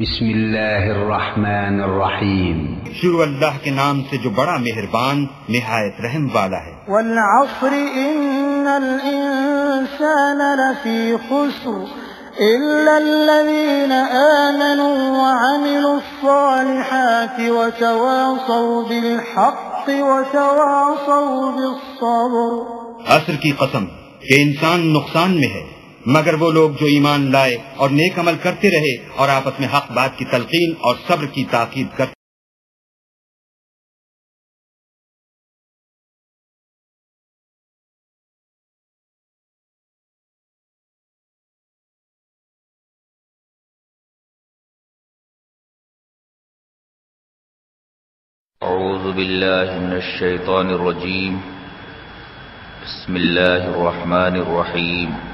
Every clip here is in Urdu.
بسم الله الرحمن الرحيم شروع اللہ کے نام سے جو بڑا مہربان نہایت رحم والا ہے۔ والعصر إن الإنسان لفي خسر إلا الذين آمنوا وعملوا الصالحات وتواصوا بالحق وتواصوا بالصبر۔ عصر کی قسم کہ انسان نقصان میں ہے۔ مگر وہ لوگ جو ایمان لائے اور نیک عمل کرتے رہے اور آپس میں حق بات کی تلقین اور صبر کی تاکید کرتے أعوذ بالله من الشيطان الرجيم بسم الله الرحمن الرحيم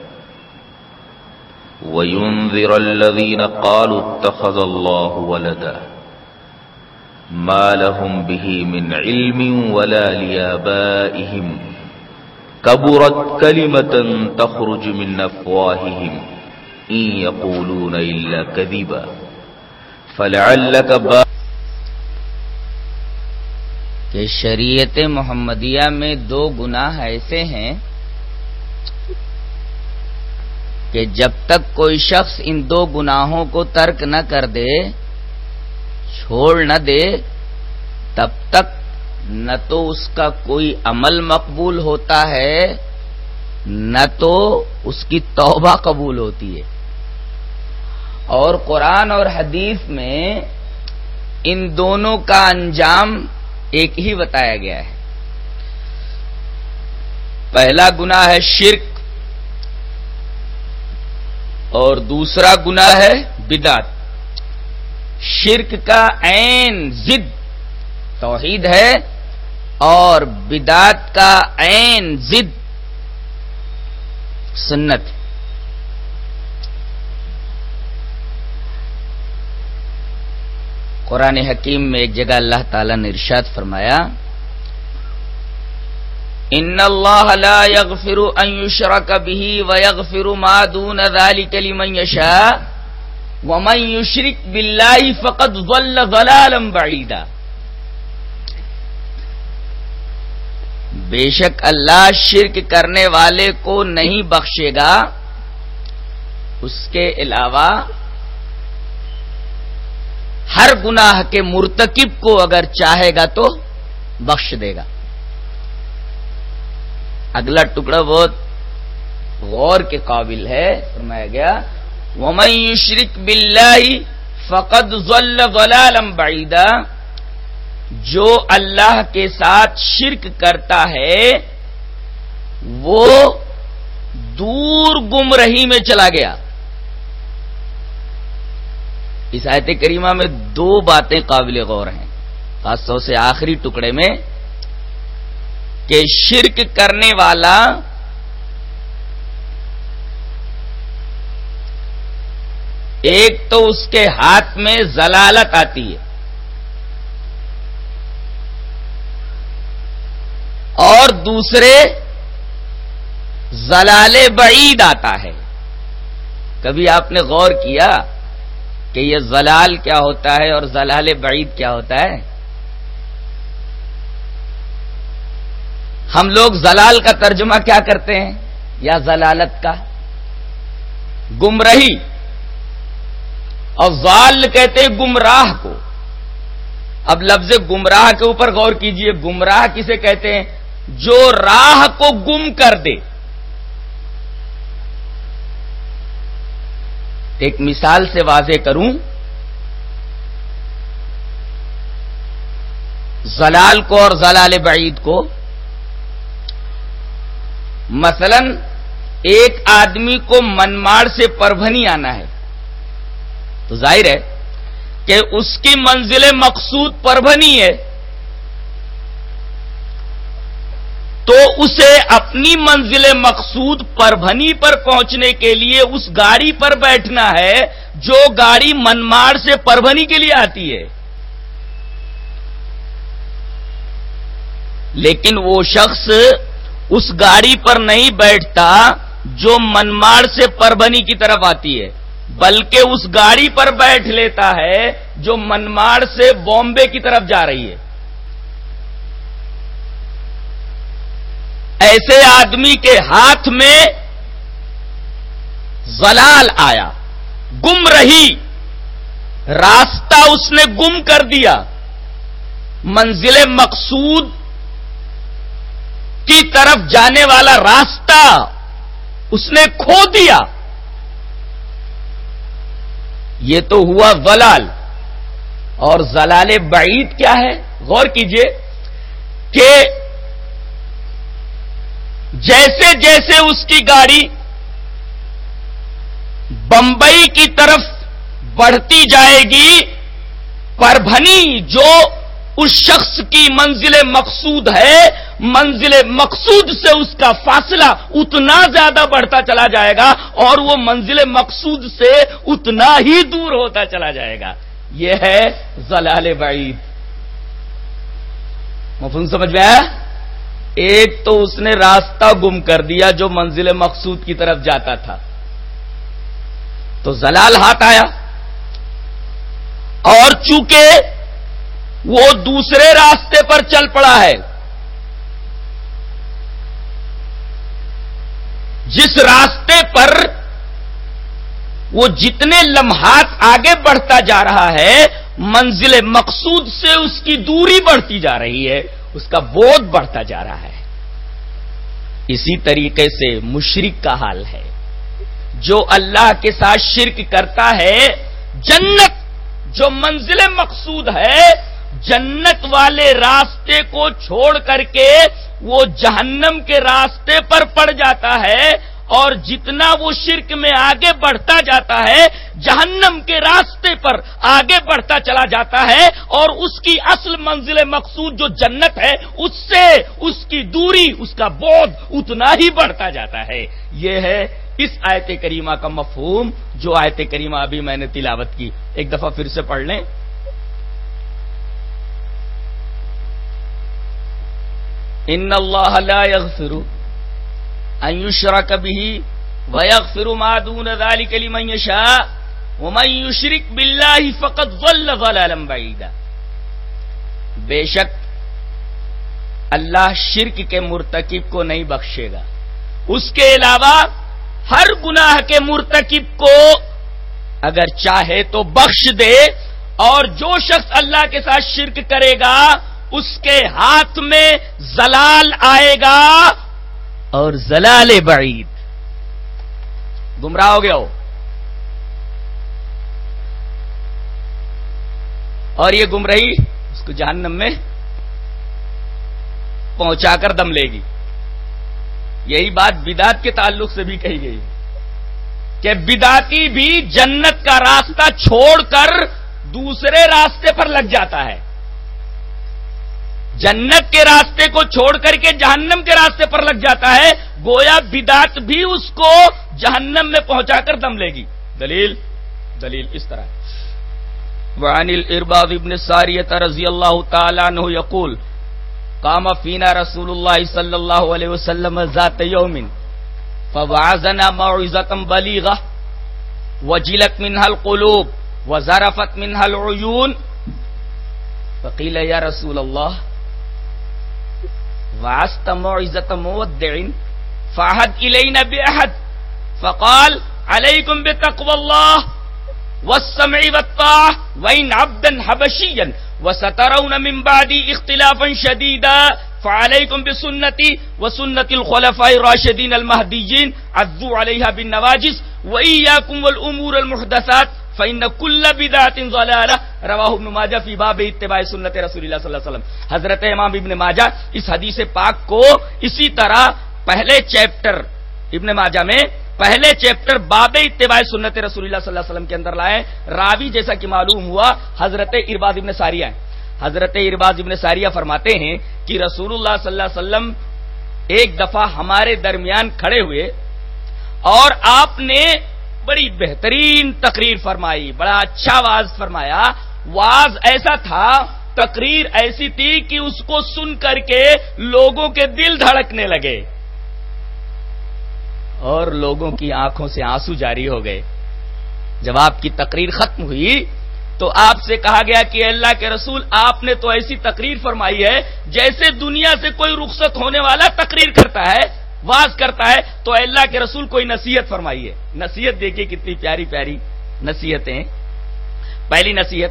وينذر الذين قالوا اتخذ الله ولدا ما لهم به من علم ولا ليابائهم كبرت كلمة تخرج من أفواههم إن يقولون إلا كذبا فلعلك با کہ شریعت محمدیہ میں دو گناہ ایسے ہیں کہ جب تک کوئی شخص ان دو گناہوں کو ترک نہ کر دے، چھوڑ نہ دے، تب تک نہ تو اس کا کوئی عمل مقبول ہوتا ہے، نہ تو اس کی توبہ قبول ہوتی ہے۔ اور قرآن اور حدیث میں ان دونوں کا انجام ایک ہی بتایا گیا ہے۔ پہلا گنا ہے شرک اور دوسرا گنا ہے بدات شرک کا عین ضد توحید ہے اور بدات کا عین ضد سنت۔ قرآن حکیم میں ایک جگہ اللہ تعالی نے ارشاد فرمایا ان اللہ لا يغفر ان يشرك به ويغفر ما دون ذلك لمن يشاء ومن يشرك بالله فقد ضل ضلالا بعيدا بے شک اللہ شرک کرنے والے کو نہیں بخشے گا اس کے علاوہ ہر گناہ کے مرتکب کو اگر چاہے گا تو بخش دے گا اگلا ٹکڑا بہت غور کے قابل ہے، فرمایا گیا، ومن شرک بلّہ فقد ضل ضلالا بعیدا جو اللہ کے ساتھ شرک کرتا ہے، وہ دور گمرہی میں چلا گیا۔ اس آیت کریمہ میں دو باتیں قابل غور ہیں، خاص طور سے آخری ٹکڑے میں کہ شرک کرنے والا ایک تو اس کے ہاتھ میں زلالت آتی ہے اور دوسرے زلال بعید آتا ہے۔ کبھی آپ نے غور کیا کہ یہ زلال کیا ہوتا ہے اور زلال بعید کیا ہوتا ہے؟ ہم لوگ زلال کا ترجمہ کیا کرتے ہیں یا زلالت کا؟ گمرہی۔ اور زال کہتے ہیں گمراہ کو۔ اب لفظ گمراہ کے اوپر غور کیجیے۔ گمراہ کسے کہتے ہیں؟ جو راہ کو گم کر دے۔ ایک مثال سے واضح کروں۔ زلال کو اور زلال بعید کو مثلا ایک آدمی کو منماڑ سے پربھنی آنا ہے تو ظاہر ہے کہ اس کی منزل مقصود پربھنی ہے تو اسے اپنی منزل مقصود پربھنی پر پہنچنے کے لیے اس گاڑی پر بیٹھنا ہے جو گاڑی منماڑ سے پربھنی کے لیے آتی ہے۔ لیکن وہ شخص اس گاڑی پر نہیں بیٹھتا جو منماڑ سے پربنی کی طرف آتی ہے، بلکہ اس گاڑی پر بیٹھ لیتا ہے جو منماڑ سے بامبے کی طرف جا رہی ہے۔ ایسے آدمی کے ہاتھ میں زلال آیا، گم رہی۔ راستہ اس نے گم کر دیا۔ منزل مقصود کی طرف جانے والا راستہ اس نے کھو دیا۔ یہ تو ہوا زلال اور زلال بعید کیا ہے؟ غور کیجیے کہ جیسے جیسے اس کی گاڑی بمبئی کی طرف بڑھتی جائے گی، پربھنی جو اس شخص کی منزل مقصود ہے منزل مقصود سے اس کا فاصلہ اتنا زیادہ بڑھتا چلا جائے گا اور وہ منزل مقصود سے اتنا ہی دور ہوتا چلا جائے گا۔ یہ ہے زلال بعید۔ مفہوم سمجھ میں آیا؟ ایک تو اس نے راستہ گم کر دیا جو منزل مقصود کی طرف جاتا تھا۔ تو زلال ہاتھ آیا۔ اور چونکہ وہ دوسرے راستے پر چل پڑا ہے جس راستے پر وہ جتنے لمحات آگے بڑھتا جا رہا ہے، منزل مقصود سے اس کی دوری بڑھتی جا رہی ہے، اس کا بودھ بڑھتا جا رہا ہے۔ اسی طریقے سے مشرق کا حال ہے۔ جو اللہ کے ساتھ شرک کرتا ہے، جنت جو منزل مقصود ہے جنت والے راستے کو چھوڑ کر کے وہ جہنم کے راستے پر پڑ جاتا ہے اور جتنا وہ شرک میں آگے بڑھتا جاتا ہے، جہنم کے راستے پر آگے بڑھتا چلا جاتا ہے اور اس کی اصل منزل مقصود جو جنت ہے، اس سے اس کی دوری، اس کا بودھ اتنا ہی بڑھتا جاتا ہے۔ یہ ہے اس آیت کریمہ کا مفہوم، جو آیت کریمہ ابھی میں نے تلاوت کی۔ ایک دفعہ پھر سے پڑھ لیں۔ ان اللہ لا يغفر ان يشرك به ويغفر ما دون ذلك لمن يشاء ومن يشرك بالله فقد ضل ضلالا بعيدا۔ بے شک اللہ شرک کے مرتکب کو نہیں بخشے گا۔ اس کے علاوہ ہر گناہ کے مرتکب کو اگر چاہے تو بخش دے اور جو شخص اللہ کے ساتھ شرک کرے گا اس کے ہاتھ میں زلال آئے گا اور زلال بعید۔ گمراہ ہو گیا ہو۔ اور یہ گمراہی اس کو جہنم میں پہنچا کر دم لے گی۔ یہی بات بدات کے تعلق سے بھی کہی گئی۔ کہ بداتی بھی جنت کا راستہ چھوڑ کر دوسرے راستے پر لگ جاتا ہے۔ جنت کے راستے کو چھوڑ کر کے جہنم کے راستے پر لگ جاتا ہے، گویا بدات بھی اس کو جہنم میں پہنچا کر دم لے گی۔ دلیل دلیل اس طرح وعن الارباب ابن ساریت رضی اللہ تعالیٰ عنہ یقول، قام فینا رسول اللہ صلی اللہ علیہ وسلم ذات یوم فوعزنا موعظتا بلیغا وجلت منها القلوب، وزرفت منها العیون، فقیل یا رسول اللہ وعست موعظة مودع. فعهد إلينا بأحد. فقال، عليكم بتقوى الله والسمع والطاعة. وإن عبدا حبشيا. وسترون من بعدي اختلافا شديدا. فعليكم بسنتي وسنة الخلفاء الراشدين المهديين. عذوا عليها بالنواجس وإياكم والأمور المحدثات. فإن كل بدعة ضلالة رواہ ابن ماجہ فی باب اتباع سنت رسول اللہ صلی اللہ علیہ وسلم۔ حضرت امام ابن ماجہ اس حدیث پاک کو اسی طرح پہلے چیپٹر ابن ماجہ میں پہلے چیپٹر باب اتباع سنت رسول اللہ صلی اللہ علیہ وسلم کے اندر لائے۔ راوی جیسا کہ معلوم ہوا، حضرت ارباد ابن ساریہ حضرت ارباز ابن ساریہ فرماتے ہیں کہ رسول اللہ صلی اللہ علیہ وسلم ایک دفعہ ہمارے درمیان کھڑے ہوئے اور آپ نے بڑی بہترین تقریر فرمائی، بڑا اچھا واز فرمایا۔ واز ایسا تھا، تقریر ایسی تھی کہ اس کو سن کر کے لوگوں کے دل دھڑکنے لگے۔ اور لوگوں کی آنکھوں سے آنسو جاری ہو گئے۔ جب آپ کی تقریر ختم ہوئی تو آپ سے کہا گیا کہ اللہ کے رسول، آپ نے تو ایسی تقریر فرمائی ہے جیسے دنیا سے کوئی رخصت ہونے والا تقریر کرتا ہے۔ واز کرتا ہے، تو اللہ کے رسول کوئی نصیحت فرمائی ہے نصیحت دیکھیے کتنی پیاری پیاری نصیحتیں۔ پہلی نصیحت،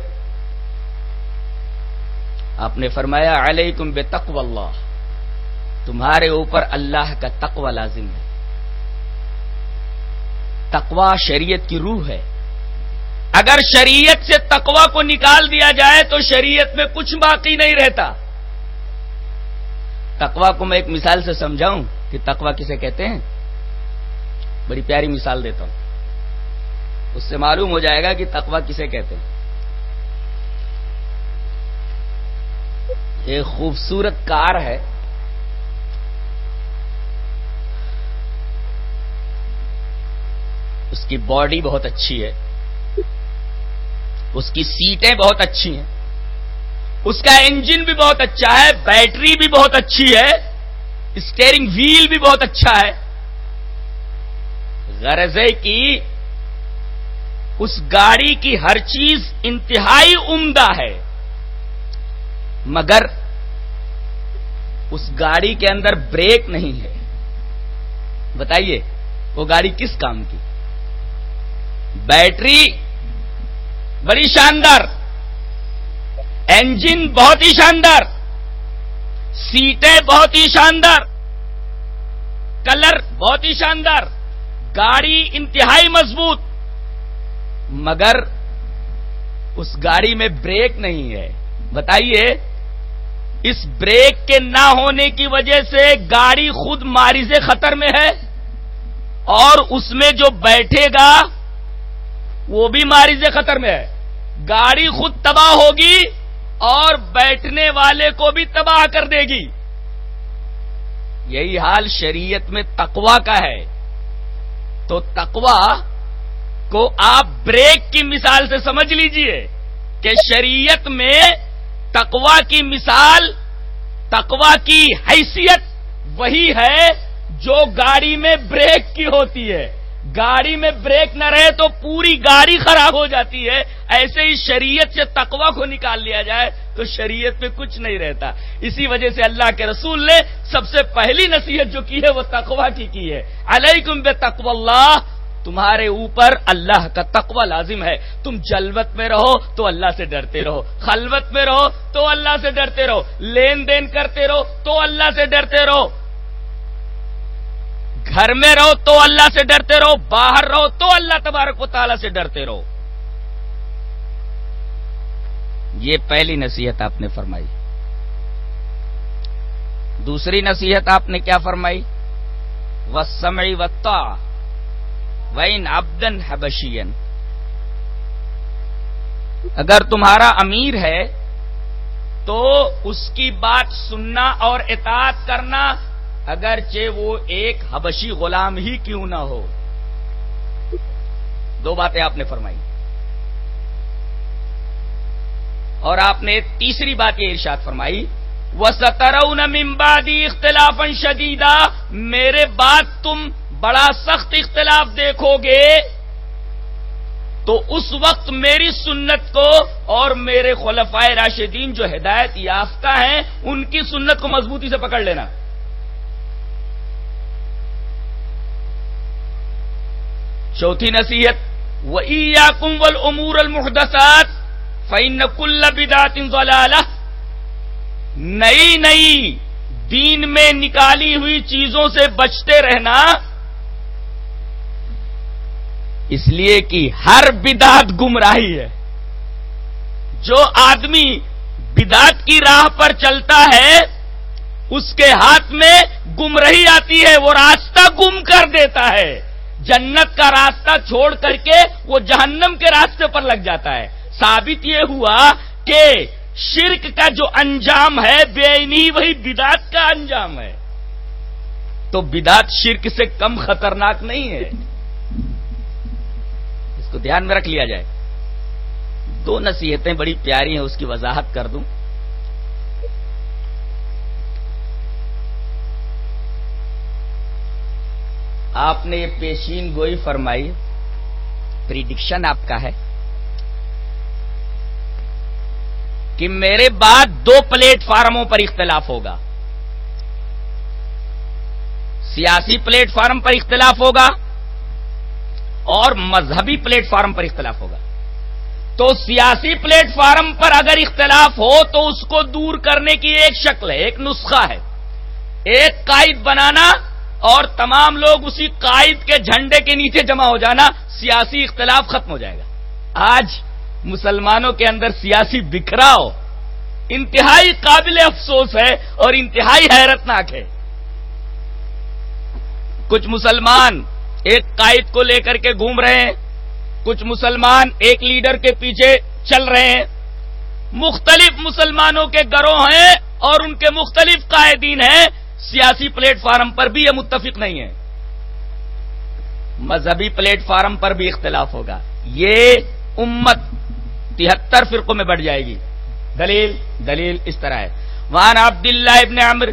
آپ نے فرمایا، علیکم بے تقو اللہ۔ تمہارے اوپر اللہ کا تقوی لازم ہے۔ تقوی شریعت کی روح ہے۔ اگر شریعت سے تقوا کو نکال دیا جائے، تو شریعت میں کچھ باقی نہیں رہتا۔ تقوا کو میں ایک مثال سے سمجھاؤں۔ کہ تقوا کسے کہتے ہیں؟ بڑی پیاری مثال دیتا ہوں۔ اس سے معلوم ہو جائے گا کہ تقوا کسے کہتے ہیں۔ ایک خوبصورت کار ہے۔ اس کی باڈی بہت اچھی ہے۔ اس کی سیٹیں بہت اچھی ہیں۔ اس کا انجن بھی بہت اچھا ہے، بیٹری بھی بہت اچھی ہے۔ اسٹیئرنگ ویل بھی بہت اچھا ہے۔ غرضے کی اس گاڑی کی ہر چیز انتہائی عمدہ ہے۔ مگر اس گاڑی کے اندر بریک نہیں ہے۔ بتائیے، وہ گاڑی کس کام کی؟ بیٹری بڑی شاندار۔ انجن بہت ہی شاندار۔ سیٹیں بہت ہی شاندار، کلر بہت ہی شاندار، گاڑی انتہائی مضبوط، مگر اس گاڑی میں بریک نہیں ہے۔ بتائیے، اس بریک کے نہ ہونے کی وجہ سے گاڑی خود ماری سے خطر میں ہے؟ اور اس میں جو بیٹھے گا، وہ بھی ماری سے خطر میں ہے۔ گاڑی خود تباہ ہوگی اور بیٹھنے والے کو بھی تباہ کر دے گی۔ یہی حال شریعت میں تقوا کا ہے۔ تو تقوا کو آپ بریک کی مثال سے سمجھ لیجیے کہ شریعت میں تقوا کی مثال تقوا کی حیثیت وہی ہے جو گاڑی میں بریک کی ہوتی ہے۔ گاڑی میں بریک نہ رہے تو پوری گاڑی خراب ہو جاتی ہے۔ ایسے ہی شریعت سے تقوا کو نکال لیا جائے تو شریعت میں کچھ نہیں رہتا۔ اسی وجہ سے اللہ کے رسول نے سب سے پہلی نصیحت جو کی ہے وہ تقوا کی کی ہے۔ علیکم بے تقو اللہ، تمہارے اوپر اللہ کا تقوی لازم ہے۔ تم جلوت میں رہو تو اللہ سے ڈرتے رہو۔ خلوت میں رہو تو اللہ سے ڈرتے رہو۔ لین دین کرتے رہو تو اللہ سے ڈرتے رہو۔ گھر میں رہو تو اللہ سے ڈرتے رہو، باہر رہو تو اللہ تبارک و تعالیٰ سے ڈرتے رہو۔ یہ پہلی نصیحت آپ نے فرمائی۔ دوسری نصیحت آپ نے کیا فرمائی؟ و سمعی وتا وین ابدن حبشین اگر تمہارا امیر ہے تو اس کی بات سننا اور اطاعت کرنا اگرچہ وہ ایک حبشی غلام ہی کیوں نہ ہو۔ دو باتیں آپ نے فرمائی۔ اور آپ نے تیسری بات یہ ارشاد فرمائی۔ وہ سترون ممبادی اختلاف شدیدہ میرے بعد تم بڑا سخت اختلاف دیکھو گے۔ تو اس وقت میری سنت کو اور میرے خلفائے راشدین جو ہدایت یافتہ ہیں، ان کی سنت کو مضبوطی سے پکڑ لینا۔ چوتھی نصیحت وہ کمبل امور المحدسات فین کل بدات نئی نئی دین میں نکالی ہوئی چیزوں سے بچتے رہنا۔ اس لیے کہ ہر بدات گمراہی ہے۔ جو آدمی بدات کی راہ پر چلتا ہے، اس کے ہاتھ میں گمرہی آتی ہے، وہ راستہ گم کر دیتا ہے۔ جنت کا راستہ چھوڑ کر کے وہ جہنم کے راستے پر لگ جاتا ہے۔ ثابت یہ ہوا کہ شرک کا جو انجام ہے، بے نہیں وہی بدات کا انجام ہے۔ تو بدات شرک سے کم خطرناک نہیں ہے۔ اس کو دھیان میں رکھ لیا جائے۔ دو نصیحتیں بڑی پیاری ہیں، اس کی وضاحت کر دوں۔ آپ نے یہ پیشین گوئی فرمائی پریڈکشن آپ کا ہے کہ میرے بعد دو پلیٹ فارموں پر اختلاف ہوگا۔ سیاسی پلیٹ فارم پر اختلاف ہوگا اور مذہبی پلیٹ فارم پر اختلاف ہوگا۔ تو سیاسی پلیٹ فارم پر اگر اختلاف ہو تو اس کو دور کرنے کی ایک شکل ہے، ایک نسخہ ہے۔ ایک قائد بنانا اور تمام لوگ اسی قائد کے جھنڈے کے نیچے جمع ہو جانا، سیاسی اختلاف ختم ہو جائے گا۔ آج مسلمانوں کے اندر سیاسی بکھراؤ، انتہائی قابل افسوس ہے اور انتہائی حیرتناک ہے۔ کچھ مسلمان ایک قائد کو لے کر کے گھوم رہے ہیں، کچھ مسلمان ایک لیڈر کے پیچھے چل رہے ہیں۔ مختلف مسلمانوں کے گروہ ہیں اور ان کے مختلف قائدین ہیں۔ سیاسی پلیٹ فارم پر بھی یہ متفق نہیں ہے۔ مذہبی پلیٹ فارم پر بھی اختلاف ہوگا۔ یہ امت تہتر فرقوں میں بڑھ جائے گی۔ دلیل دلیل اس طرح ہے۔ وان عبد اللہ ابن عمر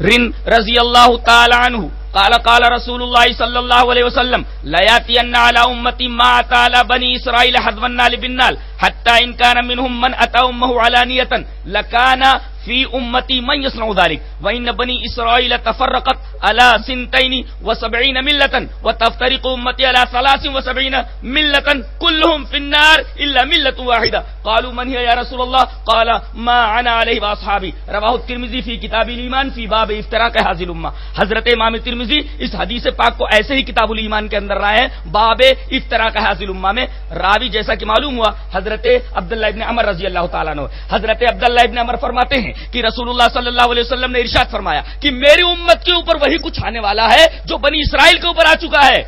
رن رضی اللہ تعالی عنہ قال قال رسول اللہ صلی اللہ علیہ وسلم لیاتی ان علی امتی ما تعالی بنی اسرائیل حدونا لبنال حتی ان کان منہم من اتا امہ علانیتا لکانا فی امتی من یسنع ذلك. وان بنی اسرائیل تفرقت على سنتین و سبعین ملتا و تفترق امتی على ثلاث و سبعین ملتا كلهم في النار الا ملت واحدة. قالوا من هي يا رسول الله؟ قال ما عنا عليه واصحابي رواه الترمذي في كتاب الايمان في باب افتراق هذه الامه حضرت امام ترمذی اس حدیث پاک کو ایسے ہی کتاب الایمان کے اندر رائے ہیں باب افتراق هذه الامه میں. راوی جیسا کہ معلوم ہوا، حضرت حضرت عبداللہ ابن عمر رضی اللہ تعالیٰ عنہ، حضرت عبداللہ ابن عمر فرماتے ہیں کہ رسول اللہ صلی اللہ علیہ وسلم نے ارشاد فرمایا کہ میری امت کے اوپر وہی کچھ آنے والا ہے جو بنی اسرائیل کے اوپر آ چکا ہے۔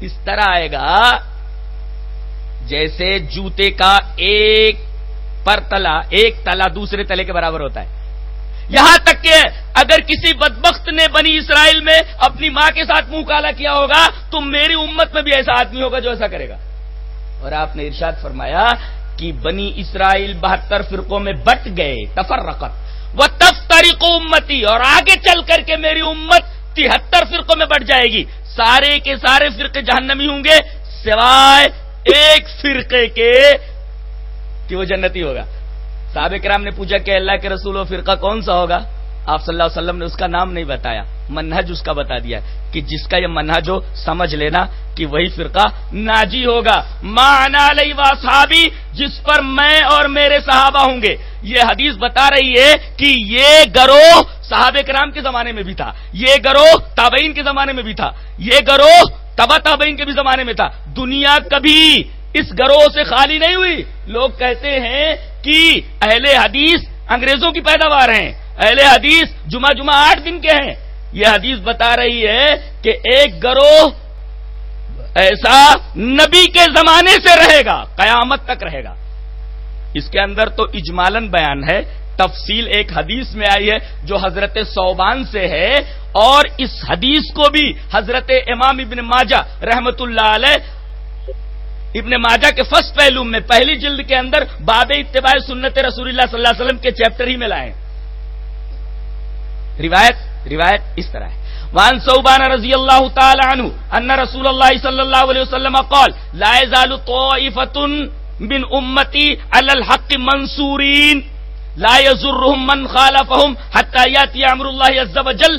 اس طرح آئے گا جیسے جوتے کا ایک پر تلا، ایک تلا دوسرے تلے کے برابر ہوتا ہے۔ یہاں تک کہ اگر کسی بدبخت نے بنی اسرائیل میں اپنی ماں کے ساتھ منہ کالا کیا ہوگا تو میری امت میں بھی ایسا آدمی ہوگا جو ایسا کرے گا۔ اور آپ نے ارشاد فرمایا کہ بنی اسرائیل بہتر فرقوں میں بٹ گئے، تفرقت۔ وہ تف امتی اور آگے چل کر کے میری امت تہتر فرقوں میں بٹ جائے گی۔ سارے کے سارے فرقے جہنمی ہوں گے، سوائے ایک فرقے کے کہ وہ جنتی ہوگا۔ صحابہ کرام نے پوچھا کہ اللہ کے رسول و فرقہ کون سا ہوگا؟ آپ صلی اللہ علیہ وسلم نے اس کا نام نہیں بتایا، منہج اس کا بتا دیا کہ جس کا یہ منہج ہو، سمجھ لینا کہ وہی فرقہ ناجی ہوگا۔ مانا علیہ صحابی جس پر میں اور میرے صحابہ ہوں گے۔ یہ حدیث بتا رہی ہے کہ یہ گروہ صحابہ کرام کے زمانے میں بھی تھا۔ یہ گروہ تابعین کے زمانے میں بھی تھا۔ یہ گروہ تبا تابعین کے بھی زمانے میں تھا۔ دنیا کبھی اس گروہ سے خالی نہیں ہوئی۔ لوگ کہتے ہیں کہ اہل حدیث انگریزوں کی پیداوار ہیں۔ اہل حدیث جمعہ جمعہ آٹھ دن کے ہیں۔ یہ حدیث بتا رہی ہے کہ ایک گروہ ایسا نبی کے زمانے سے رہے گا، قیامت تک رہے گا۔ اس کے اندر تو اجمالن بیان ہے، تفصیل ایک حدیث میں آئی ہے جو حضرت صوبان سے ہے، اور اس حدیث کو بھی حضرت امام ابن ماجہ رحمت اللہ علیہ، ابن ماجہ کے فرسٹ پہلو میں، پہلی جلد کے اندر باب اتباع سنت رسول اللہ صلی اللہ علیہ وسلم کے چیپٹر ہی میں لائے۔ روایت روایت اس طرح ہے۔ وان صوبان رضی اللہ تعالی عنہ ان رسول اللہ صلی اللہ علیہ وسلم قال، لا يزال طائفه من امتی علی الحق منصورین لا يزرهم من خالفهم حتى ياتي امر الله عز وجل.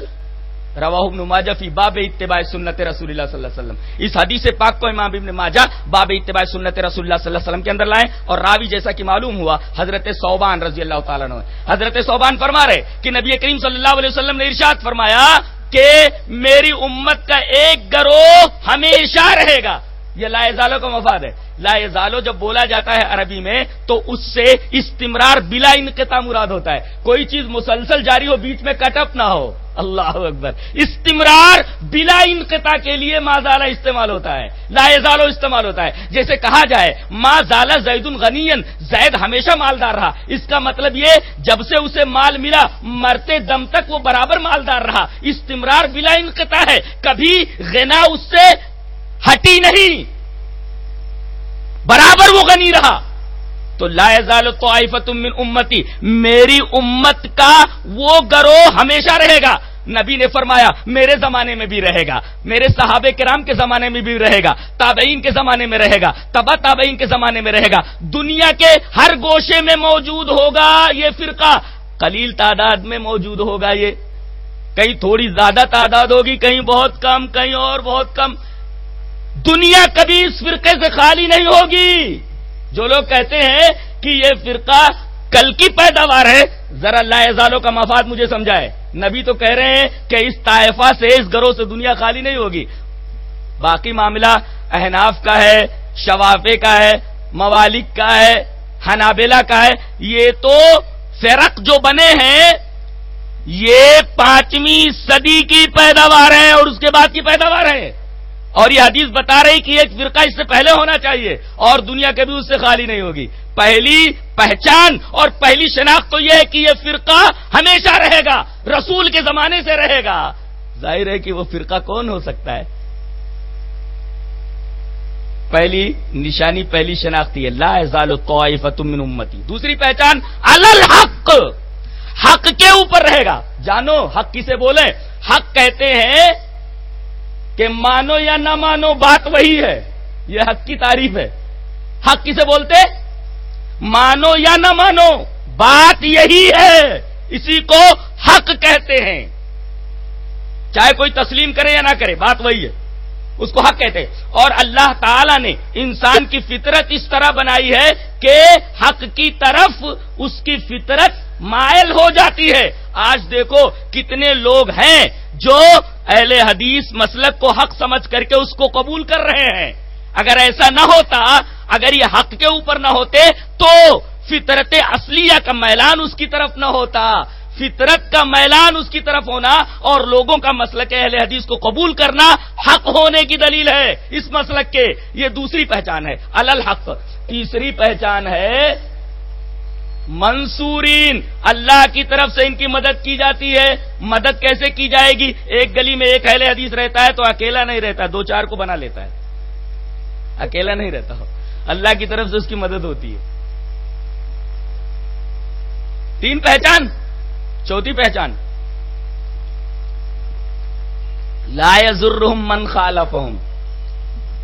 رواہ ابن ماجہ فی باب اتباع سنت رسول اللہ صلی اللہ علیہ وسلم. اس حدیث پاک کو امام ابن ماجہ باب اتباع سنت رسول اللہ صلی اللہ علیہ وسلم کے اندر لائیں اور راوی جیسا کہ معلوم ہوا حضرت صوبان رضی اللہ تعالیٰ عنہ حضرت صوبان فرما رہے کہ نبی کریم صلی اللہ علیہ وسلم نے ارشاد فرمایا کہ میری امت کا ایک گروہ ہمیشہ رہے گا۔ یہ لا زالو کا مفاد ہے۔ لا زالو جب بولا جاتا ہے عربی میں تو اس سے استمرار بلا انقطاع مراد ہوتا ہے۔ کوئی چیز مسلسل جاری ہو، بیچ میں کٹ اپ نہ ہو۔ اللہ اکبر۔ استمرار بلا انقطاع کے لیے ما زالہ استعمال ہوتا ہے۔ لا زالو استعمال ہوتا ہے۔ جیسے کہا جائے، ما زالہ زید الغنین زید ہمیشہ مالدار رہا۔ اس کا مطلب یہ، جب سے اسے مال ملا، مرتے دم تک وہ برابر مالدار رہا۔ استمرار بلا انقطاع ہے۔ کبھی غنا اس سے ہٹی نہیں۔ برابر وہ غنی رہا۔ تو لا زال من امتی، میری امت کا وہ گروہ ہمیشہ رہے گا۔ نبی نے فرمایا، میرے زمانے میں بھی رہے گا۔ میرے صحابہ کرام کے زمانے میں بھی رہے گا۔ تابعین کے زمانے میں رہے گا۔ تبا تابعین کے زمانے میں رہے گا۔ دنیا کے ہر گوشے میں موجود ہوگا یہ فرقہ۔ قلیل تعداد میں موجود ہوگا یہ۔ کہیں تھوڑی زیادہ تعداد ہوگی، کہیں بہت کم، کہیں اور بہت کم۔ دنیا کبھی اس فرقے سے خالی نہیں ہوگی۔ جو لوگ کہتے ہیں کہ یہ فرقہ کل کی پیداوار ہے، ذرا اللہ ازالوں کا مفاد مجھے سمجھائے۔ نبی تو کہہ رہے ہیں کہ اس طائفہ سے، اس گروہ سے دنیا خالی نہیں ہوگی۔ باقی معاملہ احناف کا ہے، شوافے کا ہے موالک کا ہے، حنابلہ کا ہے۔ یہ تو فرق جو بنے ہیں، یہ پانچویں صدی کی پیداوار ہے اور اس کے بعد کی پیداوار ہے۔ اور یہ حدیث بتا رہی کہ ایک فرقہ اس سے پہلے ہونا چاہیے اور دنیا کبھی اس سے خالی نہیں ہوگی۔ پہلی پہچان اور پہلی شناخت تو یہ ہے کہ یہ فرقہ ہمیشہ رہے گا، رسول کے زمانے سے رہے گا۔ ظاہر ہے کہ وہ فرقہ کون ہو سکتا ہے؟ پہلی نشانی، پہلی شناختی ہے لا زال من امتی۔ دوسری پہچان الحق۔ حق کے اوپر رہے گا۔ جانو، حق کسے بولے؟ حق کہتے ہیں کہ مانو یا نہ مانو، بات وہی ہے۔ یہ حق کی تعریف ہے۔ حق کسے بولتے؟ مانو یا نہ مانو، بات یہی ہے۔ اسی کو حق کہتے ہیں۔ چاہے کوئی تسلیم کرے یا نہ کرے، بات وہی ہے۔ اس کو حق کہتے ہیں۔ اور اللہ تعالی نے انسان کی فطرت اس طرح بنائی ہے کہ حق کی طرف اس کی فطرت مائل ہو جاتی ہے۔ آج دیکھو کتنے لوگ ہیں جو اہل حدیث مسلک کو حق سمجھ کر کے اس کو قبول کر رہے ہیں۔ اگر ایسا نہ ہوتا، اگر یہ حق کے اوپر نہ ہوتے، تو فطرت اصلیہ کا میلان اس کی طرف نہ ہوتا۔ فطرت کا میلان اس کی طرف ہونا اور لوگوں کا مسلک اہل حدیث کو قبول کرنا حق ہونے کی دلیل ہے۔ اس مسلک کے یہ دوسری پہچان ہے الحق۔ تیسری پہچان ہے منصورین، اللہ کی طرف سے ان کی مدد کی جاتی ہے۔ مدد کیسے کی جائے گی؟ ایک گلی میں ایک اہل حدیث رہتا ہے تو اکیلا نہیں رہتا، دو چار کو بنا لیتا ہے۔ اکیلا نہیں رہتا۔ ہو اللہ کی طرف سے اس کی مدد ہوتی ہے۔ تین پہچان، چوتھی پہچان۔ لا يزرهم من خالفهم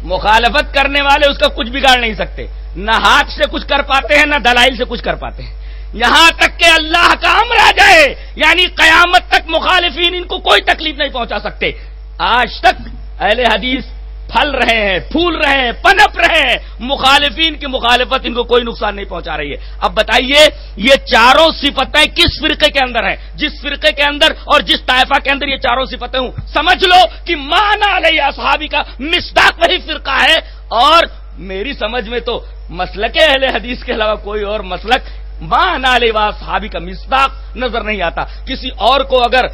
مخالفت کرنے والے اس کا کچھ بگاڑ نہیں سکتے۔ نہ ہاتھ سے کچھ کر پاتے ہیں، نہ دلائل سے کچھ کر پاتے ہیں۔ یہاں تک کہ اللہ کا امر آ جائے یعنی قیامت تک مخالفین ان کو کوئی تکلیف نہیں پہنچا سکتے۔ آج تک اہل حدیث پھل رہے ہیں، پھول رہے ہیں، پنپ رہے ہیں۔ مخالفین کی مخالفت ان کو کوئی نقصان نہیں پہنچا رہی ہے۔ اب بتائیے، یہ چاروں صفتیں کس فرقے کے اندر ہیں؟ جس فرقے کے اندر اور جس طائفہ کے اندر یہ چاروں صفتیں ہوں؟ سمجھ لو کہ مانا علیہ صحابی کا مستاق وہی فرقہ ہے۔ اور میری سمجھ میں تو مسلک اہل حدیث کے علاوہ کوئی اور مسلک ماں نالے صحابی کا مستاق نظر نہیں آتا۔ کسی اور کو اگر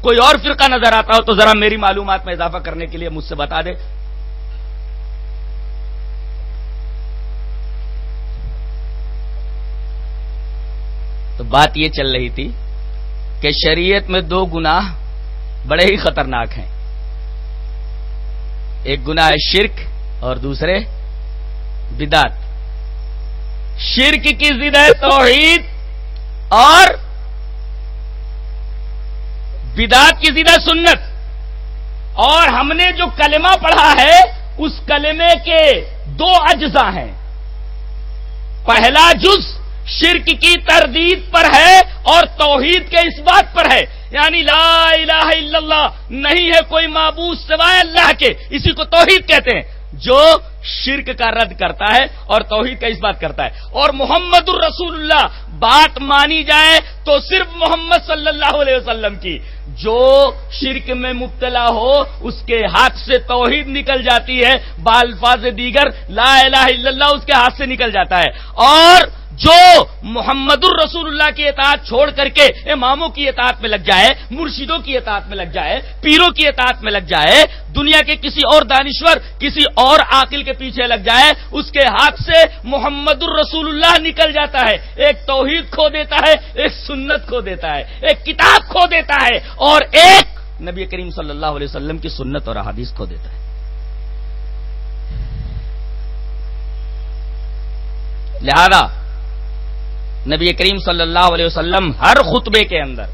کوئی اور فرقہ نظر آتا ہو تو ذرا میری معلومات میں اضافہ کرنے کے لیے مجھ سے بتا دے۔ تو بات یہ چل رہی تھی کہ شریعت میں دو گناہ بڑے ہی خطرناک ہیں۔ ایک گناہ ہے شرک اور دوسرے بدات شرک کی ضد ہے توحید اور بدات کی ضد ہے سنت۔ اور ہم نے جو کلمہ پڑھا ہے، اس کلمے کے دو اجزاء ہیں۔ پہلا جز شرک کی تردید پر ہے اور توحید کے اس بات پر ہے۔ یعنی لا الہ الا اللہ، نہیں ہے کوئی معبود سوائے اللہ کے، اسی کو توحید کہتے ہیں۔ جو شرک کا رد کرتا ہے اور توحید کا اس بات کرتا ہے۔ اور محمد الرسول اللہ بات مانی جائے تو صرف محمد صلی اللہ علیہ وسلم کی۔ جو شرک میں مبتلا ہو، اس کے ہاتھ سے توحید نکل جاتی ہے، بالفاظ دیگر لا الہ الا اللہ اس کے ہاتھ سے نکل جاتا ہے۔ اور جو محمد الرسول اللہ کی اطاعت چھوڑ کر کے اماموں کی اطاعت میں لگ جائے، مرشدوں کی اطاعت میں لگ جائے، پیروں کی اطاعت میں لگ جائے، دنیا کے کسی اور دانشور، کسی اور عاقل کے پیچھے لگ جائے، اس کے ہاتھ سے محمد الرسول اللہ نکل جاتا ہے، ایک توحید کھو دیتا ہے، ایک سنت کھو دیتا ہے، ایک کتاب کھو دیتا ہے، اور ایک نبی کریم صلی اللہ علیہ وسلم کی سنت اور احادیث کھو دیتا ہے۔ لہذا نبی کریم صلی اللہ علیہ وسلم ہر خطبے کے اندر،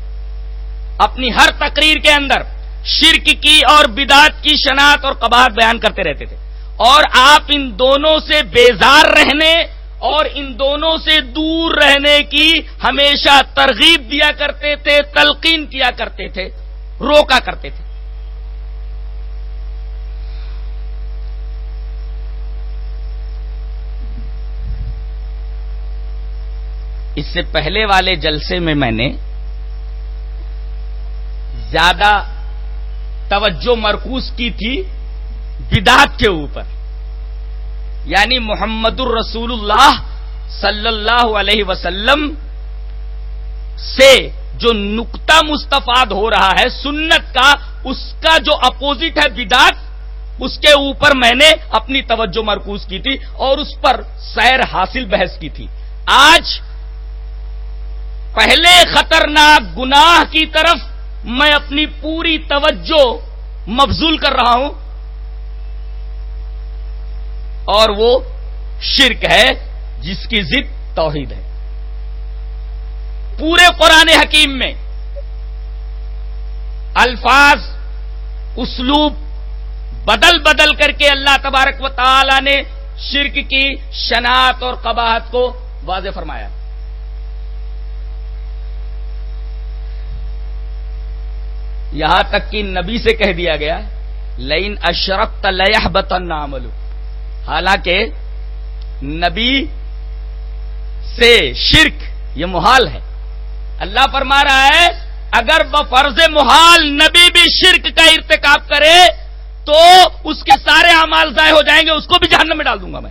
اپنی ہر تقریر کے اندر شرک کی اور بدات کی شناخت اور قباحت بیان کرتے رہتے تھے۔ اور آپ ان دونوں سے بیزار رہنے اور ان دونوں سے دور رہنے کی ہمیشہ ترغیب دیا کرتے تھے، تلقین کیا کرتے تھے، روکا کرتے تھے۔ اس سے پہلے والے جلسے میں میں نے زیادہ توجہ مرکوز کی تھی بدات کے اوپر۔ یعنی محمد الرسول اللہ صلی اللہ علیہ وسلم سے جو نقطہ مستفاد ہو رہا ہے، سنت کا، اس کا جو اپوزٹ ہے بدات اس کے اوپر میں نے اپنی توجہ مرکوز کی تھی اور اس پر سیر حاصل بحث کی تھی۔ آج پہلے خطرناک گناہ کی طرف میں اپنی پوری توجہ مبزول کر رہا ہوں اور وہ شرک ہے جس کی ضد توحید ہے۔ پورے قرآن حکیم میں الفاظ، اسلوب بدل بدل کر کے اللہ تبارک و تعالی نے شرک کی شناخت اور قباحت کو واضح فرمایا۔ یہاں تک کہ نبی سے کہہ دیا گیا لین اشرف تلیہ بتن عمل حالانکہ نبی سے شرک، یہ محال ہے۔ اللہ فرما رہا ہے، اگر بفرض محال نبی بھی شرک کا ارتکاب کرے، تو اس کے سارے اعمال ضائع ہو جائیں گے، اس کو بھی جہنم میں ڈال دوں گا میں۔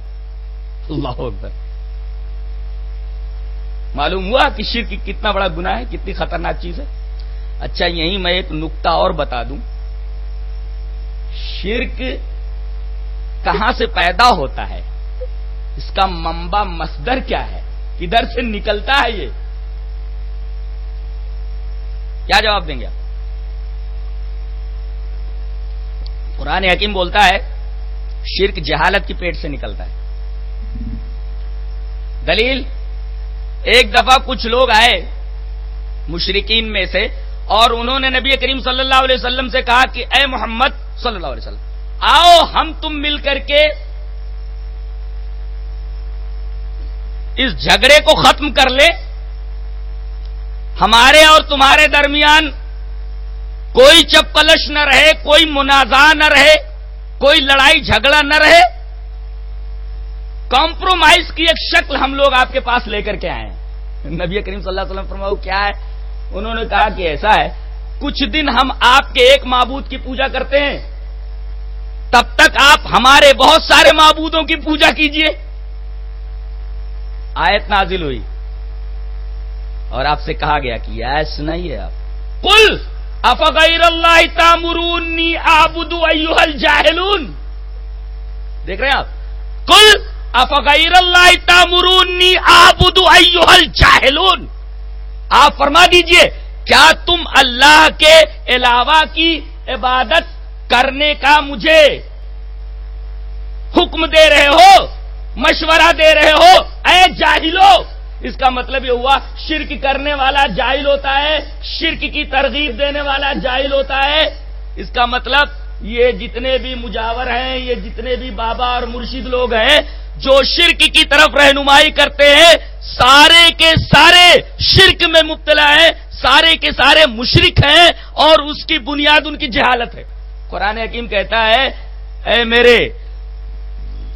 اللہ اکبر۔ معلوم ہوا کہ شرک کتنا بڑا گناہ ہے، کتنی خطرناک چیز ہے۔ اچھا یہیں میں ایک نقطہ اور بتا دوں۔ شرک کہاں سے پیدا ہوتا ہے؟ اس کا ممبا مصدر کیا ہے؟ کدھر سے نکلتا ہے یہ؟ کیا جواب دیں گے آپ؟ قرآن حکیم بولتا ہے، شرک جہالت کی پیٹ سے نکلتا ہے۔ دلیل، ایک دفعہ کچھ لوگ آئے مشرقین میں سے اور انہوں نے نبی کریم صلی اللہ علیہ وسلم سے کہا کہ اے محمد صلی اللہ علیہ وسلم، آؤ ہم تم مل کر کے اس جھگڑے کو ختم کر لے ہمارے اور تمہارے درمیان کوئی چپلش نہ رہے، کوئی منازع نہ رہے، کوئی لڑائی جھگڑا نہ رہے۔ کمپرومائز کی ایک شکل ہم لوگ آپ کے پاس لے کر کے آئے ہیں۔ نبی کریم صلی اللہ علیہ وسلم فرماؤ، کیا ہے؟ انہوں نے کہا کہ ایسا ہے، کچھ دن ہم آپ کے ایک معبود کی پوجا کرتے ہیں۔ تب تک آپ ہمارے بہت سارے معبودوں کی پوجا کیجیے۔ آیت نازل ہوئی۔ اور آپ سے کہا گیا کہ یہ سنائیے آپ۔ کل افغیر اللہ تامرونی آبد الجاہلون۔ دیکھ رہے ہیں آپ؟ کل افغیر اللہ تامرونی آبد الجاہلون۔ آپ فرما دیجیے، کیا تم اللہ کے علاوہ کی عبادت کرنے کا مجھے حکم دے رہے ہو، مشورہ دے رہے ہو؟ اے جاہلو! اس کا مطلب یہ ہوا، شرک کرنے والا جاہل ہوتا ہے، شرک کی ترغیب دینے والا جاہل ہوتا ہے۔ اس کا مطلب یہ جتنے بھی مجاور ہیں، یہ جتنے بھی بابا اور مرشد لوگ ہیں جو شرک کی طرف رہنمائی کرتے ہیں، سارے کے سارے شرک میں مبتلا ہیں، سارے کے سارے مشرق ہیں اور اس کی بنیاد ان کی جہالت ہے۔ قرآن حکیم کہتا ہے، اے میرے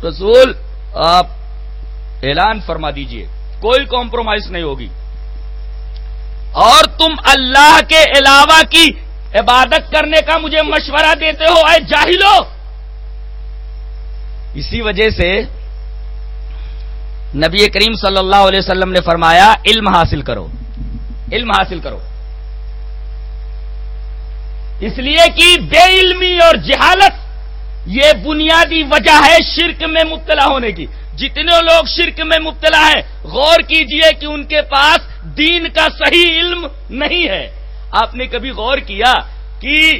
رسول، آپ اعلان فرما دیجیے، کوئی کمپرومائز نہیں ہوگی۔ اور تم اللہ کے علاوہ کی عبادت کرنے کا مجھے مشورہ دیتے ہو، اے جاہلو۔ اسی وجہ سے نبی کریم صلی اللہ علیہ وسلم نے فرمایا، علم حاصل کرو۔ علم حاصل کرو۔ اس لیے کہ بے علمی اور جہالت، یہ بنیادی وجہ ہے شرک میں مبتلا ہونے کی۔ جتنے لوگ شرک میں مبتلا ہیں، غور کیجیے کہ ان کے پاس دین کا صحیح علم نہیں ہے۔ آپ نے کبھی غور کیا کہ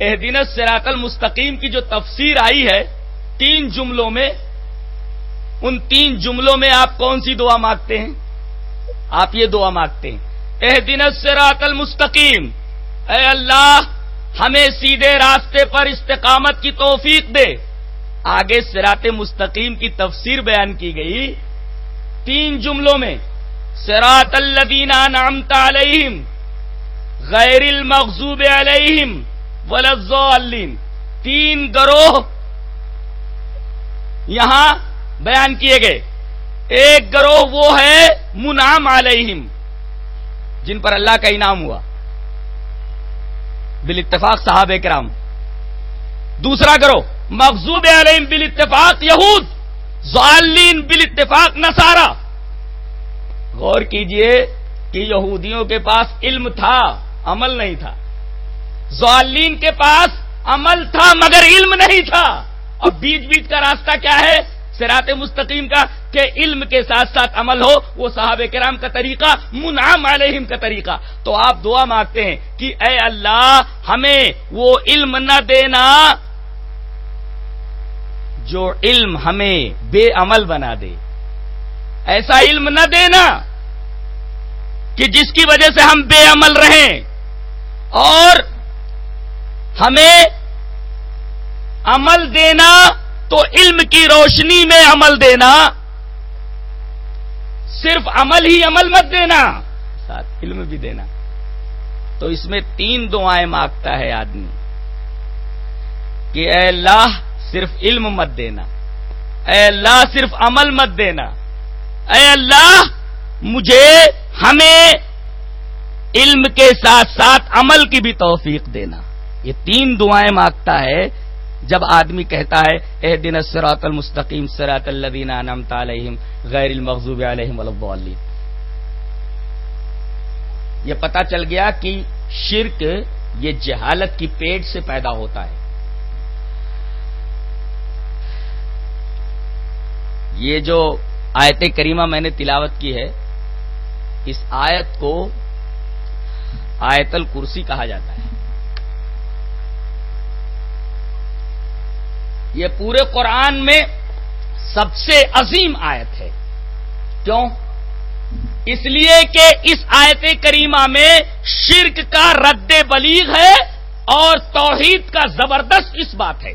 اہدین سراط المستقیم کی جو تفسیر آئی ہے، تین جملوں میں ان تین جملوں میں آپ کون سی دعا مانگتے ہیں؟ آپ یہ دعا مانگتے ہیں اہ دن سراط المستقیم۔ اے اللہ، ہمیں سیدھے راستے پر استقامت کی توفیق دے۔ آگے سرات مستقیم کی تفسیر بیان کی گئی۔ تین جملوں میں سراط الدین نامتا علیہم، غیر المغزوب علیہم ولزین تین گروہ یہاں بیان کیے گئے۔ ایک گروہ وہ ہے منام علیہم، جن پر اللہ کا انعام ہوا۔ بال اتفاق صاحب کرام۔ دوسرا گروہ مغزوب علیہم بال اتفاق یہود ظالین بال اتفاق نسارا غور کیجیے کہ یہودیوں کے پاس علم تھا، عمل نہیں تھا۔ ظالین کے پاس عمل تھا، مگر علم نہیں تھا۔ اور بیچ بیچ کا راستہ کیا ہے؟ سرات مستقیم کا کہ علم کے ساتھ ساتھ عمل ہو، وہ صحابہ کرام کا طریقہ، منعم علیہم کا طریقہ۔ تو آپ دعا مانگتے ہیں کہ اے اللہ، ہمیں وہ علم نہ دینا جو علم ہمیں بے عمل بنا دے۔ ایسا علم نہ دینا کہ جس کی وجہ سے ہم بے عمل رہیں۔ اور ہمیں عمل دینا تو علم کی روشنی میں عمل دینا صرف عمل ہی عمل مت دینا، ساتھ علم بھی دینا۔ تو اس میں تین دعائیں مانگتا ہے آدمی، کہ اے اللہ صرف علم مت دینا، اے اللہ صرف عمل مت دینا، اے اللہ مجھے ہمیں علم کے ساتھ ساتھ عمل کی بھی توفیق دینا۔ یہ تین دعائیں مانگتا ہے جب آدمی کہتا ہے اے دن سراط المستقیم سراط الدین علیہم غیر المغضوب علیہم الضالین۔ یہ پتا چل گیا کہ شرک یہ جہالت کی پیٹ سے پیدا ہوتا ہے۔ یہ جو آیت کریمہ میں نے تلاوت کی ہے، اس آیت کو آیت الکرسی کہا جاتا ہے۔ یہ پورے قرآن میں سب سے عظیم آیت ہے۔ کیوں؟ اس لیے کہ اس آیت کریمہ میں شرک کا رد بلیغ ہے اور توحید کا زبردست اس بات ہے۔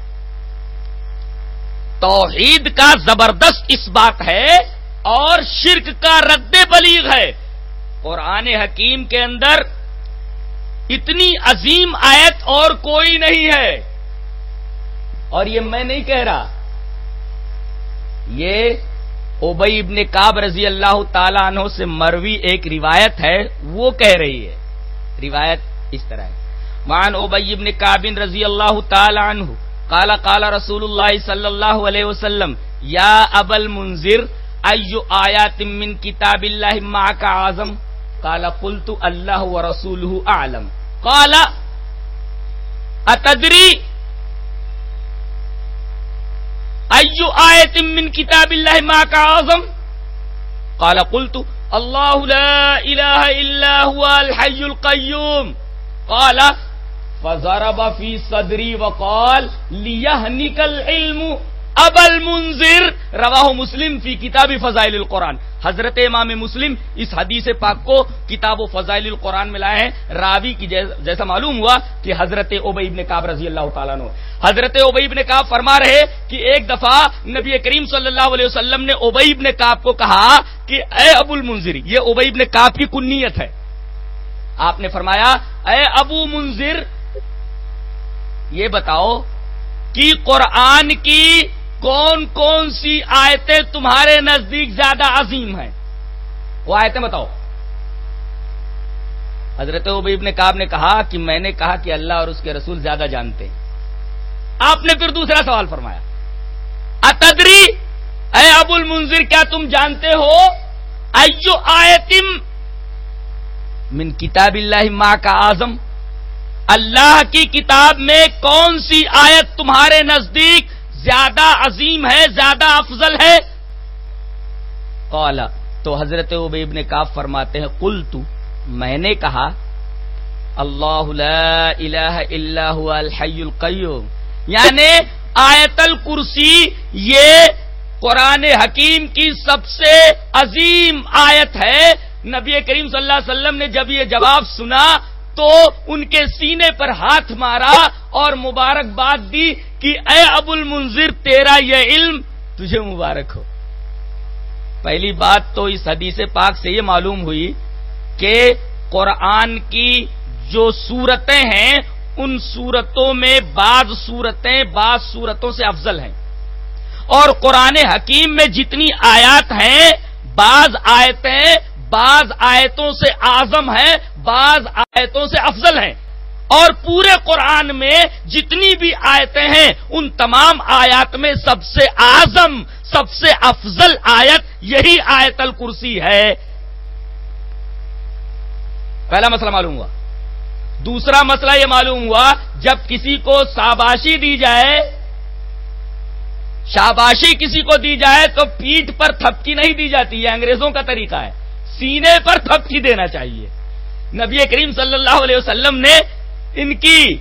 توحید کا زبردست اس بات ہے اور شرک کا رد بلیغ ہے۔ قرآن حکیم کے اندر اتنی عظیم آیت اور کوئی نہیں ہے۔ اور یہ میں نہیں کہہ رہا، یہ اوبئی ابن کاب رضی اللہ تعالیٰ عنہ سے مروی ایک روایت ہے، وہ کہہ رہی ہے۔ روایت اس طرح ہے۔ مان اوبئی ابن کابن رضی اللہ تعالیٰ عنہ کالا کالا رسول اللہ صلی اللہ علیہ وسلم، یا ابل منظر ایو آیات من کتاب اللہ ما کا آزم کالا قلت، اللہ و رسول عالم کالا اتدری؟ ایو آیت من کتاب اللہ ما کا آزم قال قلت اللہ لا الہ الا ہوا الحی القیوم قال، فضرب فی صدری وقال لیہنک العلم. ابل منظر رواہ مسلم فی کتاب فضائل القرآن۔ حضرت امام مسلم اس حدیث پاک کو کتاب و فضائل القرآن میں لائے ہیں۔ راوی کی جیسا معلوم ہوا کہ حضرت اوبئی ابن کاب رضی اللہ تعالیٰ نے حضرت اوبئی ابن کاب فرما رہے کہ ایک دفعہ نبی کریم صلی اللہ علیہ وسلم نے اوبئی ابن کاب کو کہا کہ اے ابو المنظر یہ اوبئی ابن کاب کی کنیت ہے۔ آپ نے فرمایا، اے ابو منظر یہ بتاؤ کہ قرآن کی کون کون سی آیتیں تمہارے نزدیک زیادہ عظیم ہیں؟ وہ آیتیں بتاؤ۔ حضرت عبیب نے کاب نے کہا کہ میں نے کہا کہ اللہ اور اس کے رسول زیادہ جانتے ہیں۔ آپ نے پھر دوسرا سوال فرمایا۔ اتدری؟ اے ابو المنظر کیا تم جانتے ہو؟ ایو آیتم من کتاب اللہ ماں کا آزم اللہ کی کتاب میں کون سی آیت تمہارے نزدیک زیادہ عظیم ہے، زیادہ افضل ہے۔ قالا تو حضرت عبیب نے کاف فرماتے ہیں کل تو میں نے کہا، اللہ لا الہ الا هو الحی القیوم۔ یعنی آیت الکرسی، یہ قرآن حکیم کی سب سے عظیم آیت ہے۔ نبی کریم صلی اللہ علیہ وسلم نے جب یہ جواب سنا تو ان کے سینے پر ہاتھ مارا اور مبارکباد دی کہ اے ابو المنظر تیرا یہ علم تجھے مبارک ہو۔ پہلی بات تو اس حدیث پاک سے یہ معلوم ہوئی کہ قرآن کی جو صورتیں ہیں، ان صورتوں میں بعض صورتیں بعض صورتوں سے افضل ہیں۔ اور قرآن حکیم میں جتنی آیات ہیں، بعض آیتیں بعض آیتوں سے اعظم ہیں، بعض آیتوں سے افضل ہیں۔ اور پورے قرآن میں جتنی بھی آیتیں ہیں، ان تمام آیات میں سب سے اعظم، سب سے افضل آیت یہی آیت الکرسی ہے۔ پہلا مسئلہ معلوم ہوا۔ دوسرا مسئلہ یہ معلوم ہوا، جب کسی کو شاباشی دی جائے، شاباشی کسی کو دی جائے تو پیٹ پر تھپکی نہیں دی جاتی ہے انگریزوں کا طریقہ ہے۔ سینے پر تھپکی دینا چاہیے۔ نبی کریم صلی اللہ علیہ وسلم نے ان کی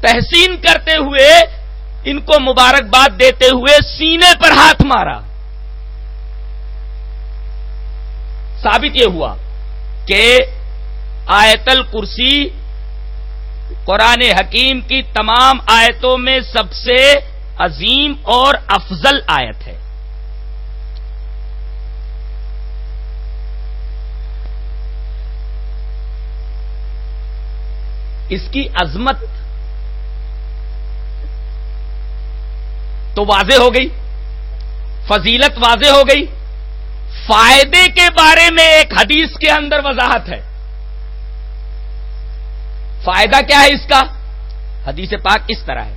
تحسین کرتے ہوئے، ان کو مبارکباد دیتے ہوئے سینے پر ہاتھ مارا۔ ثابت یہ ہوا کہ آیت الکرسی قرآن حکیم کی تمام آیتوں میں سب سے عظیم اور افضل آیت ہے۔ اس کی عظمت تو واضح ہو گئی، فضیلت واضح ہو گئی۔ فائدے کے بارے میں ایک حدیث کے اندر وضاحت ہے۔ فائدہ کیا ہے اس کا؟ حدیث پاک اس طرح ہے۔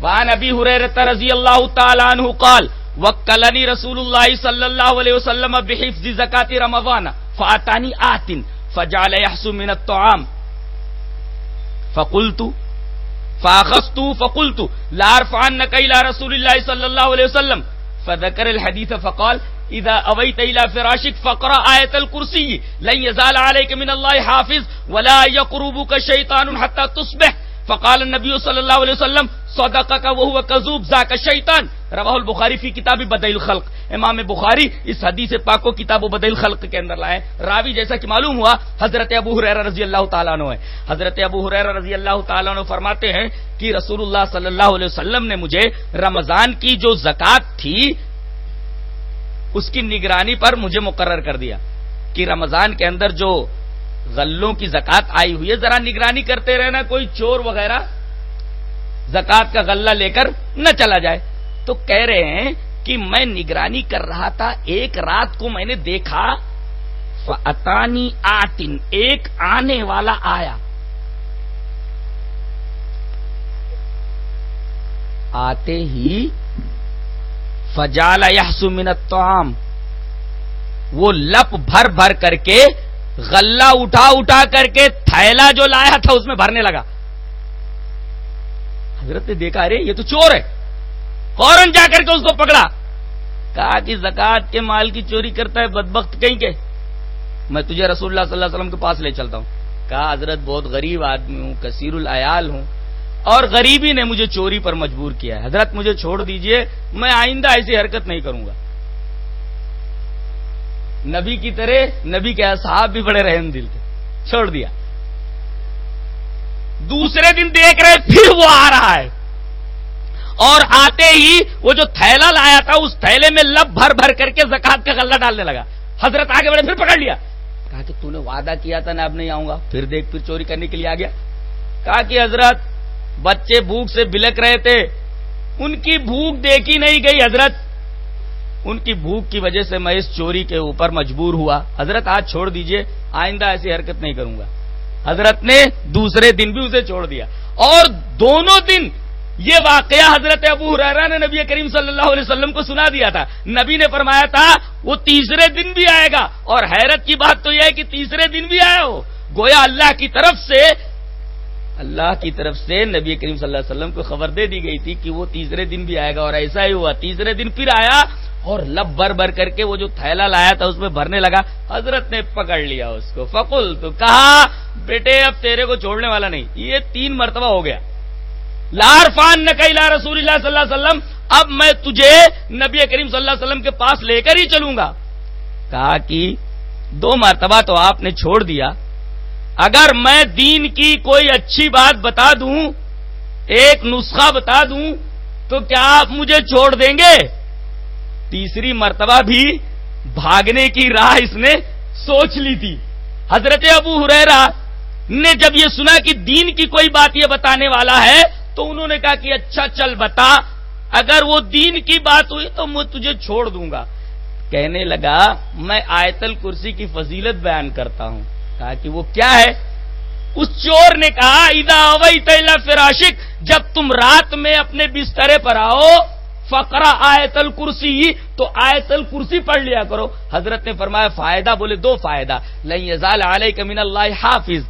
وان ابی حریرت رضی اللہ تعالیٰ عنہ قال، وکلنی رسول اللہ صلی اللہ علیہ وسلم بحفظ زکاة رمضان، فاتانی آتن، فجعل يحسو من الطعام۔ فقلت فاخذت فقلت لا ارفعنك الى رسول الله صلى الله عليه وسلم. فذكر الحديث فقال، اذا اويت الى فراشك فقرا آية الكرسي. لن يزال عليك من الله حافظ، ولا يقربك شيطان حتى تصبح. فقال النبی صلی اللہ علیہ وسلم صدقہ کا وہ کذوب ذاک شیطان رواہ البخاری فی کتاب بدیل خلق امام بخاری اس حدیث پاک کو کتاب و بدیل خلق کے اندر لائے راوی جیسا کہ معلوم ہوا، حضرت ابو حریر رضی اللہ تعالیٰ عنہ ہے۔ حضرت ابو حریر رضی اللہ تعالیٰ عنہ فرماتے ہیں کہ رسول اللہ صلی اللہ علیہ وسلم نے مجھے رمضان کی جو زکوٰۃ تھی، اس کی نگرانی پر مجھے مقرر کر دیا کہ رمضان کے اندر جو غلوں کی زکات آئی ہوئی ہے۔ ذرا نگرانی کرتے رہنا، کوئی چور وغیرہ زکات کا غلہ لے کر نہ چلا جائے۔ تو کہہ رہے ہیں کہ میں نگرانی کر رہا تھا، ایک رات کو میں نے دیکھا اتانی آتن ایک آنے والا آیا۔ آتے ہی فجال من الطعام۔ وہ لپ بھر بھر کر کے غلہ اٹھا اٹھا کر کے تھیلا جو لایا تھا اس میں بھرنے لگا۔ حضرت نے دیکھا، ارے، یہ تو چور ہے۔ فوراً جا کر کے اس کو پکڑا۔ کہا کہ زکات کے مال کی چوری کرتا ہے بدبخت کہیں کے۔ میں تجھے رسول اللہ صلی اللہ علیہ وسلم کے پاس لے چلتا ہوں۔ کہا، حضرت، بہت غریب آدمی ہوں، کثیر العیال ہوں۔ اور غریبی نے مجھے چوری پر مجبور کیا ہے۔ حضرت، مجھے چھوڑ دیجیے، میں آئندہ ایسی حرکت نہیں کروں گا۔ نبی کی طرح، نبی کے اصحاب بھی بڑے رحم دل تھے۔ چھوڑ دیا۔ دوسرے دن دیکھ رہے، پھر وہ آ رہا ہے۔ اور آتے ہی وہ جو تھیلا لایا تھا، اس تھیلے میں لب بھر بھر کر کے زکات کا غلہ ڈالنے لگا۔ حضرت آگے بڑے پھر پکڑ لیا۔ کہا کہ تو نے وعدہ کیا تھا نا اب نہیں آؤں گا۔ پھر دیکھ، پھر چوری کرنے کے لیے آ گیا۔ کہا کہ حضرت، بچے بھوک سے بلک رہے تھے۔ ان کی بھوک دیکھی نہیں گئی، حضرت۔ ان کی بھوک کی وجہ سے میں اس چوری کے اوپر مجبور ہوا۔ حضرت، آج چھوڑ دیجیے، آئندہ ایسی حرکت نہیں کروں گا۔ حضرت نے دوسرے دن بھی اسے چھوڑ دیا۔ اور دونوں دن یہ واقعہ حضرت ابو حرارا نے نبی کریم صلی اللہ علیہ وسلم کو سنا دیا تھا۔ نبی نے فرمایا تھا، وہ تیسرے دن بھی آئے گا۔ اور حیرت کی بات تو یہ ہے کہ تیسرے دن بھی آیا ہو۔ گویا اللہ کی طرف سے، اللہ کی طرف سے نبی کریم صلی اللہ علیہ وسلم کو خبر دے دی گئی تھی کہ وہ تیسرے دن بھی آئے گا۔ اور ایسا ہی ہوا۔ تیسرے دن پھر آیا۔ اور لب بر بر کر کے وہ جو تھیلا لایا تھا اس میں بھرنے لگا، حضرت نے پکڑ لیا اس کو۔ فکل تو کہا، بیٹے، اب تیرے کو چھوڑنے والا نہیں۔ یہ تین مرتبہ ہو گیا۔ لار فان نہ لا رسول اللہ صلی اللہ علیہ وسلم، اب میں تجھے نبی کریم صلی اللہ علیہ وسلم کے پاس لے کر ہی چلوں گا۔ کہا کہ دو مرتبہ تو آپ نے چھوڑ دیا۔ اگر میں دین کی کوئی اچھی بات بتا دوں، ایک نسخہ بتا دوں، تو کیا آپ مجھے چھوڑ دیں گے؟ تیسری مرتبہ بھی بھاگنے کی راہ اس نے سوچ لی تھی۔ حضرت ابو ہریرا نے جب یہ سنا کہ دین کی کوئی بات یہ بتانے والا ہے، تو انہوں نے کہا کہ اچھا چل بتا، اگر وہ دین کی بات ہوئی تو میں تجھے چھوڑ دوں گا۔ کہنے لگا، میں آیتل کرسی کی فضیلت بیان کرتا ہوں۔ کہا کہ وہ کیا ہے؟ اس چور نے کہا ادا اوئی تیلا فراشک، جب تم رات میں اپنے بسترے پر آؤ فقرا آیتل کرسی تو آیتل کرسی پڑھ لیا کرو۔ حضرت نے فرمایا، فائدہ بولے دو فائدہ۔ لزال علیہ من اللہ حافظ۔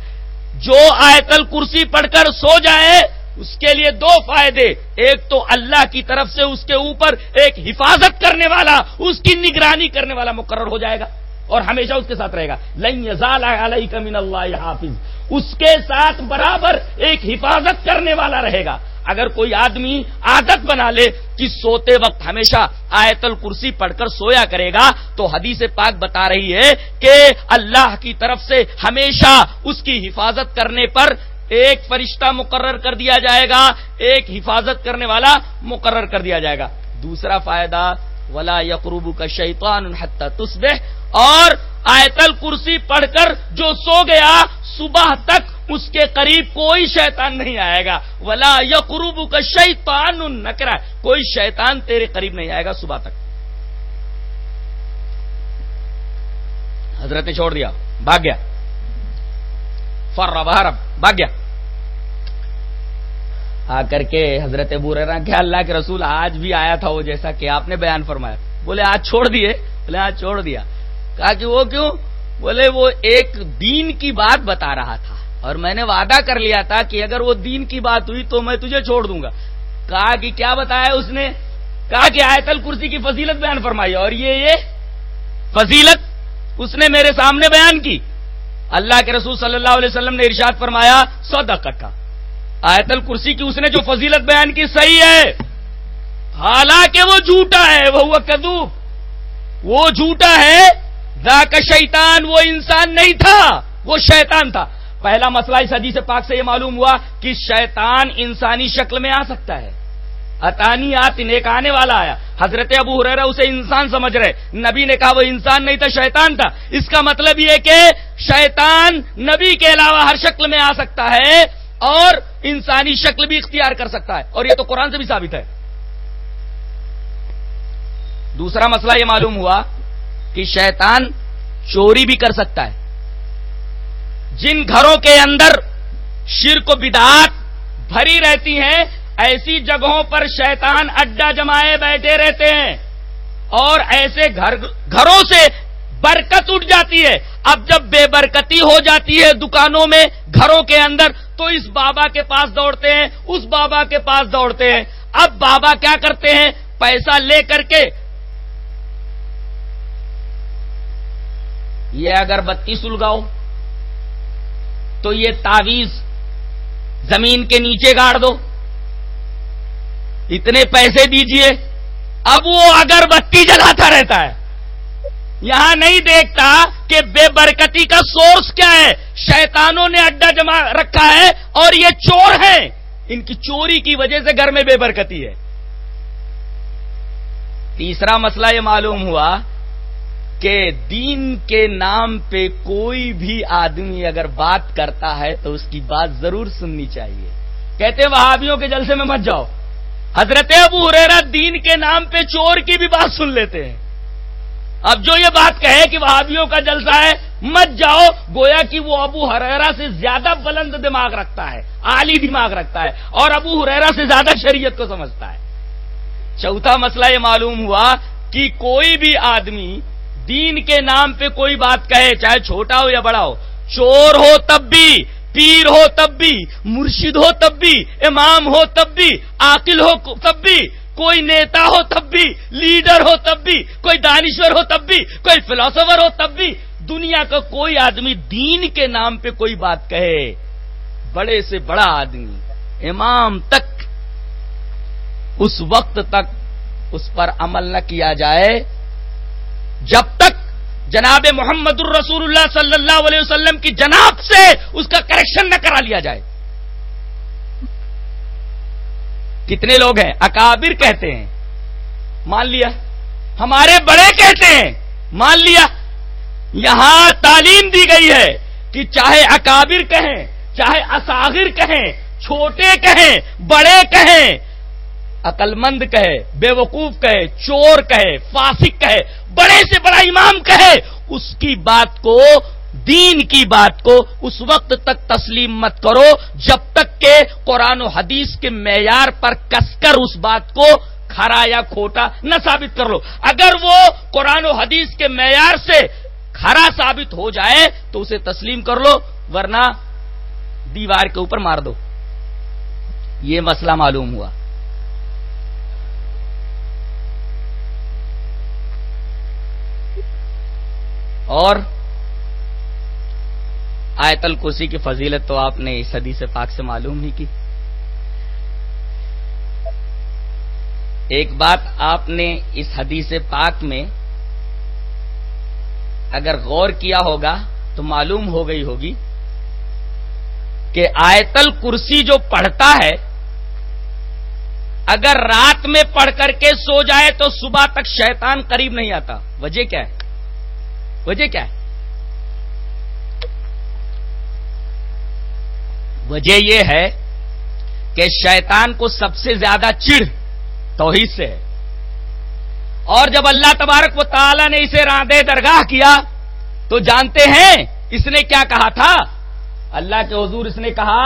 جو آیتل کرسی پڑھ کر سو جائے، اس کے لیے دو فائدے۔ ایک تو اللہ کی طرف سے اس کے اوپر ایک حفاظت کرنے والا، اس کی نگرانی کرنے والا مقرر ہو جائے گا اور ہمیشہ اس کے ساتھ رہے گا۔ لن یزال علیہ من اللہ حافظ۔ اس کے ساتھ برابر ایک حفاظت کرنے والا رہے گا۔ اگر کوئی آدمی عادت بنا لے کہ سوتے وقت ہمیشہ آیت الکرسی پڑھ کر سویا کرے گا، تو حدیث پاک بتا رہی ہے کہ اللہ کی طرف سے ہمیشہ اس کی حفاظت کرنے پر ایک فرشتہ مقرر کر دیا جائے گا، ایک حفاظت کرنے والا مقرر کر دیا جائے گا۔ دوسرا فائدہ، ولا یقروب کا شیطان حتہ تصبح۔ اور آیتل کرسی پڑھ کر جو سو گیا، صبح تک اس کے قریب کوئی شیطان نہیں آئے گا۔ ولا یقروب کا شیطان نکرا کوئی شیطان تیرے قریب نہیں آئے گا صبح تک۔ حضرت نے چھوڑ دیا۔ بھاگ گیا۔ فر بہرب بھاگ گیا۔ آ کر کے حضرت بورا کیا اللہ کے رسول، آج بھی آیا تھا وہ جیسا کہ آپ نے بیان فرمایا۔ بولے، آج چھوڑ دیے۔ بولے، آج چھوڑ دیا۔ کہا کہ وہ کیوں؟ بولے، وہ ایک دین کی بات بتا رہا تھا۔ اور میں نے وعدہ کر لیا تھا کہ اگر وہ دین کی بات ہوئی تو میں تجھے چھوڑ دوں گا۔ کہا کہ کیا بتایا اس نے؟ کہا کہ آیتل کرسی کی فضیلت بیان فرمائی۔ اور یہ یہ فضیلت اس نے میرے سامنے بیان کی۔ اللہ کے رسول صلی اللہ علیہ وسلم نے ارشاد فرمایا سو کا آیتل کرسی کی اس نے جو فضیلت بیان کی، صحیح ہے۔ حالانکہ وہ جھوٹا ہے وہ کدوب وہ جھوٹا ہے دا کا شیطان، وہ انسان نہیں تھا، وہ شیطان تھا۔ پہلا مسئلہ اس حدیث پاک سے یہ معلوم ہوا کہ شیطان انسانی شکل میں آ سکتا ہے۔ اتانی آت نیک آنے والا آیا۔ حضرت ابو حریرہ اسے انسان سمجھ رہے۔ نبی نے کہا وہ انسان نہیں تھا، شیطان تھا۔ اس کا مطلب یہ کہ شیطان نبی کے علاوہ ہر شکل میں آ سکتا ہے اور انسانی شکل بھی اختیار کر سکتا ہے۔ اور یہ تو قرآن سے بھی ثابت ہے۔ دوسرا مسئلہ یہ معلوم ہوا کہ شیطان چوری بھی کر سکتا ہے۔ جن گھروں کے اندر شرک و بدعات بھری رہتی ہیں، ایسی جگہوں پر شیطان اڈا جمائے بیٹھے رہتے ہیں۔ اور ایسے گھر گھروں سے برکت اٹھ جاتی ہے۔ اب جب بے برکتی ہو جاتی ہے دکانوں میں، گھروں کے اندر، تو اس بابا کے پاس دوڑتے ہیں، اس بابا کے پاس دوڑتے ہیں۔ اب بابا کیا کرتے ہیں؟ پیسہ لے کر کے یہ اگر بتی سلگاؤ۔ تو یہ تعویز زمین کے نیچے گاڑ دو۔ اتنے پیسے دیجیے۔ اب وہ اگر بتی جلاتا رہتا ہے۔ یہاں نہیں دیکھتا کہ بے برکتی کا سورس کیا ہے۔ شیطانوں نے اڈا جما رکھا ہے اور یہ چور ہیں۔ ان کی چوری کی وجہ سے گھر میں بے برکتی ہے۔ تیسرا مسئلہ یہ معلوم ہوا کہ دین کے نام پہ کوئی بھی آدمی اگر بات کرتا ہے تو اس کی بات ضرور سننی چاہیے۔ کہتے وہابیوں کے جلسے میں مت جاؤ۔ حضرت ابو ہریرا دین کے نام پہ چور کی بھی بات سن لیتے ہیں۔ اب جو یہ بات کہے کہ وہابیوں کا جلسہ ہے، مت جاؤ۔ گویا کہ وہ ابو ہریرا سے زیادہ بلند دماغ رکھتا ہے عالی دماغ رکھتا ہے اور ابو ہریرا سے زیادہ شریعت کو سمجھتا ہے۔ چوتھا مسئلہ یہ معلوم ہوا کہ کوئی بھی آدمی دین کے نام پہ کوئی بات کہے، چاہے چھوٹا ہو یا بڑا ہو، چور ہو تب بھی، پیر ہو تب بھی، مرشد ہو تب بھی، امام ہو تب بھی، عاقل ہو تب بھی، کوئی نیتا ہو تب بھی، لیڈر ہو تب بھی، کوئی دانشور ہو تب بھی، کوئی فلاسفر ہو تب بھی، دنیا کا کوئی آدمی دین کے نام پہ کوئی بات کہے، بڑے سے بڑا آدمی، امام تک، اس وقت تک اس پر عمل نہ کیا جائے جب تک جناب محمد الرسول اللہ صلی اللہ علیہ وسلم کی جناب سے اس کا کریکشن نہ کرا لیا جائے۔ کتنے لوگ ہیں؟ اکابر کہتے ہیں۔ مان لیا۔ ہمارے بڑے کہتے ہیں۔ مان لیا۔ یہاں تعلیم دی گئی ہے کہ چاہے اکابر کہیں، چاہے اصاغر کہیں، چھوٹے کہیں، بڑے کہیں عقل مند کہے بے وقوف کہے، چور کہے، فاسق کہے، بڑے سے بڑا امام کہے، اس کی بات کو، دین کی بات کو اس وقت تک تسلیم مت کرو جب تک کہ قرآن و حدیث کے معیار پر کس کر اس بات کو کھرا یا کھوٹا نہ ثابت کر لو۔ اگر وہ قرآن و حدیث کے معیار سے کھرا ثابت ہو جائے تو اسے تسلیم کر لو، ورنہ دیوار کے اوپر مار دو۔ یہ مسئلہ معلوم ہوا۔ اور آیت الکرسی کی فضیلت تو آپ نے اس حدیث پاک سے معلوم ہی کی۔ ایک بات آپ نے اس حدیث پاک میں اگر غور کیا ہوگا تو معلوم ہو گئی ہوگی کہ آیت الکرسی جو پڑھتا ہے، اگر رات میں پڑھ کر کے سو جائے تو صبح تک شیطان قریب نہیں آتا۔ وجہ کیا ہے؟ وجہ کیا ہے؟ وجہ یہ ہے کہ شیطان کو سب سے زیادہ چڑ توحید سے ہے۔ اور جب اللہ تبارک و تعالی نے اسے راندے درگاہ کیا، تو جانتے ہیں اس نے کیا کہا تھا؟ اللہ کے حضور اس نے کہا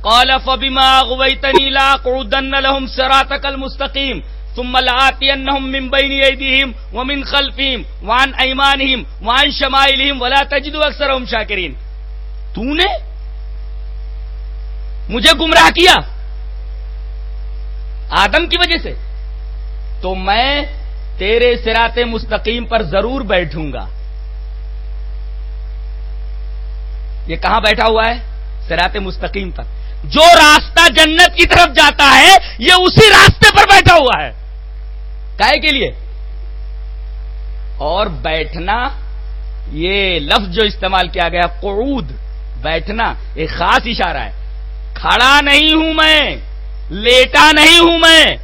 قالف بما اغویتنی لا قعودن لهم صراطك المستقیم۔ ثم لآتینہم من بین ایدیہم ومن خلفہم وعن ایمانہم وعن شمائلہم ولا تجدو اکثرہم شاکرین تو نے مجھے گمراہ کیا؟ آدم کی وجہ سے؟ تو میں تیرے سرات مستقیم پر ضرور بیٹھوں گا۔ یہ کہاں بیٹھا ہوا ہے؟ سرات مستقیم پر۔ جو راستہ جنت کی طرف جاتا ہے، یہ اسی راستے پر بیٹھا ہوا ہے۔ کائے کے لیے۔ اور بیٹھنا، یہ لفظ جو استعمال کیا گیا، قعود، بیٹھنا ایک خاص اشارہ ہے۔ کھڑا نہیں ہوں میں، لیٹا نہیں ہوں میں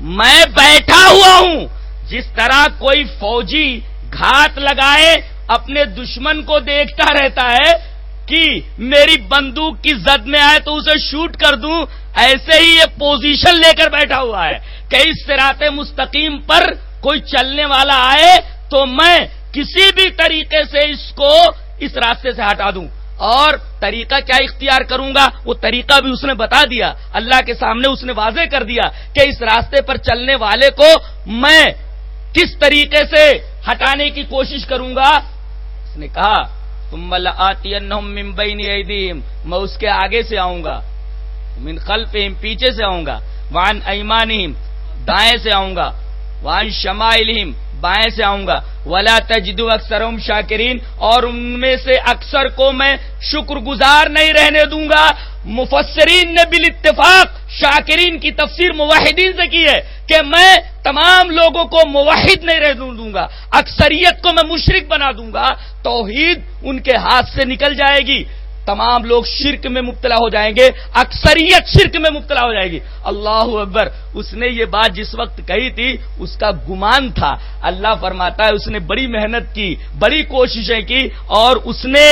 میں بیٹھا ہوا ہوں۔ جس طرح کوئی فوجی گھات لگائے، اپنے دشمن کو دیکھتا رہتا ہے کہ میری بندوق کی زد میں آئے تو اسے شوٹ کر دوں، ایسے ہی یہ پوزیشن لے کر بیٹھا ہوا ہے۔ کہ اس سرات مستقیم پر کوئی چلنے والا آئے تو میں کسی بھی طریقے سے اس کو اس راستے سے ہٹا دوں۔ اور طریقہ کیا اختیار کروں گا؟ وہ طریقہ بھی اس نے بتا دیا۔ اللہ کے سامنے اس نے واضح کر دیا کہ اس راستے پر چلنے والے کو میں کس طریقے سے ہٹانے کی کوشش کروں گا؟ اس نے کہا تم آتی ممبئی میں اس کے آگے سے آؤں گا، من خلفہم، پیچھے سے آؤں گا وان ایمانہم دائیں سے آؤں گا۔ وان شمائلہم بائیں سے آؤں گا۔ ولا تجدو اکثر شاکرین اور ان میں سے اکثر کو میں شکر گزار نہیں رہنے دوں گا۔ مفسرین نے بال اتفاق شاکرین کی تفسیر موحدین سے کی ہے کہ میں تمام لوگوں کو موحد نہیں رہ دوں گا۔ اکثریت کو میں مشرق بنا دوں گا۔ توحید ان کے ہاتھ سے نکل جائے گی۔ تمام لوگ شرک میں مبتلا ہو جائیں گے، اکثریت شرک میں مبتلا ہو جائے گی۔ اللہ اکبر، اس نے یہ بات جس وقت کہی تھی، اس کا گمان تھا۔ اللہ فرماتا ہے، اس نے بڑی محنت کی، بڑی کوششیں کی اور اس نے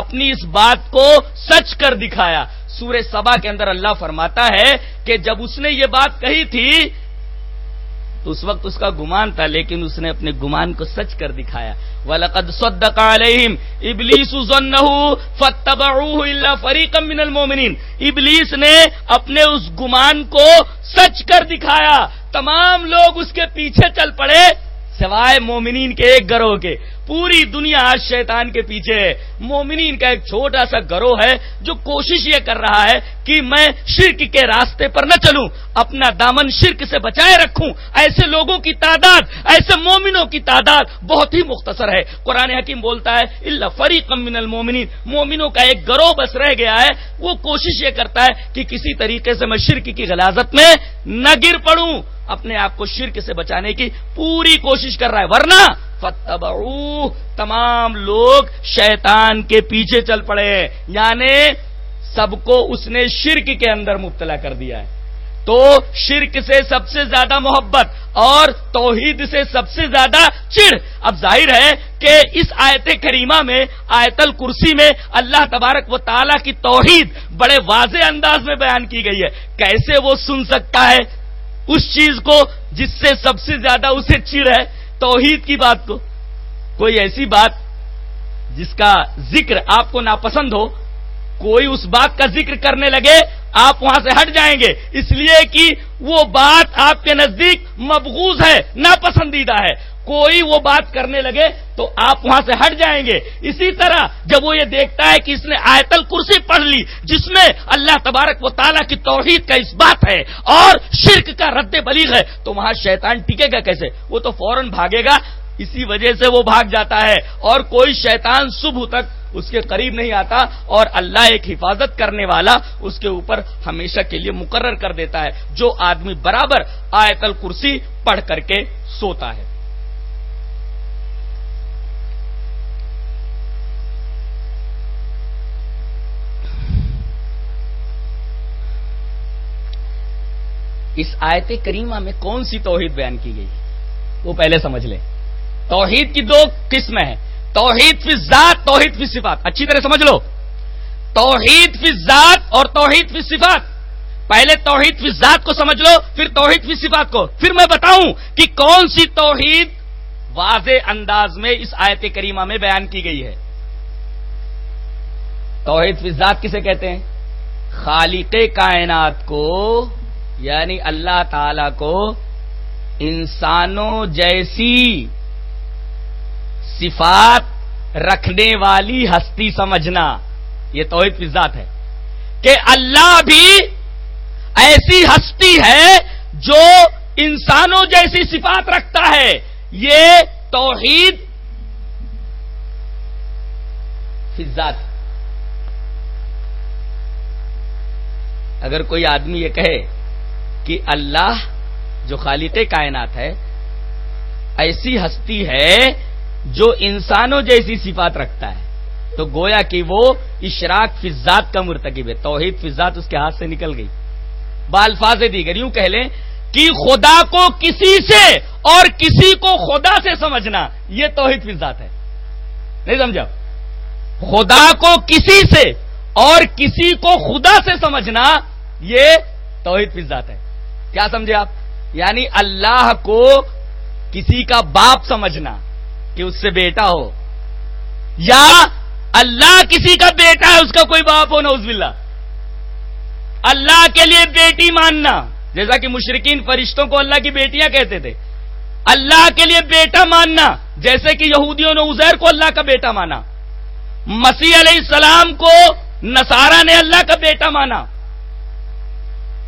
اپنی اس بات کو سچ کر دکھایا۔ سورہ سبا کے اندر اللہ فرماتا ہے کہ جب اس نے یہ بات کہی تھی تو اس وقت اس کا گمان تھا، لیکن اس نے اپنے گمان کو سچ کر دکھایا۔ وَلَقَدْ صَدَّقَ عَلَيْهِمْ، إِبْلِيسُ ظَنَّهُ فَاتَّبَعُوهُ إِلَّا فَرِيقًا مِّنَ الْمُؤْمِنِينَ۔ ابلیس نے اپنے اس گمان کو سچ کر دکھایا۔ تمام لوگ اس کے پیچھے چل پڑے۔ سوائے مومنین کے ایک گروہ کے۔ پوری دنیا آج شیطان کے پیچھے ہے۔ مومنین کا ایک چھوٹا سا گروہ ہے جو کوشش یہ کر رہا ہے کہ میں شرک کے راستے پر نہ چلوں، اپنا دامن شرک سے بچائے رکھوں۔ ایسے لوگوں کی تعداد، ایسے مومنوں کی تعداد بہت ہی مختصر ہے۔ قرآن حکیم بولتا ہے اللہ فریق من المومنین مومنوں کا ایک گروہ بس رہ گیا ہے۔ وہ کوشش یہ کرتا ہے کہ کسی طریقے سے میں شرک کی غلازت میں نہ گر پڑوں۔ اپنے آپ کو شرک سے بچانے کی پوری کوشش کر رہا ہے۔ ورنہ فتبعو تمام لوگ شیطان کے پیچھے چل پڑے۔ یعنی سب کو اس نے شرک کے اندر مبتلا کر دیا ہے۔ تو شرک سے سب سے زیادہ محبت اور توحید سے سب سے زیادہ چڑ اب ظاہر ہے کہ اس آیت کریمہ میں، آیت الکرسی میں اللہ تبارک و تعالیٰ کی توحید بڑے واضح انداز میں بیان کی گئی ہے۔ کیسے وہ سن سکتا ہے؟ اس چیز کو جس سے سب سے زیادہ اسے چڑ ہے، توحید کی بات کو۔ کوئی ایسی بات جس کا ذکر آپ کو ناپسند ہو، کوئی اس بات کا ذکر کرنے لگے، آپ وہاں سے ہٹ جائیں گے۔ اس لیے کہ وہ بات آپ کے نزدیک مبغوز ہے، ناپسندیدہ ہے۔ کوئی وہ بات کرنے لگے تو آپ وہاں سے ہٹ جائیں گے۔ اسی طرح جب وہ یہ دیکھتا ہے کہ اس نے آیتل کرسی پڑھ لی، جس میں اللہ تبارک و تعالیٰ کی توحید کا اس بات ہے اور شرک کا رد بلیغ ہے، تو وہاں شیطان ٹکے گا کیسے؟ وہ تو فوراً بھاگے گا۔ اسی وجہ سے وہ بھاگ جاتا ہے اور کوئی شیطان صبح تک اس کے قریب نہیں آتا اور اللہ ایک حفاظت کرنے والا اس کے اوپر ہمیشہ کے لیے مقرر کر دیتا ہے، جو آدمی برابر آیتل کرسی پڑھ کر کے سوتا ہے۔ اس آیت کریمہ میں کون سی توحید بیان کی گئی؟ وہ پہلے سمجھ لیں۔ توحید کی دو قسمیں ہیں۔ توحید فی ذات توحید فی صفات اچھی طرح سمجھ لو۔ توحید فی ذات اور توحید فی صفات پہلے توحید فی ذات کو سمجھ لو، پھر توحید فی صفات کو۔ پھر میں بتاؤں کہ کون سی توحید واضح انداز میں اس آیت کریمہ میں بیان کی گئی ہے۔ توحید فی ذات کسے کہتے ہیں؟ خالق کائنات کو یعنی اللہ تعالی کو انسانوں جیسی صفات رکھنے والی ہستی سمجھنا، یہ توحید فی ذات ہے۔ کہ اللہ بھی ایسی ہستی ہے جو انسانوں جیسی صفات رکھتا ہے۔ یہ توحید فی ذات اگر کوئی آدمی یہ کہے کہ اللہ جو خالق کائنات ہے، ایسی ہستی ہے جو انسانوں جیسی صفات رکھتا ہے۔ تو گویا کہ وہ اشراق فضات کا مرتکب ہے، توحید فضات اس کے ہاتھ سے نکل گئی۔ بالفاظ دیگر یوں کہہ لیں کہ خدا کو کسی سے اور کسی کو خدا سے سمجھنا، یہ توحید فضات ہے۔ نہیں سمجھا؟ خدا کو کسی سے اور کسی کو خدا سے سمجھنا، یہ توحید فضات ہے۔ کیا سمجھے آپ؟ یعنی اللہ کو کسی کا باپ سمجھنا کہ اس سے بیٹا ہو، یا اللہ کسی کا بیٹا ہے، اس کا کوئی باپ ہو نا اس بلا اللہ کے لیے بیٹی ماننا، جیسا کہ مشرقین فرشتوں کو اللہ کی بیٹیاں کہتے تھے۔ اللہ کے لیے بیٹا ماننا، جیسے کہ یہودیوں نے ازیر کو اللہ کا بیٹا مانا۔ مسیح علیہ السلام کو نسارا نے اللہ کا بیٹا مانا۔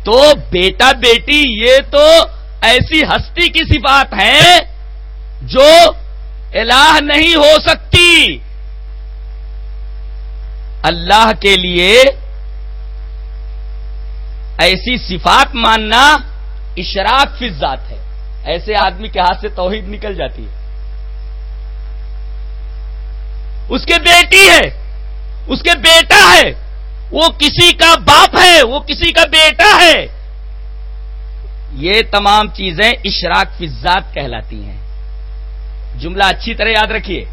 تو بیٹا بیٹی یہ تو ایسی ہستی کی صفات ہے جو الہ نہیں ہو سکتی۔ اللہ کے لیے ایسی صفات ماننا اشراق فی ذات ہے۔ ایسے آدمی کے ہاتھ سے توحید نکل جاتی ہے۔ اس کے بیٹی ہے، اس کے بیٹا ہے۔ وہ کسی کا باپ ہے، وہ کسی کا بیٹا ہے۔ یہ تمام چیزیں اشراق فضات کہلاتی ہیں۔ جملہ اچھی طرح یاد رکھیے۔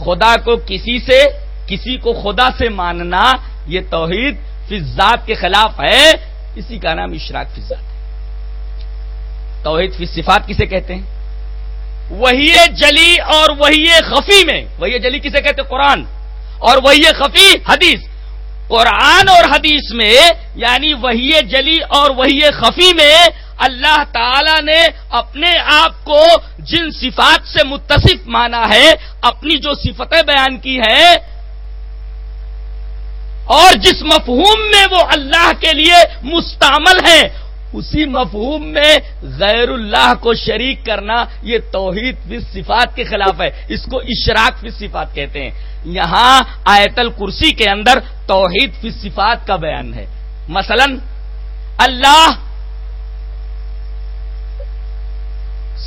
خدا کو کسی سے، کسی کو خدا سے ماننا یہ توحید فضات کے خلاف ہے۔ اسی کا نام اشراق فضات ہے۔ توحید فی صفات کسے کہتے ہیں؟ وہی جلی اور وہی خفی میں۔ وہی جلی کسے کہتے قرآن۔ اور وہی خفی حدیث۔ قرآن اور حدیث میں یعنی وہی جلی اور وہی خفی میں، اللہ تعالی نے اپنے آپ کو جن صفات سے متصف مانا ہے، اپنی جو صفتیں بیان کی ہے اور جس مفہوم میں وہ اللہ کے لیے مستعمل ہے اسی مفہوم میں غیر اللہ کو شریک کرنا یہ توحید فی صفات کے خلاف ہے۔ اس کو اشراق فی صفات کہتے ہیں۔ یہاں آیت الکرسی کے اندر توحید فی صفات کا بیان ہے۔ مثلا، اللہ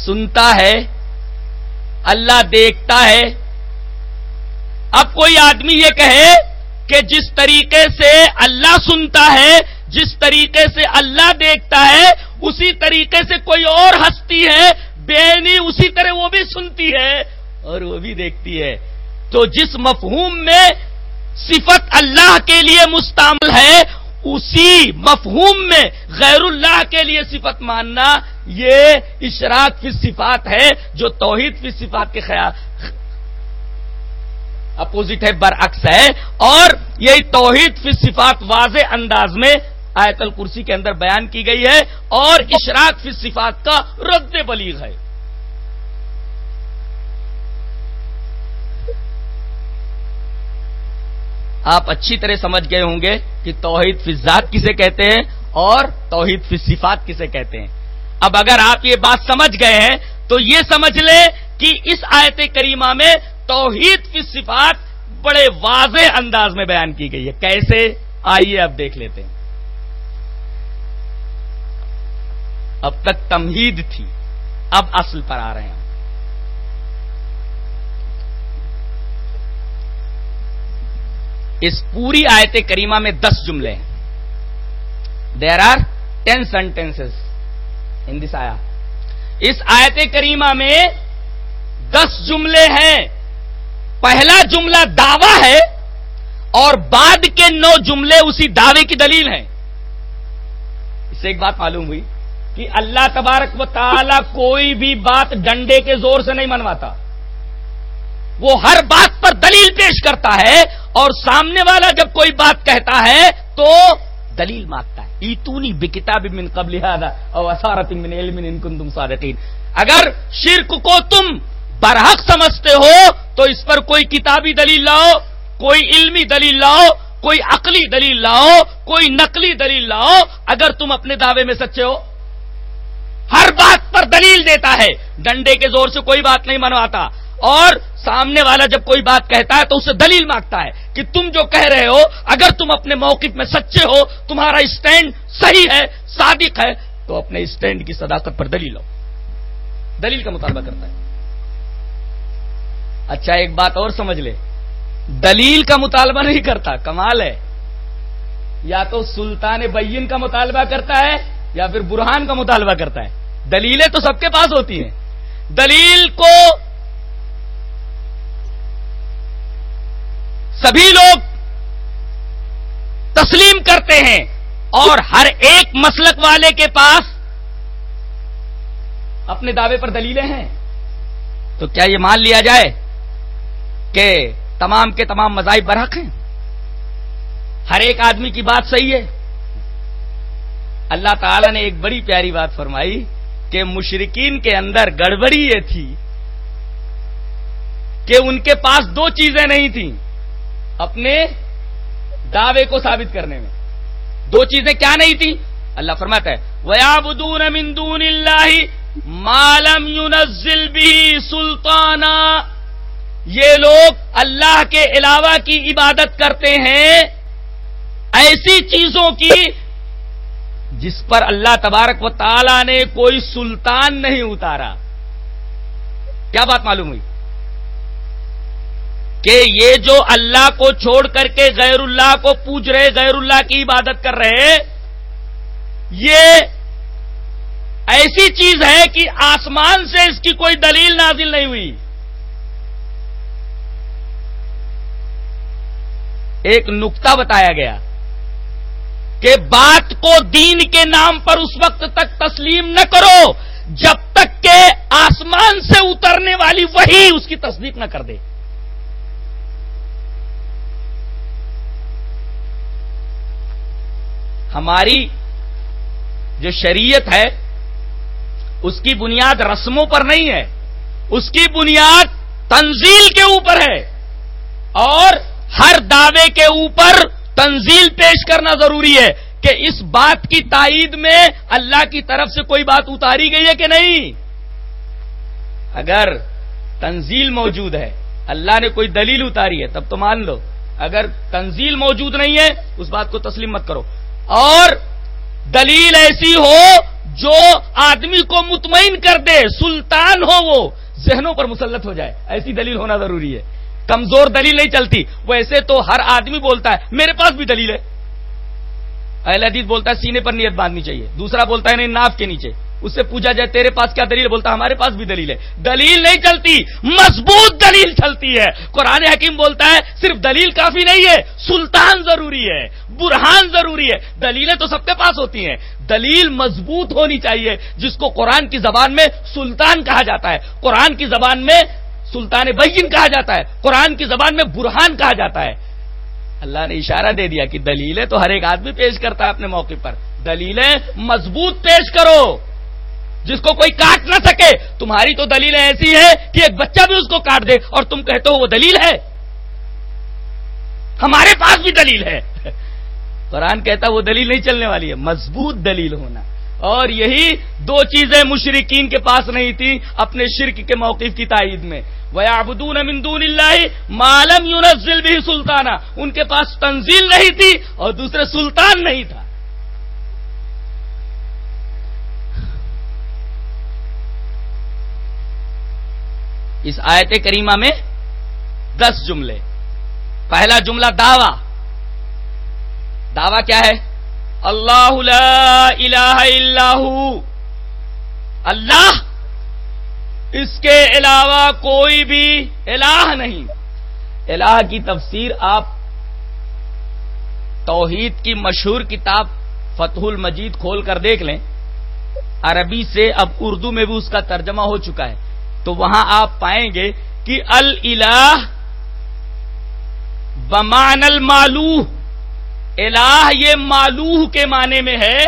سنتا ہے، اللہ دیکھتا ہے۔ اب کوئی آدمی یہ کہے کہ جس طریقے سے اللہ سنتا ہے، جس طریقے سے اللہ دیکھتا ہے، اسی طریقے سے کوئی اور ہستی ہے، بے اسی طرح وہ بھی سنتی ہے اور وہ بھی دیکھتی ہے۔ تو جس مفہوم میں صفت اللہ کے لیے مستعمل ہے، اسی مفہوم میں غیر اللہ کے لیے صفت ماننا، یہ اشراق فی صفات ہے، جو توحید فی صفات کے خیال اپوزٹ ہے، برعکس ہے، اور یہ توحید فی صفات واضح انداز میں آیت الکرسی کے اندر بیان کی گئی ہے، اور اشراق فی صفات کا رد بلیغ ہے۔ آپ اچھی طرح سمجھ گئے ہوں گے کہ توحید فی ذات کسے کہتے ہیں اور توحید فی صفات کسے کہتے ہیں۔ اب اگر آپ یہ بات سمجھ گئے ہیں تو یہ سمجھ لیں کہ اس آیت کریمہ میں توحید فی صفات بڑے واضح انداز میں بیان کی گئی ہے۔ کیسے؟ آئیے اب دیکھ لیتے ہیں۔ اب تک تمہید تھی، اب اصل پر آ رہے ہیں۔ اس پوری آیت کریمہ میں دس جملے ہیں۔ دیر آر ٹین سینٹینس ان دس آیا اس آیت کریمہ میں دس جملے ہیں۔ پہلا جملہ دعوی ہے اور بعد کے نو جملے اسی دعوے کی دلیل ہیں۔ اس سے ایک بات معلوم ہوئی کہ اللہ تبارک و تعالی کوئی بھی بات ڈنڈے کے زور سے نہیں منواتا۔ وہ ہر بات پر دلیل پیش کرتا ہے اور سامنے والا جب کوئی بات کہتا ہے تو دلیل مانگتا ہے۔ ایتونی بے کتاب من قبل اور من علم ان تم صادقین۔ اگر شرک کو تم برحق سمجھتے ہو تو اس پر کوئی کتابی دلیل لاؤ، کوئی علمی دلیل لاؤ، کوئی عقلی دلیل لاؤ، کوئی نقلی دلیل لاؤ۔ اگر تم اپنے دعوے میں سچے ہو، ہر بات پر دلیل دیتا ہے۔ ڈنڈے کے زور سے کوئی بات نہیں منواتا۔ اور سامنے والا جب کوئی بات کہتا ہے تو اسے دلیل مانگتا ہے کہ تم جو کہہ رہے ہو، اگر تم اپنے موقف میں سچے ہو، تمہارا اسٹینڈ صحیح ہے، صادق ہے، تو اپنے اسٹینڈ کی صداقت پر دلیل لو دلیل کا مطالبہ کرتا ہے۔ اچھا ایک بات اور سمجھ لے۔ دلیل کا مطالبہ نہیں کرتا، کمال ہے۔ یا تو سلطان بین کا مطالبہ کرتا ہے، یا پھر برہان کا مطالبہ کرتا ہے۔ دلیلیں تو سب کے پاس ہوتی ہیں۔ دلیل کو سبھی لوگ تسلیم کرتے ہیں اور ہر ایک مسلک والے کے پاس اپنے دعوے پر دلیلیں ہیں۔ تو کیا یہ مان لیا جائے کہ تمام کے تمام مذاہب برحق ہیں؟ ہر ایک آدمی کی بات صحیح ہے۔ اللہ تعالی نے ایک بڑی پیاری بات فرمائی کہ مشرقین کے اندر گڑبڑی یہ تھی کہ ان کے پاس دو چیزیں نہیں تھیں۔ اپنے دعوے کو ثابت کرنے میں۔ دو چیزیں کیا نہیں تھی اللہ فرماتا ہے، وَيَعْبُدُونَ مِن دُونِ اللَّهِ مَا لَمْ يُنَزِّلْ بِهِ سُلْطَانًا۔ یہ لوگ اللہ کے علاوہ کی عبادت کرتے ہیں ایسی چیزوں کی جس پر اللہ تبارک و تعالی نے کوئی سلطان نہیں اتارا۔ کیا بات معلوم ہوئی؟ کہ یہ جو اللہ کو چھوڑ کر کے غیر اللہ کو پوج رہے، غیر اللہ کی عبادت کر رہے یہ ایسی چیز ہے کہ آسمان سے اس کی کوئی دلیل نازل نہیں ہوئی۔ ایک نقطہ بتایا گیا کہ بات کو دین کے نام پر اس وقت تک تسلیم نہ کرو جب تک کہ آسمان سے اترنے والی وہی اس کی تصدیق نہ کر دے۔ ہماری جو شریعت ہے، اس کی بنیاد رسموں پر نہیں ہے، اس کی بنیاد تنزیل کے اوپر ہے۔ اور ہر دعوے کے اوپر تنزیل پیش کرنا ضروری ہے کہ اس بات کی تائید میں اللہ کی طرف سے کوئی بات اتاری گئی ہے کہ نہیں۔ اگر تنزیل موجود ہے، اللہ نے کوئی دلیل اتاری ہے، تب تو مان لو۔ اگر تنزیل موجود نہیں ہے، اس بات کو تسلیم مت کرو۔ اور دلیل ایسی ہو جو آدمی کو مطمئن کر دے، سلطان ہو وہ، ذہنوں پر مسلط ہو جائے۔ ایسی دلیل ہونا ضروری ہے۔ کمزور دلیل نہیں چلتی۔ ویسے تو ہر آدمی بولتا ہے، میرے پاس بھی دلیل ہے۔ اہل حدیث بولتا ہے، سینے پر نیت باندھنی چاہیے۔ دوسرا بولتا ہے نہیں ناف کے نیچے۔ اس سے پوچھا جائے تیرے پاس کیا دلیل؟ بولتا ہمارے پاس بھی دلیل ہے۔ دلیل نہیں چلتی، مضبوط دلیل چلتی ہے۔ قرآن حکیم بولتا ہے، صرف دلیل کافی نہیں ہے، سلطان ضروری ہے، برہان ضروری ہے۔ دلیلیں تو سب کے پاس ہوتی ہیں۔ دلیل مضبوط ہونی چاہیے، جس کو قرآن کی زبان میں سلطان کہا جاتا ہے۔ قرآن کی زبان میں سلطان بین کہا جاتا ہے۔ قرآن کی زبان میں برہان کہا جاتا ہے۔ اللہ نے اشارہ دے دیا کہ دلیلیں تو ہر ایک آدمی پیش کرتا ہے اپنے موقع پر۔ دلیلیں مضبوط پیش کرو۔ جس کو کوئی کاٹ نہ سکے، تمہاری تو دلیلیں ایسی ہیں کہ ایک بچہ بھی اس کو کاٹ دے اور تم کہتے ہو وہ دلیل ہے۔ ہمارے پاس بھی دلیل ہے۔ قرآن کہتا وہ دلیل نہیں چلنے والی ہے، مضبوط دلیل ہونا۔ اور یہی دو چیزیں مشرقین کے پاس نہیں تھی اپنے شرک کے موقف کی تائید میں۔ وَيَعْبُدُونَ مِن دُونِ اللَّهِ مَا لَمْ يُنَزِّلْ بِهِ سلطانہ ان کے پاس تنزیل نہیں تھی اور دوسرے سلطان نہیں تھا۔ اس آیت کریمہ میں دس جملے۔ پہلا جملہ دعوی۔ دعوی کیا ہے؟ اللہ لا الہ الا ہو۔ اللہ اس کے علاوہ کوئی بھی الہ نہیں۔ الہ کی تفسیر آپ توحید کی مشہور کتاب فتح المجید کھول کر دیکھ لیں۔ عربی سے اب اردو میں بھی اس کا ترجمہ ہو چکا ہے۔ تو وہاں آپ پائیں گے کہ الہ بمان المالوح، الہ یہ معلوح کے معنی میں ہے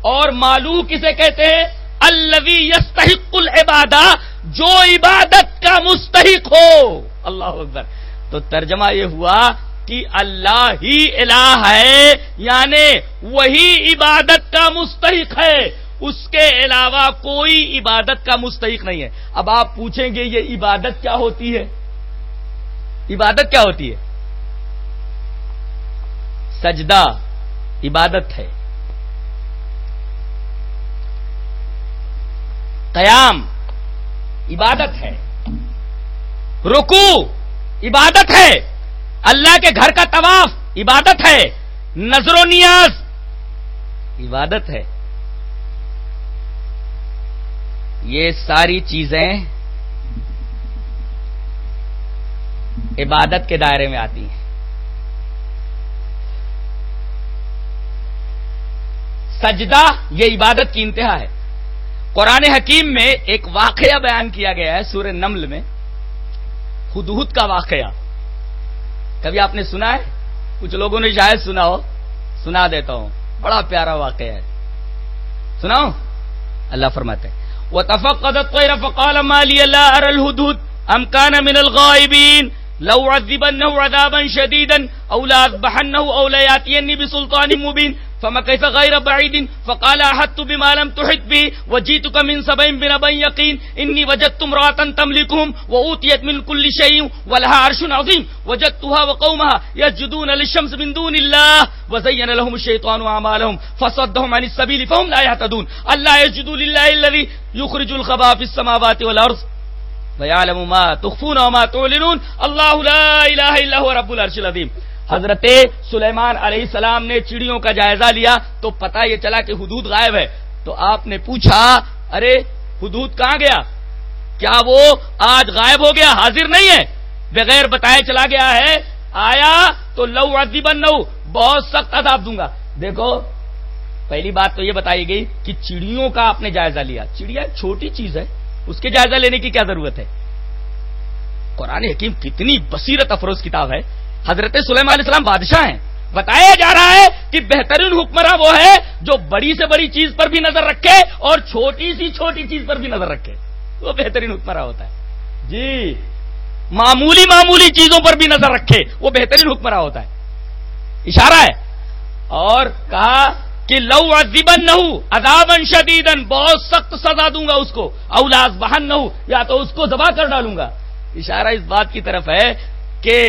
اور معلوح کسے کہتے ہیں؟ الوی یستحق العبادہ، جو عبادت کا مستحق ہو۔ اللہ اکبر۔ تو ترجمہ یہ ہوا کہ اللہ ہی الہ ہے یعنی وہی عبادت کا مستحق ہے۔ اس کے علاوہ کوئی عبادت کا مستحق نہیں ہے۔ اب آپ پوچھیں گے یہ عبادت کیا ہوتی ہے؟ عبادت کیا ہوتی ہے؟ سجدہ عبادت ہے۔ قیام عبادت ہے۔ رکو عبادت ہے۔ اللہ کے گھر کا طواف عبادت ہے۔ نظر و نیاز عبادت ہے۔ یہ ساری چیزیں عبادت کے دائرے میں آتی ہیں۔ سجدہ یہ عبادت کی انتہا ہے۔ قرآن حکیم میں ایک واقعہ بیان کیا گیا ہے سورہ نمل میں۔ خدہد کا واقعہ۔ کبھی آپ نے سنا ہے؟ کچھ لوگوں نے شاید سنا ہو۔ سنا دیتا ہوں۔ بڑا پیارا واقعہ ہے۔ سناؤ اللہ فرماتے وہ الطير فقال ما لي لا اللہ الهدود الحدود امکان من الغائبين لو عذبنه عذابا شديدا او لا اذبحنه او لا ياتيني بسلطان مبين فما كيف غير بعيد؟ فقال احدت بما لم تحط به وجئتك من سبع بنبا يقين. اني وجدت امراه تملكهم واوتيت من كل شيء، ولها عرش عظيم. وجدتها وقومها يسجدون للشمس من دون الله. وزين لهم الشيطان اعمالهم فصدهم عن السبيل، فهم لا يهتدون. الا يسجدوا لله الذي يخرج الخبا في السماوات والارض ويعلم ما تخفون وما تعلنون. الله لا اله الا هو رب العرش العظيم. حضرت سلیمان علیہ السلام نے چڑیوں کا جائزہ لیا تو پتا یہ چلا کہ حدود غائب ہے۔ تو آپ نے پوچھا، ارے، حدود کہاں گیا؟ کیا وہ آج غائب ہو گیا، حاضر نہیں ہے؟ بغیر بتائے چلا گیا ہے۔ آیا تو لو ادیبن نو بہت سخت عذاب دوں گا۔ دیکھو، پہلی بات تو یہ بتائی گئی کہ چڑیوں کا آپ نے جائزہ لیا۔ چڑیا ایک چھوٹی چیز ہے، اس کے جائزہ لینے کی کیا ضرورت ہے؟ قرآن حکیم کتنی بصیرت افروز کتاب ہے۔ حضرت سلیمان علیہ السلام بادشاہ ہیں۔ بتایا جا رہا ہے کہ بہترین حکمراں وہ ہے جو بڑی سے بڑی چیز پر بھی نظر رکھے اور چھوٹی سی چھوٹی چیز پر بھی نظر رکھے۔ وہ بہترین حکمراں ہوتا ہے۔ جی معمولی معمولی چیزوں پر بھی نظر رکھے۔ وہ بہترین حکمراں ہوتا ہے۔ اشارہ ہے۔ اور کہا کہ لو ازبن نہ ادابن شدیدن بہت سخت سزا دوں گا اس کو۔ اولاز بہن نہ یا تو اس کو دبا کر ڈالوں گا۔ اشارہ اس بات کی طرف ہے کہ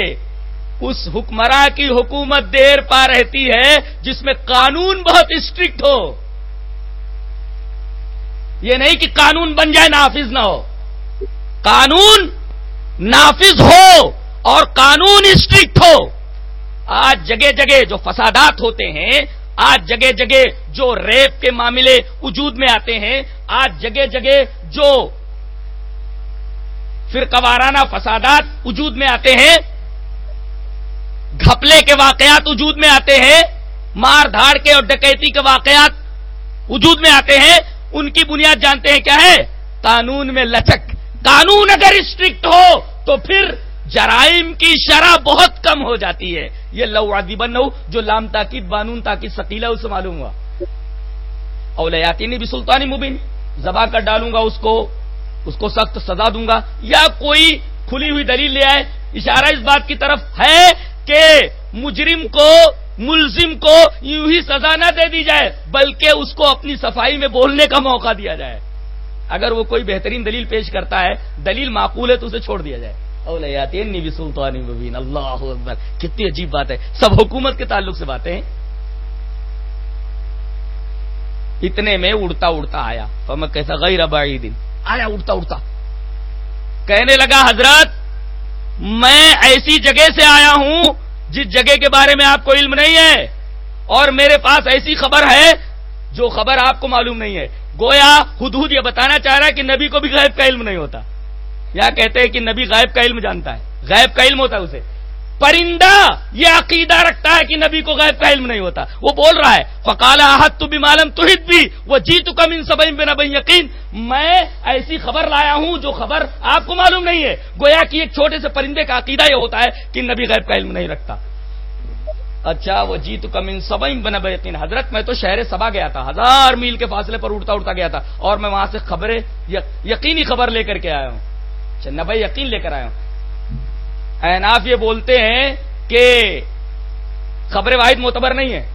اس حکمراں کی حکومت دیر پا رہتی ہے جس میں قانون بہت اسٹرکٹ ہو۔ یہ نہیں کہ قانون بن جائے نافذ نہ ہو۔ قانون نافذ ہو اور قانون اسٹرکٹ ہو۔ آج جگہ جگہ جو فسادات ہوتے ہیں، آج جگہ جگہ جو ریپ کے معاملے وجود میں آتے ہیں، آج جگہ جگہ جو پھر قوارانہ فسادات وجود میں آتے ہیں گھپلے کے واقعات وجود میں آتے ہیں، مار دھاڑ کے اور ڈکیتی کے واقعات وجود میں آتے ہیں۔ ان کی بنیاد جانتے ہیں کیا ہے؟ قانون میں لچک۔ قانون اگر اسٹرکٹ ہو تو پھر جرائم کی شرح بہت کم ہو جاتی ہے۔ یہ لو عادی بن جو لام تاکید، بانون تاکید سکیلا اسے معلوم ہوا۔ اولیاتی نے بھی سلطانی مبین زبا کر ڈالوں گا اس کو اس کو سخت سزا دوں گا۔ یا کوئی کھلی ہوئی دلیل لے آئے، اشارہ اس بات کی طرف ہے کہ مجرم کو، ملزم کو یوں ہی سزا نہ دے دی جائے، بلکہ اس کو اپنی صفائی میں بولنے کا موقع دیا جائے۔ اگر وہ کوئی بہترین دلیل پیش کرتا ہے، دلیل معقول ہے تو اسے چھوڑ دیا جائے۔ اولیاتین بھی مبین، اللہ اکبر، کتنی عجیب بات ہے۔ سب حکومت کے تعلق سے باتیں ہیں۔ اتنے میں اڑتا اڑتا آیا تو میں کیسا غیر ابائی دن آیا اڑتا اڑتا۔ کہنے لگا حضرت میں ایسی جگہ سے آیا ہوں جس جگہ کے بارے میں آپ کو علم نہیں ہے اور میرے پاس ایسی خبر ہے جو خبر آپ کو معلوم نہیں ہے۔ گویا حدود یہ بتانا چاہ رہا ہے کہ نبی کو بھی غائب کا علم نہیں ہوتا۔ یا کہتے ہیں کہ نبی غائب کا علم جانتا ہے۔ غائب کا علم ہوتا ہے اسے۔ پرندہ یہ عقیدہ رکھتا ہے کہ نبی کو غائب کا علم نہیں ہوتا۔ وہ بول رہا ہے فکالا احد تو بھی معلوم تو بھی وہ جی تو کم ان سب بے یقین میں ایسی خبر لایا ہوں جو خبر آپ کو معلوم نہیں ہے۔ گویا کہ ایک چھوٹے سے پرندے کا عقیدہ یہ ہوتا ہے کہ نبی غائب کا علم نہیں رکھتا۔ اچھا وہ جی تو کم ان سب بنا یقین حضرت، میں تو شہر سبا گیا تھا۔ ہزار میل کے فاصلے پر اڑتا اڑتا گیا تھا۔ اور میں وہاں سے خبریں یقینی خبر لے کر کے آیا ہوں۔ اچھا، نبی یقین لے کر آیا ہوں۔ ایناف یہ بولتے ہیں کہ خبر واحد معتبر نہیں ہے۔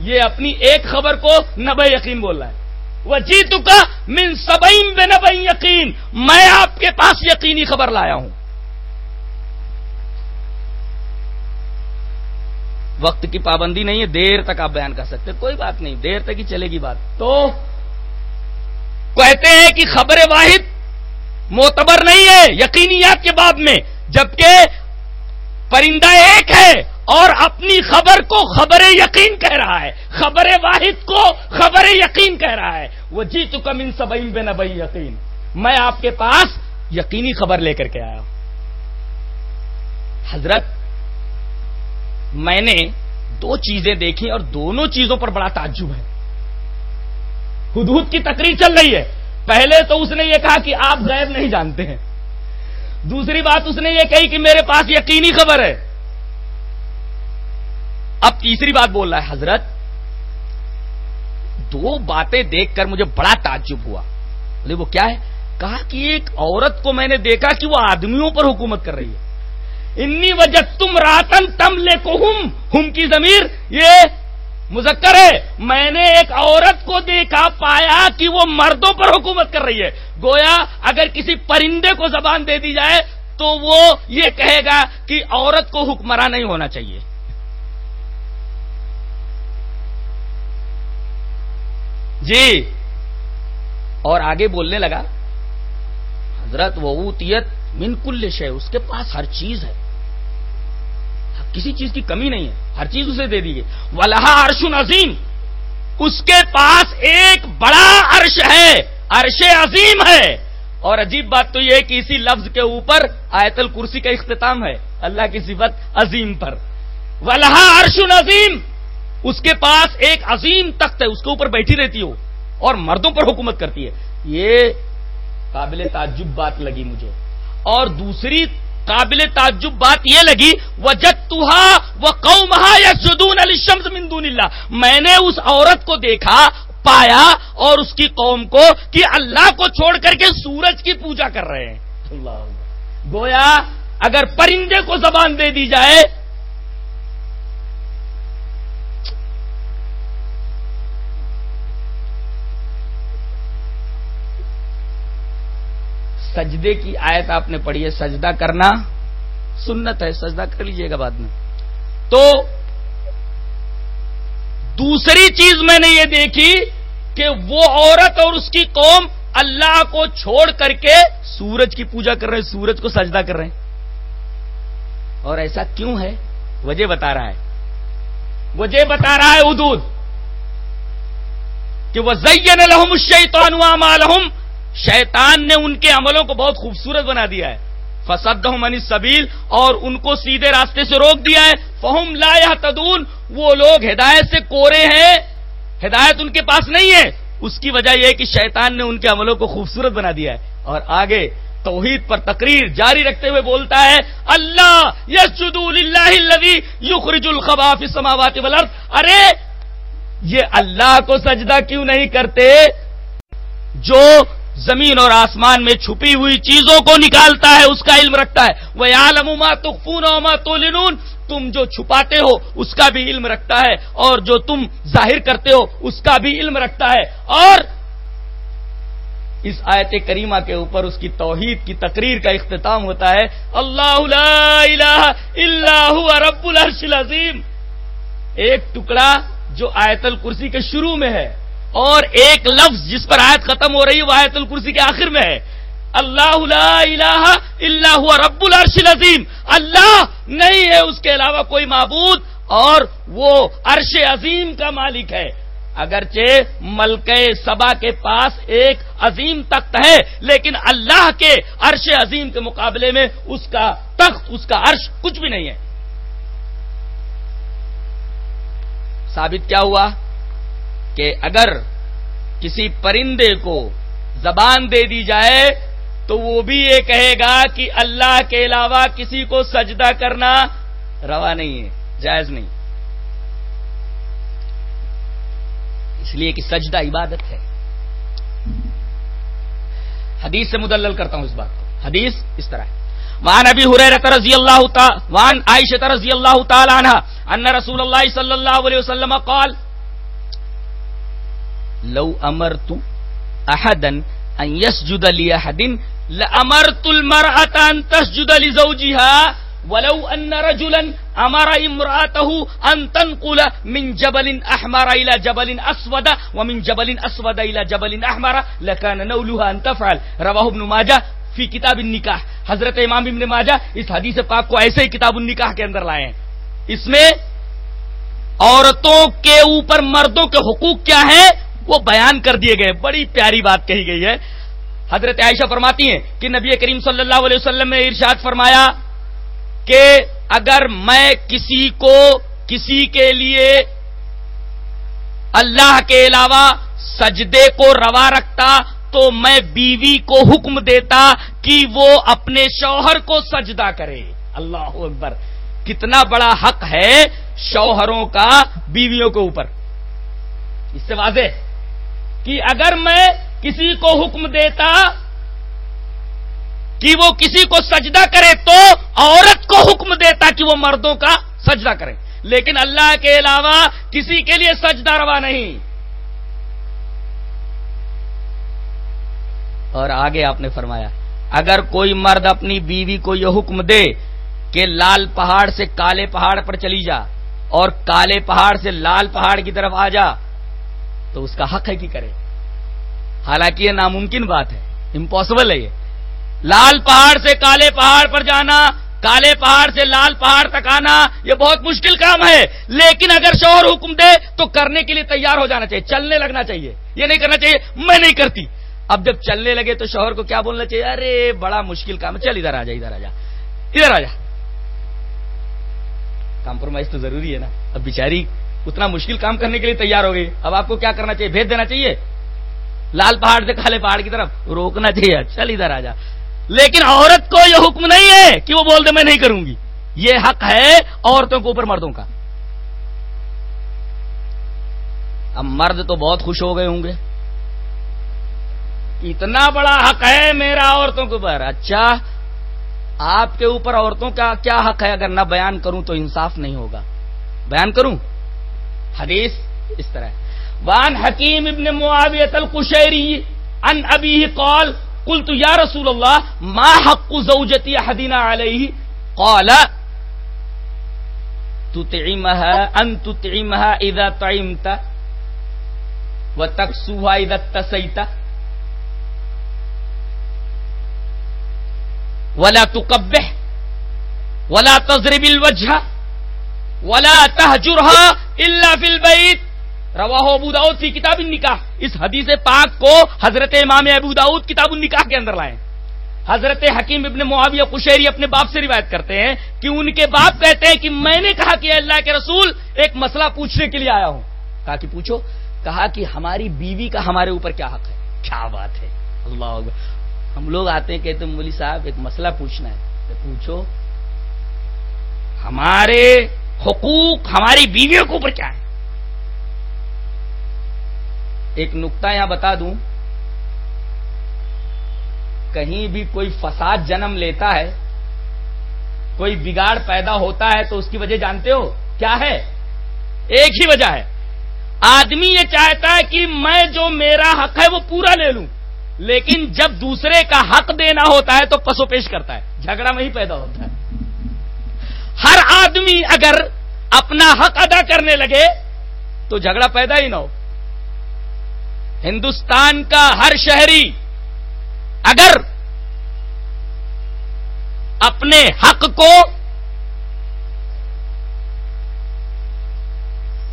یہ اپنی ایک خبر کو نبے یقین بول رہا ہے۔ وہ جی کا من سبئیم بے نبئی یقین میں آپ کے پاس یقینی خبر لایا ہوں۔ وقت کی پابندی نہیں ہے، دیر تک آپ بیان کر سکتے کوئی بات نہیں، دیر تک ہی چلے گی بات۔ تو کہتے ہیں کہ خبر واحد معتبر نہیں ہے، یقینیات کے بعد میں۔ جبکہ پرندہ ایک ہے اور اپنی خبر کو خبر یقین کہہ رہا ہے، خبر واحد کو خبر یقین کہہ رہا ہے۔ وہ جی تو کم ان سب بے نبئی یقین میں آپ کے پاس یقینی خبر لے کر کے آیا ہوں۔ حضرت، میں نے دو چیزیں دیکھی اور دونوں چیزوں پر بڑا تعجب ہے۔ حدود کی تقریر چل رہی ہے۔ پہلے تو اس نے یہ کہا کہ آپ غیب نہیں جانتے ہیں۔ دوسری بات اس نے یہ کہی کہ میرے پاس یقینی خبر ہے۔ اب تیسری بات بول رہا ہے، حضرت، دو باتیں دیکھ کر مجھے بڑا تعجب ہوا۔ بولے، وہ کیا ہے؟ کہا کہ ایک عورت کو میں نے دیکھا کہ وہ آدمیوں پر حکومت کر رہی ہے۔ انی وجہ تم راتن تم لے کو ہم کی ضمیر یہ مذکر ہے۔ میں نے ایک عورت کو دیکھا، پایا کہ وہ مردوں پر حکومت کر رہی ہے۔ گویا اگر کسی پرندے کو زبان دے دی جائے تو وہ یہ کہے گا کہ عورت کو حکمراں نہیں ہونا چاہیے۔ جی۔ اور آگے بولنے لگا، حضرت وہ اوتیت من کل شے، اس کے پاس ہر چیز ہے۔ کسی چیز کی کمی نہیں ہے، ہر چیز اسے دے دی گئی ولہ عرش عظیم اس کے پاس ایک بڑا عرش ہے، عرش عظیم ہے۔ اور عجیب بات تو یہ ہے کہ اسی لفظ کے اوپر آیت الکرسی کا اختتام ہے، اللہ کی صفت عظیم پر۔ ولہا عرش عظیم اس کے پاس ایک عظیم تخت ہے، اس کے اوپر بیٹھی رہتی ہو اور مردوں پر حکومت کرتی ہے۔ یہ قابل تعجب بات لگی مجھے۔ اور دوسری قابل تعجب بات یہ لگی وہ جت وہ قومہ یا جدون اللہ میں نے اس عورت کو دیکھا، پایا اور اس کی قوم کو کہ اللہ کو چھوڑ کر کے سورج کی پوجا کر رہے ہیں۔ اللہ۔ گویا، اگر پرندے کو زبان دے دی جائے سجدے کی آیت آپ نے پڑھی ہے، سجدہ کرنا سنت ہے، سجدہ کر لیجیے گا بعد میں۔ تو دوسری چیز میں نے یہ دیکھی کہ وہ عورت اور اس کی قوم اللہ کو چھوڑ کر کے سورج کی پوجا کر رہے ہیں، سورج کو سجدہ کر رہے ہیں۔ اور ایسا کیوں ہے؟ وجہ بتا رہا ہے۔ وجہ بتا رہا ہے ادود کہ وہ زین الحم الشیطان مالحم شیطان نے ان کے عملوں کو بہت خوبصورت بنا دیا ہے۔ فسد منی سبیل اور ان کو سیدھے راستے سے روک دیا ہے۔ فہم لا تدون وہ لوگ ہدایت سے کورے ہیں۔ ہدایت ان کے پاس نہیں ہے۔ اس کی وجہ یہ کہ شیطان نے ان کے عملوں کو خوبصورت بنا دیا ہے۔ اور آگے توحید پر تقریر جاری رکھتے ہوئے بولتا ہے، اللہ یس اللہ یخرج الخبا فی السماوات والارض۔ ارے، یہ اللہ کو سجدہ کیوں نہیں کرتے؟ جو زمین اور آسمان میں چھپی ہوئی چیزوں کو نکالتا ہے، اس کا علم رکھتا ہے۔ وہ عالم تخفون ما تو تم جو چھپاتے ہو، اس کا بھی علم رکھتا ہے۔ اور جو تم ظاہر کرتے ہو، اس کا بھی علم رکھتا ہے۔ اور اس آیت کریمہ کے اوپر اس کی توحید کی تقریر کا اختتام ہوتا ہے۔ اللہ لا الہ الا رب العرش العظیم۔ ایک ٹکڑا جو آیت الکرسی کے شروع میں ہے۔ اور ایک لفظ جس پر آیت ختم ہو رہی ہے، وہ آیت الکرسی کے آخر میں ہے۔ اللہ لا الہ الا ہوا رب العرش العظیم۔ اللہ نہیں ہے، اس کے علاوہ کوئی معبود۔ اور وہ عرش عظیم کا مالک ہے۔ اگرچہ ملک سبا کے پاس ایک عظیم تخت ہے، لیکن اللہ کے عرش عظیم کے مقابلے میں اس کا تخت، اس کا عرش کچھ بھی نہیں ہے۔ ثابت کیا ہوا؟ کہ اگر کسی پرندے کو زبان دے دی جائے تو وہ بھی یہ کہے گا کہ اللہ کے علاوہ کسی کو سجدہ کرنا روا نہیں ہے، جائز نہیں۔ اس لیے کہ سجدہ عبادت ہے۔ حدیث سے مدلل کرتا ہوں اس بات کو۔ حدیث اس طرح ہے۔ وان ابی حریرہ رضی اللہ وان عائشہ رضی اللہ تعالی عنہ، ان رسول اللہ صلی اللہ علیہ وسلم قال لو امرت احدا ان يسجد لاحد لامرت المرأة ان تسجد لزوجها، ولو ان رجلا امر امراته ان تنقل من جبل احمر الى جبل اسود ومن جبل اسود الى جبل احمر لكان نولها ان تفعل. رواه ابن ماجه فی کتاب النکاح حضرت امام ابن ماجہ اس حدیث پاک کو ایسے ہی کتاب النکاح کے اندر لائے ہیں. اس میں عورتوں کے اوپر مردوں کے حقوق کیا ہیں؟ وہ بیان کر دیے گئے، بڑی پیاری بات کہی گئی ہے۔ حضرت عائشہ فرماتی ہیں کہ نبی کریم صلی اللہ علیہ وسلم نے ارشاد فرمایا کہ اگر میں کسی کو کسی کے لیے اللہ کے علاوہ سجدے کو روا رکھتا تو میں بیوی کو حکم دیتا کہ وہ اپنے شوہر کو سجدہ کرے۔ اللہ اکبر، کتنا بڑا حق ہے شوہروں کا بیویوں کے اوپر۔ اس سے واضح کہ اگر میں کسی کو حکم دیتا کہ وہ کسی کو سجدہ کرے تو عورت کو حکم دیتا کہ وہ مردوں کا سجدہ کرے۔ لیکن اللہ کے علاوہ کسی کے لیے سجدہ روا نہیں۔ اور آگے آپ نے فرمایا، اگر کوئی مرد اپنی بیوی کو یہ حکم دے کہ لال پہاڑ سے کالے پہاڑ پر چلی جا اور کالے پہاڑ سے لال پہاڑ کی طرف آ جا تو اس کا حق ہے کہ کرے۔ حالانکہ یہ ناممکن بات ہے امپاسبل ہے یہ۔ لال پہاڑ سے کالے پہاڑ پر جانا، کالے پہاڑ سے لال پہاڑ تک آنا، یہ بہت مشکل کام ہے۔ لیکن اگر شوہر حکم دے تو کرنے کے لیے تیار ہو جانا چاہیے، چلنے لگنا چاہیے۔ یہ نہیں کرنا چاہیے، میں نہیں کرتی۔ اب جب چلنے لگے تو شوہر کو کیا بولنا چاہیے؟ ارے، بڑا مشکل کام ہے۔ چل، ادھر آ جا، ادھر آ جا، ادھر آ جا۔ کمپرومائز تو ضروری ہے نا۔ اب بیچاری اتنا مشکل کام کرنے کے لیے تیار ہو گئی۔ اب آپ کو کیا کرنا چاہیے؟ بھیج دینا چاہیے؟ لال پہاڑ سے کالے پہاڑ کی طرف۔ روکنا چاہیے چل ادھر آ جا۔ لیکن عورت کو یہ حکم نہیں ہے کہ وہ بول دے، میں نہیں کروں گی۔ یہ حق ہے عورتوں کے اوپر، مردوں کا۔ اب مرد تو بہت خوش ہو گئے ہوں گے۔ اتنا بڑا حق ہے میرا عورتوں کے اوپر۔ اچھا آپ کے اوپر عورتوں کا کیا حق ہے؟ اگر نہ بیان کروں تو انصاف نہیں ہوگا۔ بیان کروں؟ حدیث اس طرح ہے۔ وان حکیم ابن معاویت القشیری ان ابی قال، قلت یا رسول اللہ، ما حق زوجتی حدینا علیہ؟ قال، تطعمها، ان تطعمها اذا طعمت وتكسوها اذا اتسيت. ولا تقبح، ولا تضرب الوجه. ولا تهجرها الا في البيت. رواہ ابو داود فی کتاب النکاح. اس حدیث پاک کو حضرت امام ابو داود کتاب النکاح کے اندر لائیں حضرت حکیم ابن معاویہ قشیری اپنے باپ سے روایت کرتے ہیں کہ ان کے باپ کہتے ہیں کہ میں نے کہا کہ اللہ کے رسول ایک مسئلہ پوچھنے کے لیے آیا ہوں۔ کہا کہ پوچھو، کہا کہ ہماری بیوی کا ہمارے اوپر کیا حق ہے؟ کیا بات ہے؟ اللہ اکبر۔ ہم لوگ آتے ہیں کہتے ہیں مولی صاحب، ایک مسئلہ پوچھنا ہے۔ پوچھو، ہمارے حقوق ہماری بیویوں کے اوپر کیا ہے؟ ایک نقطہ یہاں بتا دوں۔ کہیں بھی کوئی فساد جنم لیتا ہے، کوئی بگاڑ پیدا ہوتا ہے تو اس کی وجہ جانتے ہو؟ کیا ہے؟ ایک ہی وجہ ہے۔ آدمی یہ چاہتا ہے کہ میں جو میرا حق ہے وہ پورا لے لوں، لیکن جب دوسرے کا حق دینا ہوتا ہے تو پسو پیش کرتا ہے۔ جھگڑا میں ہی پیدا ہوتا ہے۔ ہر آدمی اگر اپنا حق ادا کرنے لگے تو جھگڑا پیدا ہی نہ ہو۔ ہندوستان کا ہر شہری اگر اپنے حق کو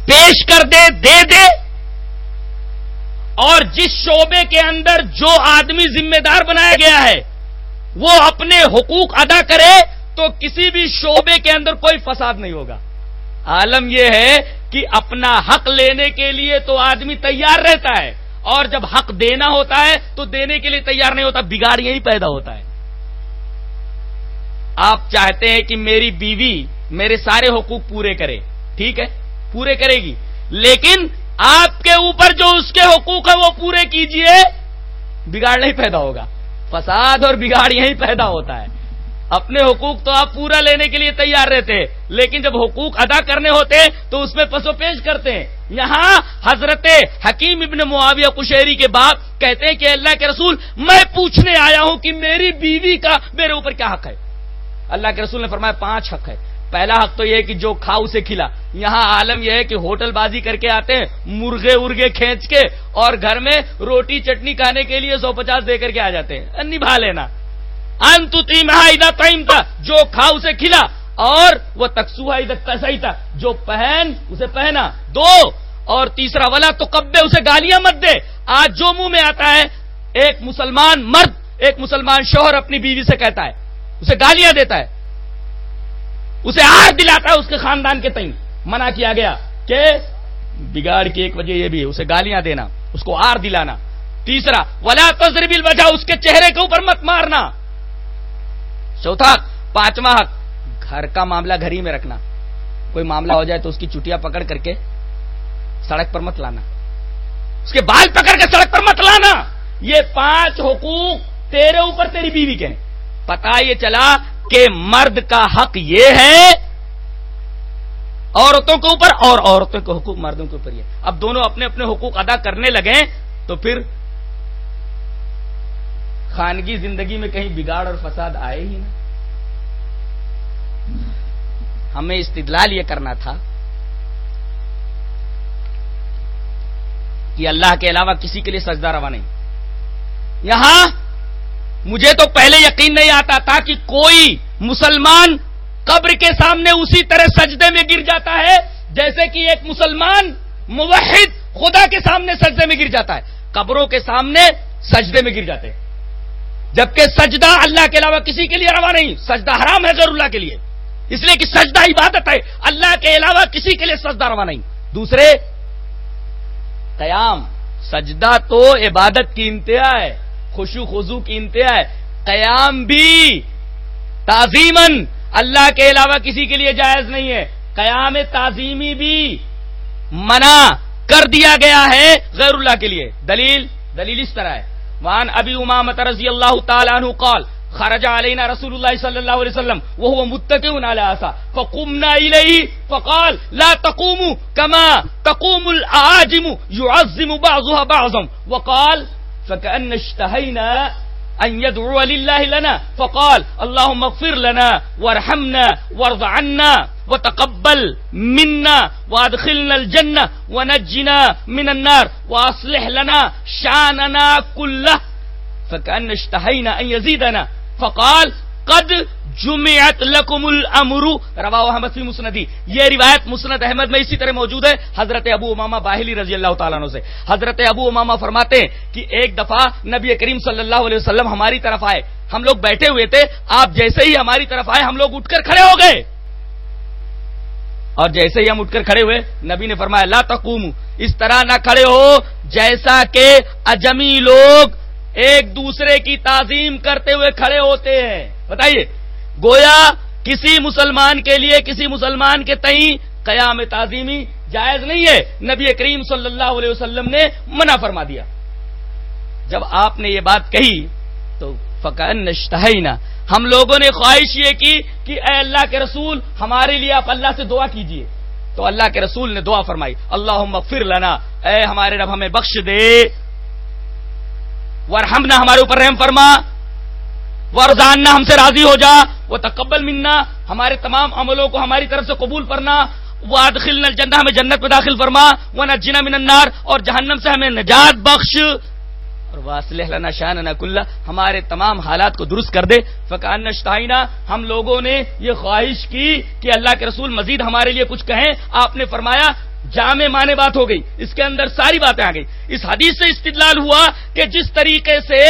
پیش کر دے دے دے اور جس شعبے کے اندر جو آدمی ذمہ دار بنایا گیا ہے، وہ اپنے حقوق ادا کرے تو کسی بھی شعبے کے اندر کوئی فساد نہیں ہوگا۔ عالم یہ ہے کہ اپنا حق لینے کے لیے تو آدمی تیار رہتا ہے، اور جب حق دینا ہوتا ہے تو دینے کے لیے تیار نہیں ہوتا بگاڑ یہی پیدا ہوتا ہے۔ آپ چاہتے ہیں کہ میری بیوی میرے سارے حقوق پورے کرے، ٹھیک ہے، پورے کرے گی، لیکن آپ کے اوپر جو اس کے حقوق ہے وہ پورے کیجیے بگاڑ نہیں پیدا ہوگا۔ فساد اور بگاڑ یہی پیدا ہوتا ہے۔ اپنے حقوق تو آپ پورا لینے کے لیے تیار رہتے لیکن جب حقوق ادا کرنے ہوتے تو اس میں پسو پیش کرتے ہیں۔ یہاں حضرت حکیم ابن معاویہ کشہری کے باپ کہتے ہیں کہ اللہ کے رسول، میں پوچھنے آیا ہوں کہ میری بیوی کا میرے اوپر کیا حق ہے؟ اللہ کے رسول نے فرمایا، پانچ حق ہے۔ پہلا حق تو یہ ہے کہ جو کھا اسے کھلا۔ یہاں عالم یہ ہے کہ ہوٹل بازی کر کے آتے ہیں، مرغے ارگے کھینچ کے اور گھر میں روٹی چٹنی کھانے کے لیے سو پچاس دے کر کے آ جاتے ہیں۔ نبھا لینا۔ انتیم تھا جو کھا اسے کھلا، اور وہ تکسوا ادھر ہی تھا جو پہن، اسے پہنا، دو، اور تیسرا والا تو کبے اسے گالیاں مت دے۔ آج جو منہ میں آتا ہے، ایک مسلمان مرد، ایک مسلمان شوہر اپنی بیوی سے کہتا ہے، اسے گالیاں دیتا ہے۔ اسے آر دلاتا ہے اس کے خاندان کے تئیں منع کیا گیا کہ بگاڑ کی ایک وجہ یہ بھی ہے، اسے گالیاں دینا، اس کو آر دلانا۔ تیسرا، ولا تجربی وجہ اس کے چہرے کے اوپر مت مارنا۔ چوتھا پانچواں حق، گھر کا معاملہ گھر ہی میں رکھنا۔ کوئی معاملہ ہو جائے تو اس کی چٹیاں پکڑ کر کے سڑک پر مت لانا۔ اس کے بال پکڑ کے سڑک پر مت لانا۔ یہ پانچ حقوق تیرے اوپر تیری بیوی کے پتا یہ چلا کہ مرد کا حق یہ ہے، عورتوں کے اوپر اور عورتوں کے حقوق مردوں کے اوپر یہ۔ اب دونوں اپنے اپنے حقوق ادا کرنے لگے تو پھر خانگی زندگی میں کہیں بگاڑ اور فساد آئے ہی نا ہمیں استدلال یہ کرنا تھا کہ اللہ کے علاوہ کسی کے لیے سجدہ روا نہیں۔ یہاں مجھے تو پہلے یقین نہیں آتا تھا کہ کوئی مسلمان قبر کے سامنے اسی طرح سجدے میں گر جاتا ہے جیسے کہ ایک مسلمان موحد خدا کے سامنے سجدے میں گر جاتا ہے۔ قبروں کے سامنے سجدے میں گر جاتے ہیں۔ جبکہ سجدہ اللہ کے علاوہ کسی کے لیے روا نہیں، سجدہ حرام ہے غیر اللہ کے لیے۔ اس لیے کہ سجدہ عبادت ہے، اللہ کے علاوہ کسی کے لیے سجدہ روا نہیں۔ دوسرے، قیام، سجدہ تو عبادت کی انتہا ہے، خوشو خزو کی انتہا ہے۔ قیام بھی تعظیمن اللہ کے علاوہ کسی کے لیے جائز نہیں ہے۔ قیام تعظیمی بھی منع کر دیا گیا ہے غیر اللہ کے لیے۔ دلیل دلیل اس طرح ہے۔ وان ابی امامت رضی اللہ تعالیٰ عنہ قال، خرج علينا رسول الله صلى الله عليه وسلم وهو متكئ على عصا فقمنا اليه فقال، لا تقوموا كما تقوم الاعاجم يعظم بعضها بعضا، وقال فكأن اشتهينا ان يدعو لله لنا. فقال، اللهم اغفر لنا وارحمنا وارض عنا وتقبل منا وادخلنا الجنة ونجنا من النار واصلح لنا شاننا كله. فكأن اشتهينا ان يزيدنا. فقال، قد جمعت لکم الامر. روا احمد فی مسندی. یہ روایت مسند احمد میں اسی طرح موجود ہے. حضرت ابو امامہ باہلی رضی اللہ تعالیٰ عنہ سے. حضرت ابو امامہ فرماتے ہیں کہ ایک دفعہ نبی کریم صلی اللہ علیہ وسلم ہماری طرف آئے. ہم لوگ بیٹھے ہوئے تھے. آپ جیسے ہی ہماری طرف آئے، ہم لوگ اٹھ کر کھڑے ہو گئے. اور جیسے ہی ہم اٹھ کر کھڑے ہوئے، نبی نے فرمایا، لا تقوم اس طرح نہ کھڑے ہو، جیسا کہ اجمی لوگ ایک دوسرے کی تعظیم کرتے ہوئے کھڑے ہوتے ہیں. بتائیے گویا کسی مسلمان کے لیے، کسی مسلمان کے تئیں قیام تعظیمی جائز نہیں ہے۔ نبی کریم صلی اللہ علیہ وسلم نے منع فرما دیا۔ جب آپ نے یہ بات کہی تو فقن نشتہ ہم لوگوں نے خواہش یہ کی کہ اے اللہ کے رسول، ہمارے لیے آپ اللہ سے دعا کیجیے۔ تو اللہ کے رسول نے دعا فرمائی اللہ مغفر لنا۔ اے ہمارے رب، ہمیں بخش دے۔ ورحمنا، ہمارے اوپر رحم فرما۔ ورزاننا ہم سے راضی ہو جا، وہ تقبل منا، ہمارے تمام عملوں کو ہماری طرف سے قبول کرنا وہ آدخل ہمیں جنت میں داخل فرما۔ وہ نجنا من النار، اور جہنم سے ہمیں نجات بخش۔ اور واصلح لنا شان کلّہ، ہمارے تمام حالات کو درست کر دے۔ فقان نشتائنا ہم لوگوں نے یہ خواہش کی کہ اللہ کے رسول مزید ہمارے لیے کچھ کہیں۔ آپ نے فرمایا، جامع مانے بات ہو گئی۔ اس کے اندر ساری باتیں آ گئی اس حدیث سے استدلال ہوا کہ جس طریقے سے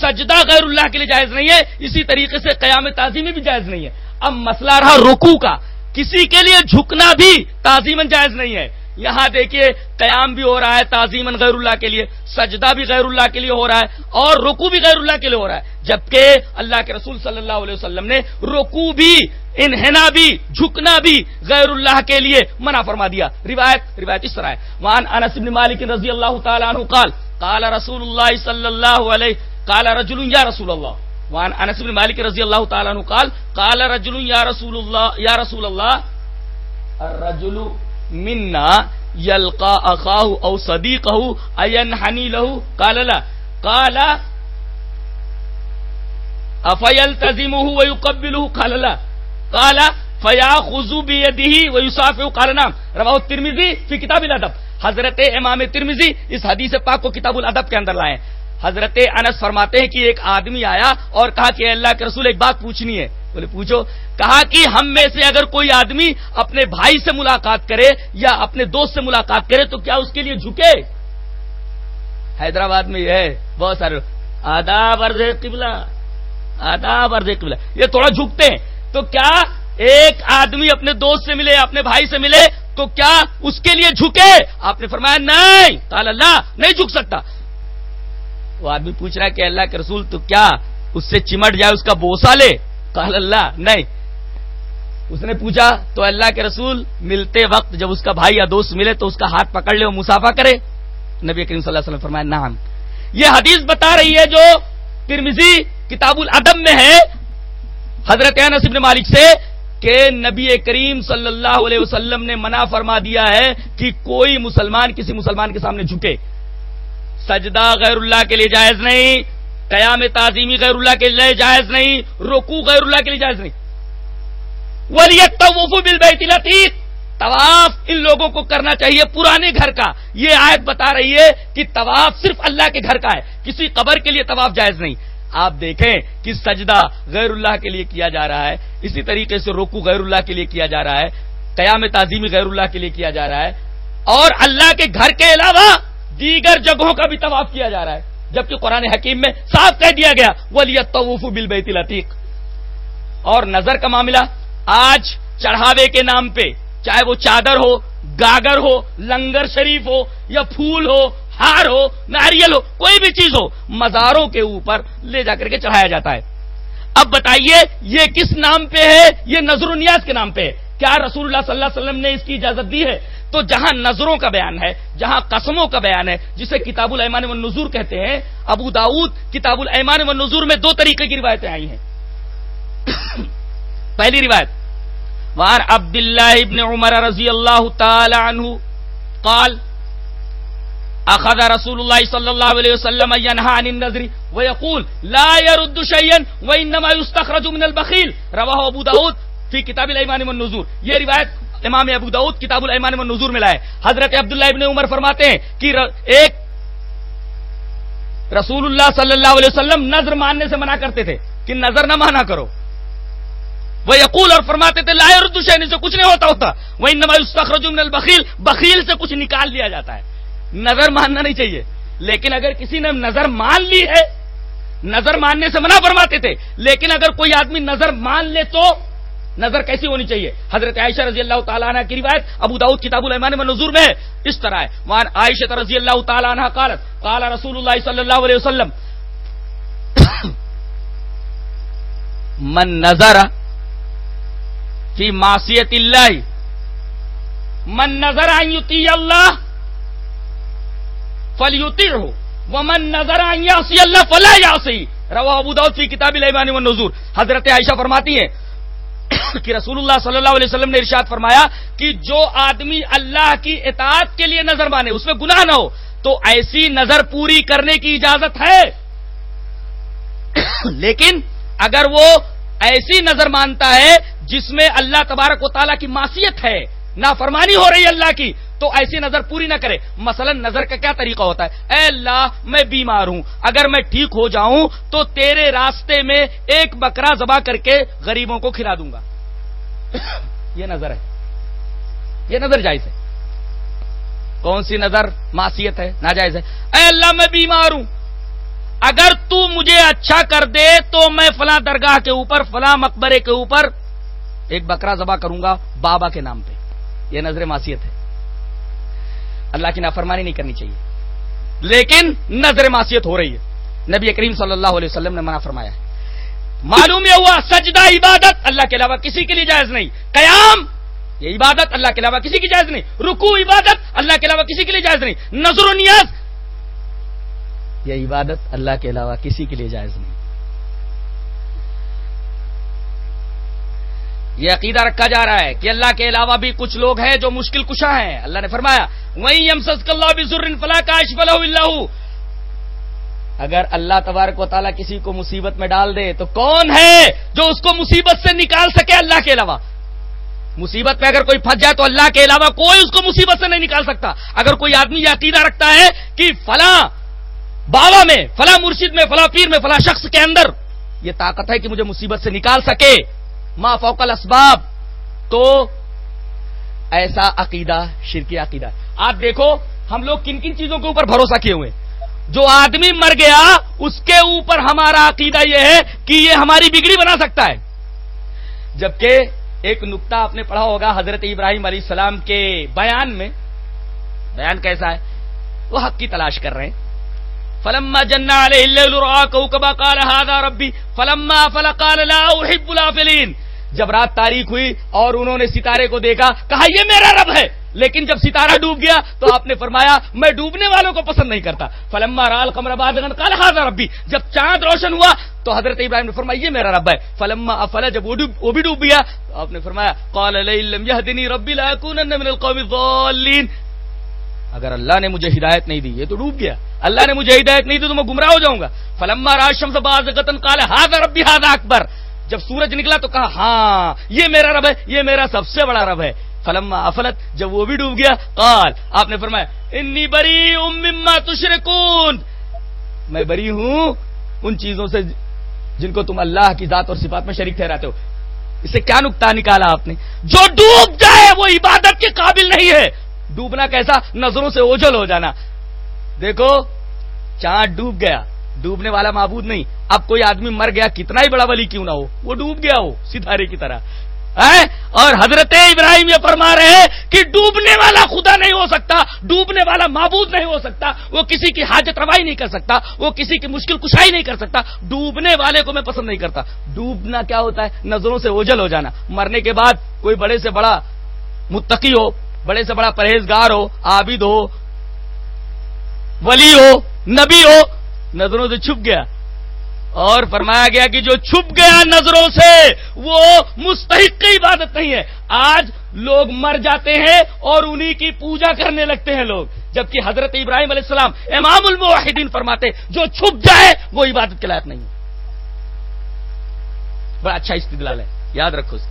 سجدہ غیر اللہ کے لیے جائز نہیں ہے، اسی طریقے سے قیام تعظیمی بھی جائز نہیں ہے۔ اب مسئلہ رہا رکو کا۔ کسی کے لیے جھکنا بھی تعظیمن جائز نہیں ہے۔ یہاں دیکھیے، قیام بھی ہو رہا ہے تعظیمن غیر اللہ کے لیے، سجدہ بھی غیر اللہ کے لیے ہو رہا ہے اور رکو بھی غیر اللہ کے لیے ہو رہا ہے۔ جبکہ اللہ کے رسول صلی اللہ علیہ وسلم نے رکو بھی، انہنا بھی، جھکنا بھی غیر اللہ کے لیے منع فرما دیا۔ روایت روایت اس طرح ہے۔ وان انس بن مالک رضی اللہ تعالیٰ عنہ قال قال رسول اللہ صلی اللہ علیہ قال رجل یا رسول اللہ وان انس بن مالک رضی اللہ تعالیٰ عنہ قال قال رجل یا رسول اللہ یا رسول اللہ الرجل منا یلقا اخاہ او صدیقہ اینحنی لہو قال لا. قال افیلتزمہ ویقبلہ قال لا. قال فیا خزو بیدہ قال نام رواہ الترمذی فی کتاب الادب حضرت امام ترمذی اس حدیث پاک کو کتاب الادب کے اندر لائے حضرت انس فرماتے ہیں کہ ایک آدمی آیا اور کہا کہ اللہ کے رسول، ایک بات پوچھنی ہے۔ بولے، پوچھو۔ کہا کہ ہم میں سے اگر کوئی آدمی اپنے بھائی سے ملاقات کرے یا اپنے دوست سے ملاقات کرے تو کیا اس کے لیے جھکے؟ حیدرآباد میں یہ ہے، بہت سارے۔ آداب ارض قبلہ۔ آداب ارض قبلہ۔ یہ تھوڑا جھکتے ہیں۔ تو کیا ایک آدمی اپنے دوست سے ملے، اپنے بھائی سے ملے تو کیا اس کے لیے جھکے؟ آپ نے فرمایا، نہیں۔ کال اللہ، نہیں جھک سکتا۔ وہ آدمی پوچھ رہا ہے کہ اللہ کے رسول تو کیا اس سے چمٹ جائے، اس کا بوسا لے؟ کہا اللہ، نہیں۔ اس نے پوچھا، تو اللہ کے رسول ملتے وقت جب اس کا بھائی یا دوست ملے تو اس کا ہاتھ پکڑ لے، وہ مسافہ کرے؟ نبی کریم صلی اللہ علیہ وسلم فرمایا نام یہ حدیث بتا رہی ہے جو ترمیزی کتاب العدم میں ہے، حضرت نصیب مالک سے، کہ نبی کریم صلی اللہ علیہ وسلم نے منع فرما دیا ہے کہ کوئی مسلمان کسی مسلمان کے سامنے جھکے۔ سجدہ غیر اللہ کے لیے جائز نہیں، قیام تعظیمی غیر اللہ کے لیے جائز نہیں رکو غیر اللہ کے لیے جائز نہیں۔ ولیت بل بیتی طواف ان لوگوں کو کرنا چاہیے پرانے گھر کا۔ یہ آیت بتا رہی ہے کہ طواف صرف اللہ کے گھر کا ہے، کسی قبر کے لیے طواف جائز نہیں۔ آپ دیکھیں کہ سجدہ غیر اللہ کے لیے کیا جا رہا ہے، اسی طریقے سے روکو غیر اللہ کے لیے کیا جا رہا ہے، قیام تعظیمی غیر اللہ کے لیے کیا جا رہا ہے۔ اور اللہ کے گھر کے علاوہ دیگر جگہوں کا بھی طواف کیا جا رہا ہے۔ جبکہ قرآن حکیم میں صاف کہہ دیا گیا ولیت طوف بل بیت العتیق اور نظر کا معاملہ آج چڑھاوے کے نام پہ، چاہے وہ چادر ہو، گاگر ہو، لنگر شریف ہو، یا پھول ہو، ہار ہو، ناریل ہو، کوئی بھی چیز ہو، مزاروں کے اوپر لے جا کر کے چڑھایا جاتا ہے۔ اب بتائیے، یہ کس نام پہ ہے؟ یہ نظر و نیاز کے نام پہ ہے۔ کیا رسول اللہ صلی اللہ علیہ وسلم نے اس کی اجازت دی ہے؟ تو جہاں نظروں کا بیان ہے، جہاں قسموں کا بیان ہے، جسے کتاب الایمان و نظور کہتے ہیں، ابو داود کتاب الایمان و نظور میں دو طریقے کی روایتیں آئی ہیں۔ پہلی روایت وار عبد اللہ ابن عمر رضی اللہ تعالی عنہ قال، اخذ رسول اللہ صلی اللہ علیہ وسلم ينهى عن النظر ويقول لا يرد شيئا وانما يستخرج من البخيل رواه ابو داود فی کتاب الایمان والنذور یہ روایت امام ابو داود کتاب الایمان والنذور میں لائے حضرت عبداللہ ابن عمر فرماتے ہیں کہ ایک رسول اللہ صلی اللہ علیہ وسلم نظر ماننے سے منع کرتے تھے کہ نظر نہ مانا کرو۔ وہ یقول اور فرماتے تھے لائے اردو شہنی سے کچھ نہیں ہوتا ہوتا۔ وہ انخرج من البخیل، بخیل سے کچھ نکال دیا جاتا ہے۔ نظر ماننا نہیں چاہیے۔ لیکن اگر کسی نے نظر مان لی ہے، نظر ماننے سے منع فرماتے تھے، لیکن اگر کوئی آدمی نظر مان لے تو نظر کیسی ہونی چاہیے؟ حضرت عائشہ رضی اللہ تعالیٰ عنہ کی روایت ابو داؤد کتاب المان میں نظور میں اس طرح ہے۔ وہاں عائشہ رضی اللہ تعالیٰ عنہ قالت، قال رسول اللہ صلی اللہ علیہ وسلم، من نظر فی معصیت اللہ، من نظر ان یطیع اللہ فلیطیع ہو ومن نظر ان یعصی اللہ فلا یعصی۔ روا ابو داؤد فی کتاب الایمان والنذور حضرت عائشہ فرماتی ہیں کہ رسول اللہ صلی اللہ علیہ وسلم نے ارشاد فرمایا کہ جو آدمی اللہ کی اطاعت کے لیے نظر مانے اس میں گناہ نہ ہو، تو ایسی نظر پوری کرنے کی اجازت ہے۔ لیکن اگر وہ ایسی نظر مانتا ہے جس میں اللہ تبارک و تعالیٰ کی معصیت ہے، نافرمانی ہو رہی ہے اللہ کی تو ایسی نظر پوری نہ کرے۔ مثلا نظر کا کیا طریقہ ہوتا ہے؟ اے اللہ، میں بیمار ہوں۔ اگر میں ٹھیک ہو جاؤں تو تیرے راستے میں ایک بکرا زبا کر کے غریبوں کو کھلا دوں گا۔ یہ نظر ہے۔ یہ نظر جائز ہے۔ کون سی نظر معصیت ہے؟ ناجائز ہے۔ اے اللہ، میں بیمار ہوں۔ اگر تو مجھے اچھا کر دے تو میں فلاں درگاہ کے اوپر، فلاں مقبرے کے اوپر ایک بکرا ذبح کروں گا بابا کے نام پہ۔ یہ نظر معصیت ہے۔ اللہ کی نافرمانی نہیں کرنی چاہیے۔ لیکن نظر معصیت ہو رہی ہے۔ نبی کریم صلی اللہ علیہ وسلم نے منع فرمایا ہے۔ معلوم یہ ہوا، سجدہ، عبادت اللہ کے علاوہ کسی کے لیے جائز نہیں۔ قیام، یہ عبادت اللہ کے علاوہ کسی کی جائز نہیں۔ رکو عبادت اللہ کے علاوہ کسی کے لیے جائز نہیں۔ نظر و نیاز، یہ عبادت اللہ کے علاوہ کسی کے لیے جائز نہیں۔ یہ عقیدہ رکھا جا رہا ہے کہ اللہ کے علاوہ بھی کچھ لوگ ہیں جو مشکل کشا ہیں۔ اللہ نے فرمایا وہیں اللہ بھی ضرور اللہ اگر اللہ تبارک و تعالیٰ کسی کو مصیبت میں ڈال دے تو کون ہے جو اس کو مصیبت سے نکال سکے اللہ کے علاوہ؟ مصیبت میں اگر کوئی پھنس جائے تو اللہ کے علاوہ کوئی اس کو مصیبت سے نہیں نکال سکتا۔ اگر کوئی آدمی یہ عقیدہ رکھتا ہے کہ فلاں بابا میں، فلاں مرشد میں، فلاں پیر میں، فلاں شخص کے اندر یہ طاقت ہے کہ مجھے مصیبت سے نکال سکے ما فوق الاسباب، تو ایسا عقیدہ، شرکی عقیدہ۔ آپ دیکھو، ہم لوگ کن کن چیزوں کے اوپر بھروسہ کیے ہوئے جو آدمی مر گیا، اس کے اوپر ہمارا عقیدہ یہ ہے کہ یہ ہماری بگڑی بنا سکتا ہے۔ جبکہ ایک نقطہ آپ نے پڑھا ہوگا حضرت ابراہیم علیہ السلام کے بیان میں، بیان کیسا ہے؟ وہ حق کی تلاش کر رہے ہیں۔ فلما جنا ربی فلما الافلین جب رات تاریخ ہوئی اور انہوں نے ستارے کو دیکھا، کہا یہ میرا رب ہے، لیکن جب ستارہ ڈوب گیا تو آپ نے فرمایا، میں ڈوبنے والوں کو پسند نہیں کرتا۔ فلما رال قمر بادن کال ہاضا ربی جب چاند روشن ہوا تو حضرت ابراہیم نے فرمایا، یہ میرا رب ہے۔ فلما افلا جب وہ ڈوب وہ بھی ڈوب گیا تو آپ نے فرمایا، قال لم يهدني ربي لاكونن من القوم الضالين۔ اگر اللہ نے مجھے ہدایت نہیں دی، یہ تو ڈوب گیا۔ اللہ نے مجھے ہدایت نہیں دی تو میں گمراہ ہو جاؤں گا۔ فلما راشم سے باز قطن کال ہاضا ربی ہاضا اکبر جب سورج نکلا تو کہا ہاں یہ میرا رب ہے، یہ میرا سب سے بڑا رب ہے۔ فلما افلت، جب وہ بھی ڈوب گیا، قال، آپ نے فرمایا انی بری مما تشرکون میں بری ہوں ان چیزوں سے جن کو تم اللہ کی ذات اور صفات میں شریک ٹھہراتے ہو۔ اسے کیا نکتا نکالا آپ نے؟ جو ڈوب جائے وہ عبادت کے قابل نہیں ہے۔ ڈوبنا کیسا؟ نظروں سے اوجل ہو جانا۔ دیکھو، چاند ڈوب گیا۔ ڈوبنے والا معبود نہیں۔ اب کوئی آدمی مر گیا، کتنا ہی بڑا ولی کیوں نہ ہو؟ وہ ڈوب گیا ہو ستارے کی طرح۔ اور حضرت ابراہیم یہ فرما رہے ہیں کہ ڈوبنے والا خدا نہیں ہو سکتا، ڈوبنے والا معبود نہیں ہو سکتا۔ وہ کسی کی حاجت روائی نہیں کر سکتا، وہ کسی کی مشکل کشائی نہیں کر سکتا۔ ڈوبنے والے کو میں پسند نہیں کرتا۔ ڈوبنا کیا ہوتا ہے؟ نظروں سے اوجل ہو جانا۔ مرنے کے بعد کوئی بڑے سے بڑا متقی ہو بڑے سے بڑا پرہیزگار ہو، عابد ہو، ولی ہو، نبی ہو، نظروں سے چھپ گیا۔ اور فرمایا گیا کہ جو چھپ گیا نظروں سے، وہ مستحق کی عبادت نہیں ہے۔ آج لوگ مر جاتے ہیں اور انہی کی پوجا کرنے لگتے ہیں لوگ۔ جبکہ حضرت ابراہیم علیہ السلام امام الموحدین فرماتے جو چھپ جائے، وہ عبادت کے لائق نہیں بڑا اچھا استدلال ہے، یاد رکھو اس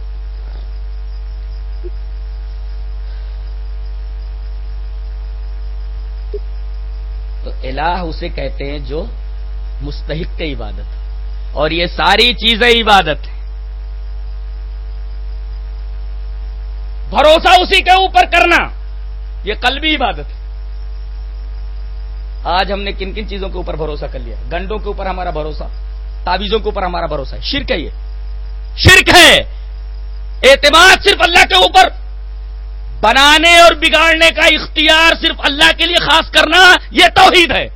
تو الہ اسے کہتے ہیں جو مستحق عبادت۔ اور یہ ساری چیزیں عبادت ہیں۔ بھروسہ اسی کے اوپر کرنا، یہ قلبی عبادت ہے۔ آج ہم نے کن کن چیزوں کے اوپر بھروسہ کر لیا گنڈوں کے اوپر ہمارا بھروسہ تعویذوں کے اوپر ہمارا بھروسہ ہے۔ شرک ہے یہ۔ شرک ہے۔ اعتماد صرف اللہ کے اوپر۔ بنانے اور بگاڑنے کا اختیار صرف اللہ کے لیے خاص کرنا یہ توحید ہے۔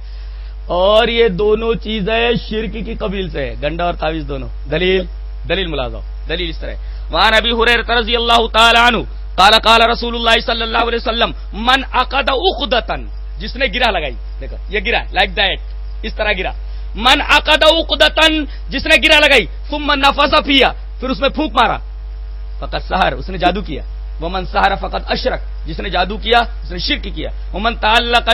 اور یہ دونوں چیزیں شرک کی قبیل سے گنڈا اور تعویذ دونوں۔ دلیل دلیل ملازم دلیل اس طرح وہاں نبی حریر رضی اللہ تعالیٰ عنہ کالا کالا رسول اللہ صلی اللہ علیہ وسلم، من عقد اقدتن جس نے گرا لگائی۔ دیکھو، یہ گرا لائک دیٹ اس طرح گرا من عقد اقدتن جس نے گرا لگائی، ثم نفس پیا پھر اس میں پھونک مارا۔ فقط سہر اس نے جادو کیا۔ وہ من فقط اشرک۔ جس نے جادو کیا، اس نے شرک کیا۔ وہ من تعلق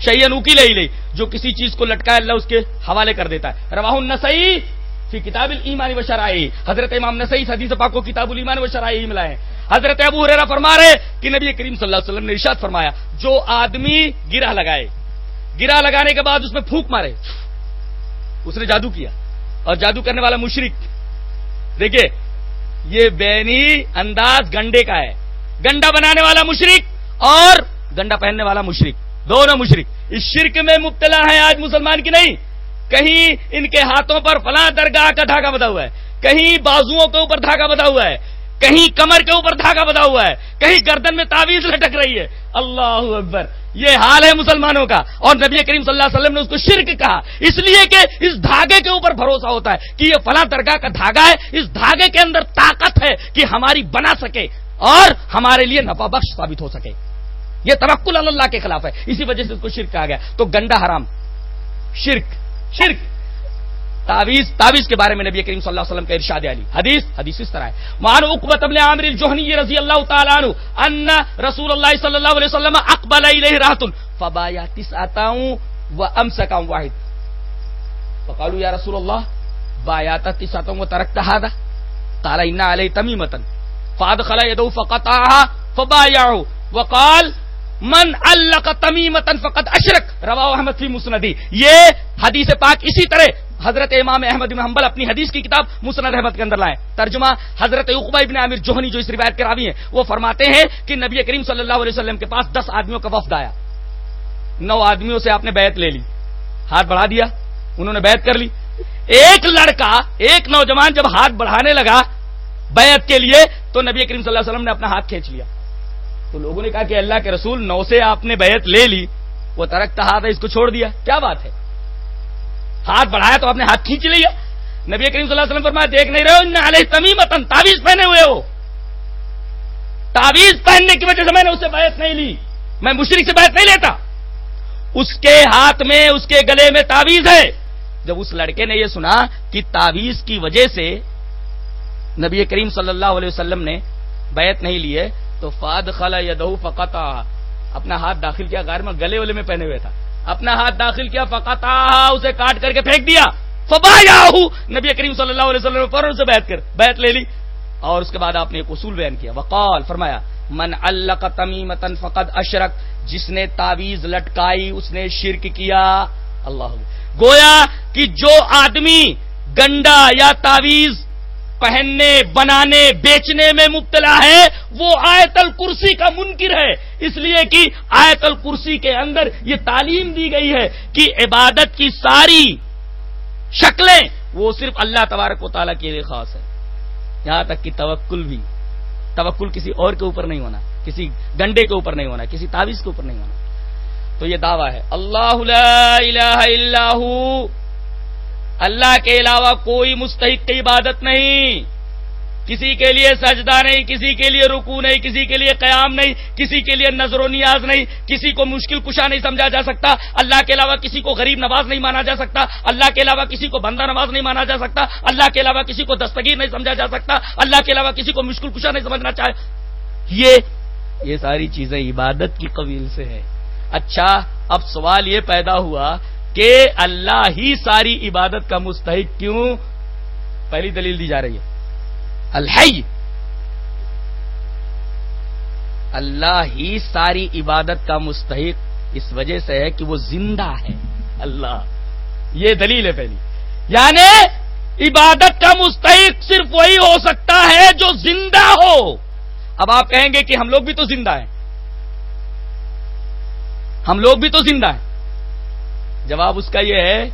شعین اکی لے لے جو کسی چیز کو لٹکا اللہ اس کے حوالے کر دیتا ہے۔ رواہ النسائی فی کتاب الایمان و شرائع حضرت امام نسائی حدیث پاک کو کتاب الایمان و شرائع ملائے۔ حضرت ابو ہریرہ فرما رہے کہ نبی کریم صلی اللہ علیہ وسلم نے ارشاد فرمایا، جو آدمی گرہ لگائے، گرہ لگانے کے بعد اس میں پھونک مارے، اس نے جادو کیا۔ اور جادو کرنے والا مشرق دیکھیے یہ بینی انداز گنڈے کا ہے۔ گنڈا بنانے والا مشرق اور گنڈا پہننے والا مشرق دونوں مشرق اس شرک میں مبتلا ہے آج مسلمان کی نہیں۔ کہیں ان کے ہاتھوں پر فلاں درگاہ کا دھاگا بتا ہوا ہے، کہیں بازوؤں کے اوپر دھاگا بدا ہوا ہے کہیں کمر کے اوپر دھاگا بدا ہوا ہے، کہیں گردن میں تعویذ لٹک رہی ہے۔ اللہ اکبر، یہ حال ہے مسلمانوں کا۔ اور نبی کریم صلی اللہ علیہ وسلم نے اس کو شرک کہا۔ اس لیے کہ اس دھاگے کے اوپر بھروسہ ہوتا ہے کہ یہ فلاں درگاہ کا دھاگا ہے، اس دھاگے کے اندر طاقت ہے کہ ہماری بنا سکے اور ہمارے لیے نفا بخش ثابت ہو سکے۔ یہ توکل اللہ کے خلاف ہے۔ اسی وجہ سے اس کو شرک کہا گیا۔ تو گنڈا حرام، شرک شرک۔ تعویز تعویز کے بارے میں نبی کریم صلی اللہ علیہ وسلم کا ارشاد علی۔ حدیث حدیث اس طرح ہے۔ مان اقبت ابن عامر الجوہنی رضی اللہ تعالی عنہ، ان رسول اللہ صلی اللہ علیہ وسلم اقبل الیہ رات فبایا تسعتاؤں و امسکاؤں واحد۔ فقالوا یا رسول اللہ بایات تسعتاؤں و ترکت هذا؟ قال ان علی تمیمتا فادخل یدو فقطعها فبایعوا وقال، من اللہ کا تمیمتن فقط اشرک روا احمد فی مسندی یہ حدیث پاک اسی طرح حضرت امام احمد بن حنبل اپنی حدیث کی کتاب مسند احمد کے اندر لائے۔ ترجمہ حضرت عقبہ ابن عامر جوہنی جو اس روایت کے راوی ہیں، وہ فرماتے ہیں کہ نبی کریم صلی اللہ علیہ وسلم کے پاس دس آدمیوں کا وفد آیا۔ نو آدمیوں سے آپ نے بیعت لے لی۔ ہاتھ بڑھا دیا، انہوں نے بیعت کر لی۔ ایک لڑکا، ایک نوجوان جب ہاتھ بڑھانے لگا بیعت کے لیے، تو نبی کریم صلی اللہ علیہ وسلم نے اپنا ہاتھ کھینچ لیا۔ تو لوگوں نے کہا کہ اللہ کے رسول نو سے آپ نے بیعت لے لی، وہ ترکتا ہاتھ ہے، اس کو چھوڑ دیا۔ کیا بات ہے؟ ہاتھ بڑھایا تو آپ نے ہاتھ کھینچ لیا۔ نبی کریم صلی اللہ علیہ وسلم فرمایا، دیکھ نہیں رہے علیہ تمیم تعویذ پہنے ہوئے ہو۔ تعویذ پہننے کی وجہ سے میں نے اس سے بیعت نہیں لی۔ میں مشرق سے بیعت نہیں لیتا۔ اس کے ہاتھ میں، اس کے گلے میں تعویذ ہے۔ جب اس لڑکے نے یہ سنا کہ تعویذ کی وجہ سے نبی کریم صلی اللہ علیہ وسلم نے بیعت نہیں لی ہے، تو فاد خلا یدہ فقطا اپنا ہاتھ داخل کیا غیر میں گلے والے میں پہنے ہوئے تھا۔ اپنا ہاتھ داخل کیا فقطا اسے کاٹ کر کے پھینک دیا۔ فبا نبی کریم صلی اللہ علیہ وسلم فوراً سے بیعت کر، بیعت لے لی۔ اور اس کے بعد آپ نے ایک اصول بیان کیا۔ وقال، فرمایا، من اللہ کا تمیمتن فقط اشرک، جس نے تعویز لٹکائی، اس نے شرک کیا۔ اللہ گویا کہ جو آدمی گنڈا یا تعویز پہننے، بنانے، بیچنے میں مبتلا ہے، وہ آیت الکرسی کا منکر ہے۔ اس لیے کہ آیت الکرسی کے اندر یہ تعلیم دی گئی ہے کہ عبادت کی ساری شکلیں وہ صرف اللہ تبارک و تعالیٰ کے لیے خاص ہے یہاں تک کہ توکل بھی، توکل کسی اور کے اوپر نہیں ہونا، کسی گنڈے کے اوپر نہیں ہونا، کسی تعویذ کے اوپر نہیں ہونا۔ تو یہ دعویٰ ہے۔ اللہ لا الہ الا ہو۔ اللہ کے علاوہ کوئی مستحق کی عبادت نہیں۔ کسی کے لیے سجدہ نہیں، کسی کے لیے رکو نہیں، کسی کے لیے قیام نہیں، کسی کے لیے نظر و نیاز نہیں، کسی کو مشکل کشا نہیں سمجھا جا سکتا۔ اللہ کے علاوہ کسی کو غریب نواز نہیں مانا جا سکتا۔ اللہ کے علاوہ کسی کو بندہ نواز نہیں مانا جا سکتا۔ اللہ کے علاوہ کسی کو دستگیر نہیں سمجھا جا سکتا۔ اللہ کے علاوہ کسی کو مشکل کشا نہیں سمجھنا چاہے۔ یہ یہ ساری چیزیں عبادت کی قبیل سے ہے اچھا اب سوال یہ پیدا ہوا کہ اللہ ہی ساری عبادت کا مستحق کیوں پہلی دلیل دی جا رہی ہے۔ الحی۔ اللہ ہی ساری عبادت کا مستحق اس وجہ سے ہے کہ وہ زندہ ہے۔ اللہ۔ یہ دلیل ہے پہلی۔ یعنی عبادت کا مستحق صرف وہی ہو سکتا ہے جو زندہ ہو۔ اب آپ کہیں گے کہ ہم لوگ بھی تو زندہ ہیں۔ ہم لوگ بھی تو زندہ ہیں۔ جواب اس کا یہ ہے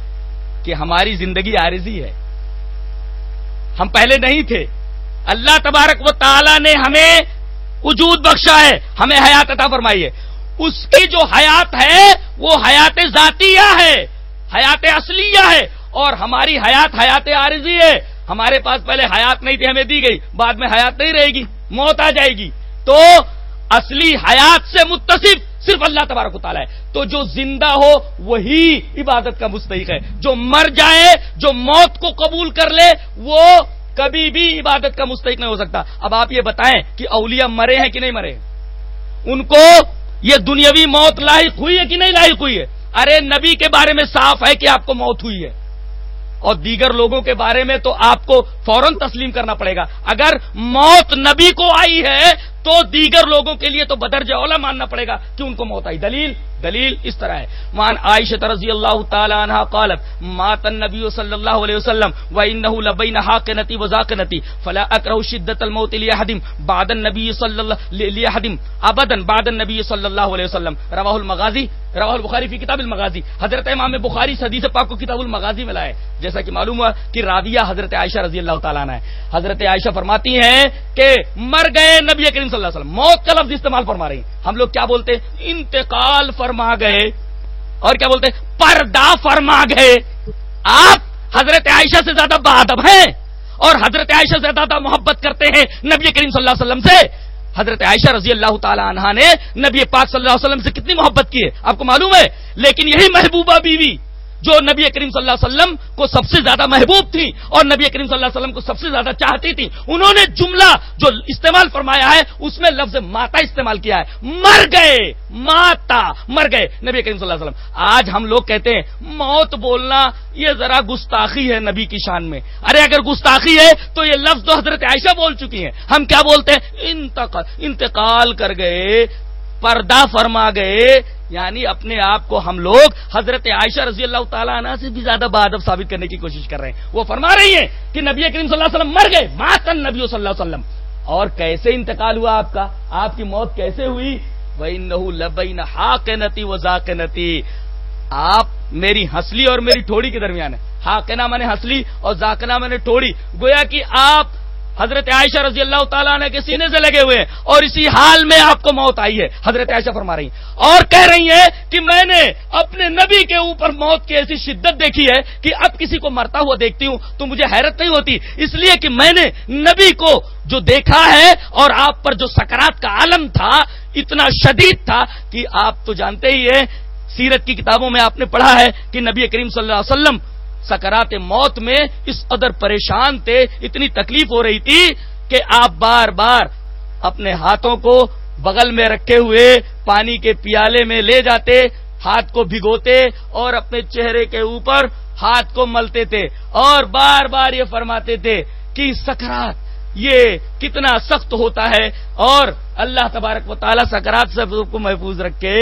کہ ہماری زندگی عارضی ہے۔ ہم پہلے نہیں تھے۔ اللہ تبارک و تعالی نے ہمیں وجود بخشا ہے۔ ہمیں حیات عطا فرمائی ہے اس کی جو حیات ہے، وہ حیات ذاتیہ ہے۔ حیات اصلیہ ہے۔ اور ہماری حیات حیات عارضی ہے۔ ہمارے پاس پہلے حیات نہیں تھی، ہمیں دی گئی۔ بعد میں حیات نہیں رہے گی، موت آ جائے گی۔ تو اصلی حیات سے متصف صرف اللہ تبارک و تعالیٰ ہے۔ تو جو زندہ ہو، وہی عبادت کا مستحق ہے۔ جو مر جائے، جو موت کو قبول کر لے، وہ کبھی بھی عبادت کا مستحق نہیں ہو سکتا۔ اب آپ یہ بتائیں کہ اولیاء مرے ہیں کہ نہیں مرے؟ ان کو یہ دنیاوی موت لاحق ہوئی ہے کہ نہیں لاحق ہوئی ہے؟ ارے، نبی کے بارے میں صاف ہے کہ آپ کو موت ہوئی ہے۔ اور دیگر لوگوں کے بارے میں تو آپ کو فوراً تسلیم کرنا پڑے گا۔ اگر موت نبی کو آئی ہے تو دیگر لوگوں کے لیے تو بدرج اولا ماننا پڑے گا کہ ان کو موت آئی۔ دلیل دلیل اس طرح ہے۔ مان عائشہ رضی اللہ تعالی عنہ قالت، مات النبی صلی اللہ علیہ وسلم وانه لبین حاقنتی وزاقنتی فلا اکره شدت الموت لیحدم بعد النبی صلی اللہ لیحدم ابدا بعد النبی صلی اللہ علیہ وسلم۔ رواه المغازی رواه البخاری فی کتاب المغازی حضرت امام بخاری حدیث پاک کو کتاب المغازی میں لائے۔ جیسا کہ معلوم ہوا کہ راویہ حضرت عائشہ رضی اللہ تعالی عنہ ہے۔ حضرت عائشہ فرماتی ہیں کہ مر گئے نبی کریم صلی اللہ علیہ وسلم، موت کا لفظ استعمال فرما رہی ہیں۔ ہم لوگ کیا بولتے ہیں؟ انتقال فرما گئے۔ اور کیا بولتے ہیں؟ پردہ فرما گئے۔ آپ حضرت عائشہ سے زیادہ بادب ہیں۔ اور حضرت عائشہ سے زیادہ محبت کرتے ہیں نبی کریم صلی اللہ علیہ وسلم سے۔ حضرت عائشہ رضی اللہ تعالی عنہ نے نبی پاک صلی اللہ علیہ وسلم سے کتنی محبت کی ہے؟ آپ کو معلوم ہے؟ لیکن یہی محبوبہ بیوی جو نبی کریم صلی اللہ علیہ وسلم کو سب سے زیادہ محبوب تھی اور نبی کریم صلی اللہ علیہ وسلم کو سب سے زیادہ چاہتی تھی انہوں نے جملہ جو استعمال فرمایا ہے، اس میں لفظ ماتا استعمال کیا ہے۔ مر گئے، ماتا مر گئے نبی کریم صلی اللہ علیہ وسلم۔ آج ہم لوگ کہتے ہیں، موت بولنا یہ ذرا گستاخی ہے نبی کی شان میں۔ ارے، اگر گستاخی ہے تو یہ لفظ تو حضرت عائشہ بول چکی ہیں۔ ہم کیا بولتے ہیں؟ انتقال انتقال کر گئے۔ پردہ فرما گئے۔ یعنی اپنے آپ کو ہم لوگ حضرت عائشہ رضی اللہ تعالیٰ عنہ سے بھی زیادہ بادب ثابت کرنے کی کوشش کر رہے ہیں۔ وہ فرما رہی ہیں کہ نبی کریم صلی اللہ علیہ وسلم مر گئے۔ ماتن نبی صلی اللہ علیہ وسلم۔ اور کیسے انتقال ہوا آپ کا؟ آپ کی موت کیسے ہوئی؟ وہی نہ ہاک نتی و ذاک آپ میری ہنسلی اور میری ٹھوڑی کے درمیان ہے ہاکنا میں نے ہنسلی اور ذاکنا میں نے ٹھوڑی۔ گویا کہ آپ حضرت عائشہ رضی اللہ تعالیٰ نے کے سینے سے لگے ہوئے اور اسی حال میں آپ کو موت آئی ہے۔ حضرت عائشہ فرما رہی اور کہہ رہی ہیں کہ میں نے اپنے نبی کے اوپر موت کی ایسی شدت دیکھی ہے کہ اب کسی کو مرتا ہوا دیکھتی ہوں تو مجھے حیرت نہیں ہوتی۔ اس لیے کہ میں نے نبی کو جو دیکھا ہے اور آپ پر جو سکرات کا عالم تھا، اتنا شدید تھا کہ آپ تو جانتے ہی ہیں، سیرت کی کتابوں میں آپ نے پڑھا ہے کہ نبی کریم صلی اللہ علیہ وسلم سکرات موت میں اس قدر پریشان تھے، اتنی تکلیف ہو رہی تھی کہ آپ بار بار اپنے ہاتھوں کو بغل میں رکھے ہوئے پانی کے پیالے میں لے جاتے، ہاتھ کو بھگوتے اور اپنے چہرے کے اوپر ہاتھ کو ملتے تھے اور بار بار یہ فرماتے تھے کہ سکرات یہ کتنا سخت ہوتا ہے اور اللہ تبارک و تعالیٰ سکرات سے کو محفوظ رکھے۔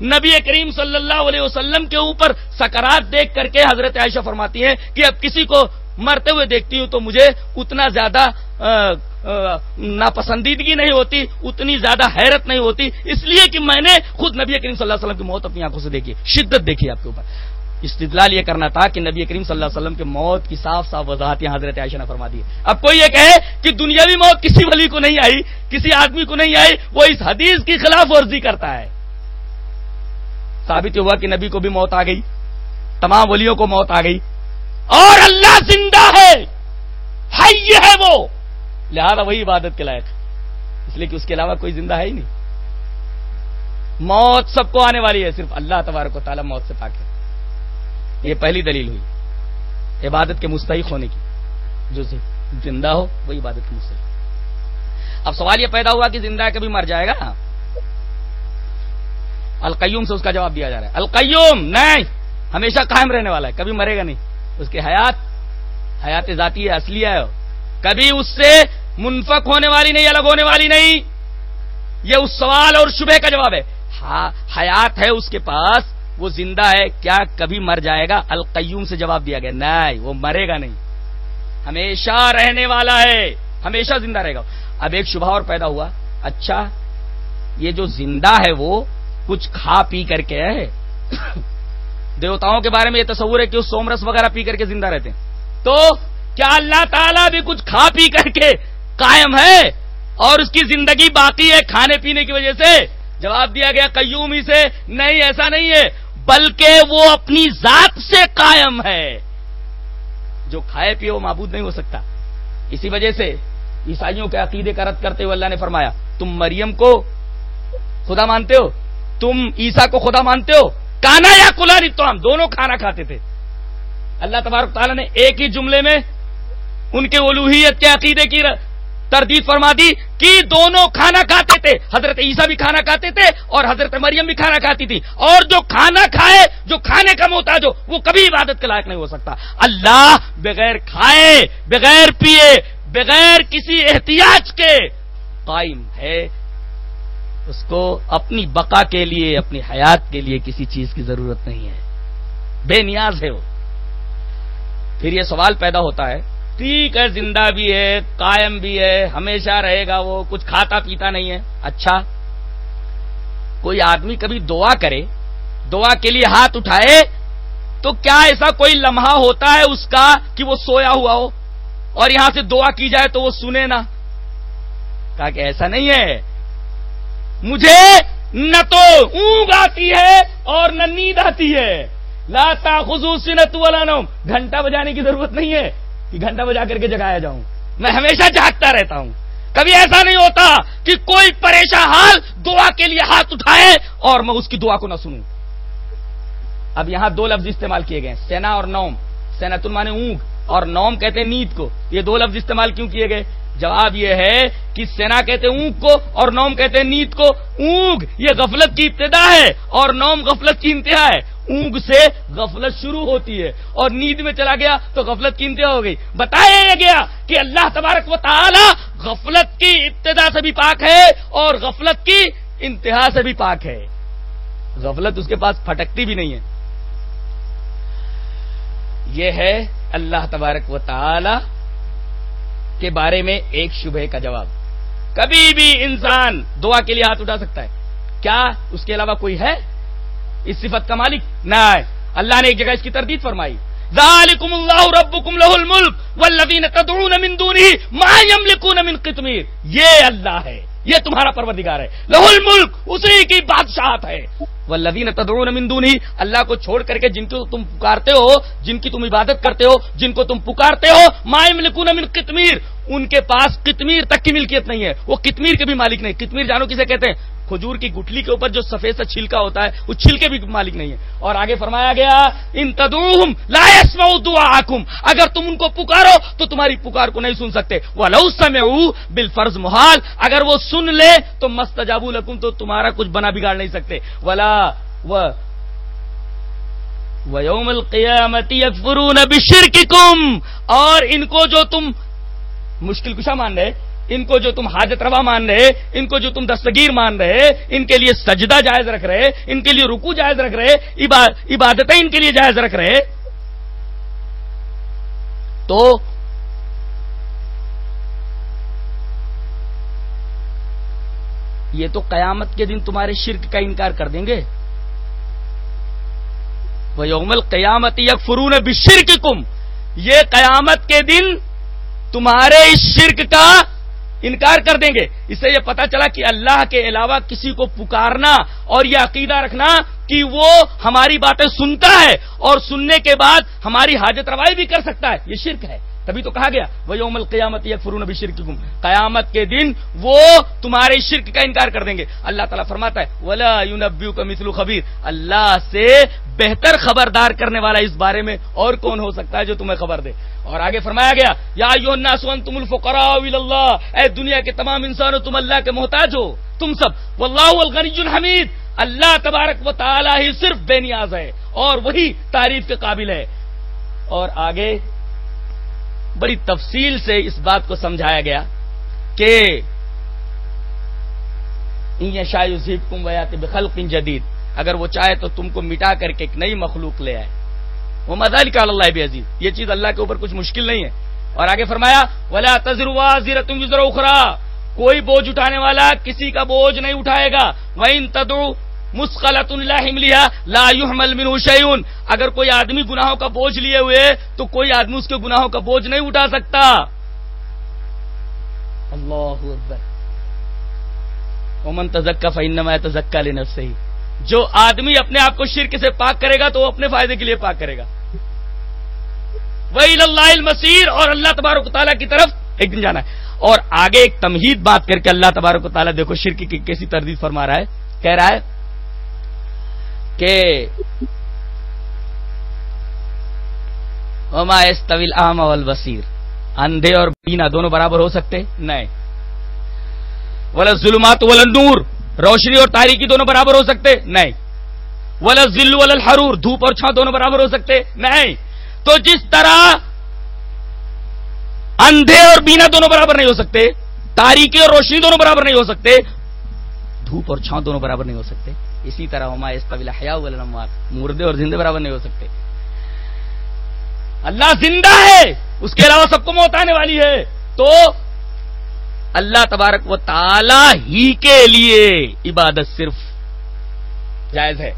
نبی کریم صلی اللہ علیہ وسلم کے اوپر سکرات دیکھ کر کے حضرت عائشہ فرماتی ہیں کہ اب کسی کو مرتے ہوئے دیکھتی ہوں تو مجھے اتنا زیادہ ناپسندیدگی نہیں ہوتی، اتنی زیادہ حیرت نہیں ہوتی۔ اس لیے کہ میں نے خود نبی کریم صلی اللہ علیہ وسلم کی موت اپنی آنکھوں سے دیکھی، شدت دیکھی آپ کے اوپر۔ استدلال یہ کرنا تھا کہ نبی کریم صلی اللہ علیہ وسلم کے موت کی صاف صاف وضاحت یہاں حضرت عائشہ نے فرما دی۔ اب کوئی یہ کہے کہ دنیاوی موت کسی ولی کو نہیں آئی، کسی آدمی کو نہیں آئی، وہ اس حدیث کی خلاف ورزی کرتا ہے۔ ثابت ہوا کہ نبی کو بھی موت آ گئی، تمام ولیوں کو موت آ گئی۔ اور اللہ زندہ ہے ہے وہ۔ لہذا وہی عبادت کے لائق۔ اس لیے کہ اس کے علاوہ کوئی زندہ ہے ہی نہیں۔ موت سب کو آنے والی ہے، صرف اللہ تبارک و تعالیٰ موت سے پاک ہے۔ یہ پہلی دلیل ہوئی۔ عبادت کے مستحق ہونے کی۔ جو زندہ ہو وہ عبادت کے مستحق۔ اب سوال یہ پیدا ہوا کہ زندہ کبھی مر جائے گا؟ القیوم سے اس کا جواب دیا جا رہا ہے۔ القیوم نہیں، ہمیشہ قائم رہنے والا ہے، کبھی مرے گا نہیں۔ اس کی حیات حیات ذاتی ہے، اصلی ہے۔ کبھی اس سے منفق ہونے والی نہیں، الگ ہونے والی نہیں۔ یہ اس سوال اور شبہ کا جواب ہے۔ ہاں، حیات ہے اس کے پاس وہ زندہ ہے، کیا کبھی مر جائے گا؟ القیوم سے جواب دیا گیا، نہیں، وہ مرے گا نہیں۔ ہمیشہ رہنے والا ہے، ہمیشہ زندہ رہے گا۔ اب ایک شبہ اور پیدا ہوا۔ اچھا یہ جو زندہ ہے وہ کچھ کھا پی کر کے ہے۔ دیوتاؤں کے بارے میں یہ تصور ہے کہ وہ سومرس وغیرہ پی کر کے زندہ رہتے ہیں۔ تو کیا اللہ تعالیٰ بھی کچھ کھا پی کر کے قائم ہے؟ اور اس کی زندگی باقی ہے کھانے پینے کی وجہ سے؟ جواب دیا گیا قیومی سے۔ نہیں، ایسا نہیں ہے۔ بلکہ وہ اپنی ذات سے قائم ہے۔ جو کھائے پیے وہ معبود نہیں ہو سکتا۔ اسی وجہ سے عیسائیوں کے عقیدے کا رد کرتے ہوئے اللہ نے فرمایا، تم مریم کو خدا مانتے ہو؟ تم عیسا کو خدا مانتے ہو؟ کانا یا کلاری تو ہم دونوں کھانا کھاتے تھے۔ اللہ تبارک تعالیٰ نے ایک ہی جملے میں ان کے الوحیت کے عقیدے کی تردید فرما دی کہ دونوں کھانا کھاتے تھے۔ حضرت عیسیٰ بھی کھانا کھاتے تھے اور حضرت مریم بھی کھانا کھاتی تھی۔ اور جو کھانا کھائے، جو کھانے کا محتاج ہو، وہ کبھی عبادت کے لائق نہیں ہو سکتا۔ اللہ بغیر کھائے، بغیر پیے، بغیر کسی احتیاط کے قائم ہے۔ اس کو اپنی بقا کے لیے، اپنی حیات کے لیے کسی چیز کی ضرورت نہیں ہے۔ بے نیاز ہے وہ۔ پھر یہ سوال پیدا ہوتا ہے ٹھیک ہے، زندہ بھی ہے، قائم بھی ہے، ہمیشہ رہے گا وہ، کچھ کھاتا پیتا نہیں ہے۔ اچھا۔ کوئی آدمی کبھی دعا کرے، دعا کے لیے ہاتھ اٹھائے، تو کیا ایسا کوئی لمحہ ہوتا ہے اس کا کہ وہ سویا ہوا ہو؟ اور یہاں سے دعا کی جائے تو وہ سنے نا کہا کہ ایسا نہیں ہے۔ مجھے نہ تو اونگ آتی ہے اور نہ نیند آتی ہے۔ لاتا خصوصی نت والا گھنٹہ بجانے کی ضرورت نہیں ہے۔ کہ گھنٹہ بجا کر کے جگایا جاؤں۔ میں ہمیشہ جاگتا رہتا ہوں۔ کبھی ایسا نہیں ہوتا کہ کوئی پریشان حال دعا کے لیے ہاتھ اٹھائے اور میں اس کی دعا کو نہ سنوں۔ اب یہاں دو لفظ استعمال کیے گئے سینا اور نوم۔ سینا المانے اونگ۔ اور نوم کہتے ہیں نیند کو۔ یہ دو لفظ استعمال کیوں کیے گئے؟ جواب یہ ہے کہ سینا کہتے ہیں اونگ کو اور نوم کہتے ہیں نیند کو۔ اونگ یہ غفلت کی ابتدا ہے اور نوم غفلت کی انتہا ہے۔ اونگ سے غفلت شروع ہوتی ہے اور نیند میں چلا گیا تو غفلت کی انتہا ہو گئی۔ بتایا گیا کہ اللہ تبارک و تعالی غفلت کی ابتدا سے بھی پاک ہے اور غفلت کی انتہا سے بھی پاک ہے۔ غفلت اس کے پاس پھٹکتی بھی نہیں ہے۔ یہ ہے اللہ تبارک و تعالی کے بارے میں ایک شبہ کا جواب۔ کبھی بھی انسان دعا کے لیے ہاتھ اٹھا سکتا ہے۔ کیا اس کے علاوہ کوئی ہے؟ اس صفت کا مالک نہ اللہ نے ایک جگہ اس کی تردید فرمائی۔ ذالکم اللہ ربکم له الملک والذین تدعون من دونه ما یملکون من قطمیر۔ یہ اللہ ہے، یہ تمہارا پروردگار ہے۔ لہ الملک، اسی کی بادشاہت ہے۔ والذین تدعون من دونه اللہ کو چھوڑ کر کے جن کو تم پکارتے ہو، جن کی تم عبادت کرتے ہو، جن کو تم پکارتے ہو، ما یملکون من قطمیر۔ ان کے پاس کتمیر تک کی ملکیت نہیں ہے۔ وہ کتمیر کے بھی مالک نہیں۔ کتمیر جانو کسے کہتے ہیں؟ کھجور کی گٹلی کے اوپر جو سفید سا چھلکا ہوتا ہے، وہ چھلکے بھی مالک نہیں ہے۔ اور آگے فرمایا گیا، ان تدوم لائس دعا اگر تم ان کو پکارو تو تمہاری پکار کو نہیں سن سکتے۔ وہ لو سمے بال محال۔ اگر وہ سن لے تو مست جابو لکم، تو تمہارا کچھ بنا بگاڑ نہیں سکتے۔ ولا ویوم القیامتی اکفرون بشرککم۔ اور ان کو جو تم مشکل کشا مان رہے ان کو جو تم حاجت روا مان رہے ان کو جو تم دستگیر مان رہے ان کے لیے سجدہ جائز رکھ رہے ان کے لیے رکو جائز رکھ رہے عبادتیں ان کے لیے جائز رکھ رہے تو یہ تو قیامت کے دن تمہارے شرک کا انکار کر دیں گے۔ وہ یومل قیامت یک فرون بشرک کم یہ قیامت کے دن تمہارے اس شرک کا انکار کر دیں گے۔ اس سے یہ پتا چلا کہ اللہ کے علاوہ کسی کو پکارنا اور یہ عقیدہ رکھنا کہ وہ ہماری باتیں سنتا ہے اور سننے کے بعد ہماری حاجت روائی بھی کر سکتا ہے۔ یہ شرک ہے۔ تبھی تو کہا گیا، وہ یوم القیامت یک فرون ابھی شرک قیامت کے دن وہ تمہارے شرک کا انکار کر دیں گے۔ اللہ تعالیٰ فرماتا ہے، ولا یونبیو کا مثلو خبیر اللہ سے بہتر خبردار کرنے والا اس بارے میں اور کون ہو سکتا ہے جو تمہیں خبر دے؟ اور آگے فرمایا گیا، یا تم الفقرا اللہ، اے دنیا کے تمام انسانوں، تم اللہ کے محتاج ہو، تم سب، واللہ الغنی الحمید۔ اللہ تبارک و تعالی ہی صرف بے نیاز ہے اور وہی تعریف کے قابل ہے۔ اور آگے بڑی تفصیل سے اس بات کو سمجھایا گیا کہ شاید کم ویات بخلق جدید، اگر وہ چاہے تو تم کو مٹا کر کے ایک نئی مخلوق لے آئے۔ وہ مزال کا اللہ بھی عزیز، یہ چیز اللہ کے اوپر کچھ مشکل نہیں ہے۔ اور آگے فرمایا، ولا تجربہ زیرت اخرا کوئی بوجھ اٹھانے والا کسی کا بوجھ نہیں اٹھائے گا۔ وہ ان تدرو مسخلت اللہ لا يحمل منه شيء اگر کوئی آدمی گناہوں کا بوجھ لیے ہوئے، تو کوئی آدمی اس کے گناہوں کا بوجھ نہیں اٹھا سکتا۔ اللہ اکبر۔ ومن تزکا فانما يتزكى لنفسه جو آدمی اپنے آپ کو شرک سے پاک کرے گا، تو وہ اپنے فائدے کے لیے پاک کرے گا۔ وہی اللہ المسیر اور اللہ تبارک تعالیٰ کی طرف ایک دن جانا ہے۔ اور آگے ایک تمہید بات کر کے اللہ تبارک تعالیٰ دیکھو شرک کی کیسی تردید فرما رہا ہے، کہہ رہا ہے کہ وما طویل عام اول اندھے اور بینا دونوں برابر ہو سکتے؟ نہیں۔ ولا ظلمات ول نور روشنی اور تاریخی دونوں برابر ہو سکتے؟ نہیں۔ ولا ذل ول حرور دھوپ اور چھاں دونوں برابر ہو سکتے؟ نہیں۔ تو جس طرح اندھے اور بینا دونوں برابر نہیں ہو سکتے تاریخی اور روشنی دونوں برابر نہیں ہو سکتے، دھوپ اور چھاں دونوں برابر نہیں ہو سکتے۔ اسی طرح ہما اس طویل حیا مردے اور زندے برابر نہیں ہو سکتے۔ اللہ زندہ ہے، اس کے علاوہ سب کو موت آنے والی ہے۔ تو اللہ تبارک و تعالی ہی کے لیے عبادت صرف جائز ہے۔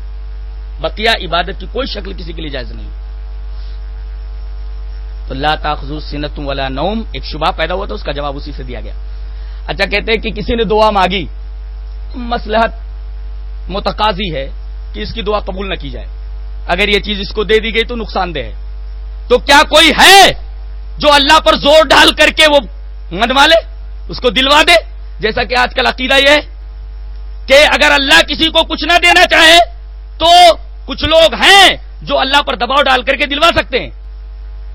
بقیہ عبادت کی کوئی شکل کسی کے لیے جائز نہیں۔ تو اللہ تاخذ سنت والا نوم، ایک شبہ پیدا ہوا تھا، اس کا جواب اسی سے دیا گیا۔ اچھا کہتے ہیں کہ کسی نے دعا مانگی مسلحت متقاضی ہے کہ اس کی دعا قبول نہ کی جائے۔ اگر یہ چیز اس کو دے دی گئی تو نقصان دہ ہے۔ تو کیا کوئی ہے جو اللہ پر زور ڈال کر کے وہ منوا لے اس کو دلوا دے؟ جیسا کہ آج کل عقیدہ یہ ہے کہ اگر اللہ کسی کو کچھ نہ دینا چاہے تو کچھ لوگ ہیں جو اللہ پر دباؤ ڈال کر کے دلوا سکتے ہیں۔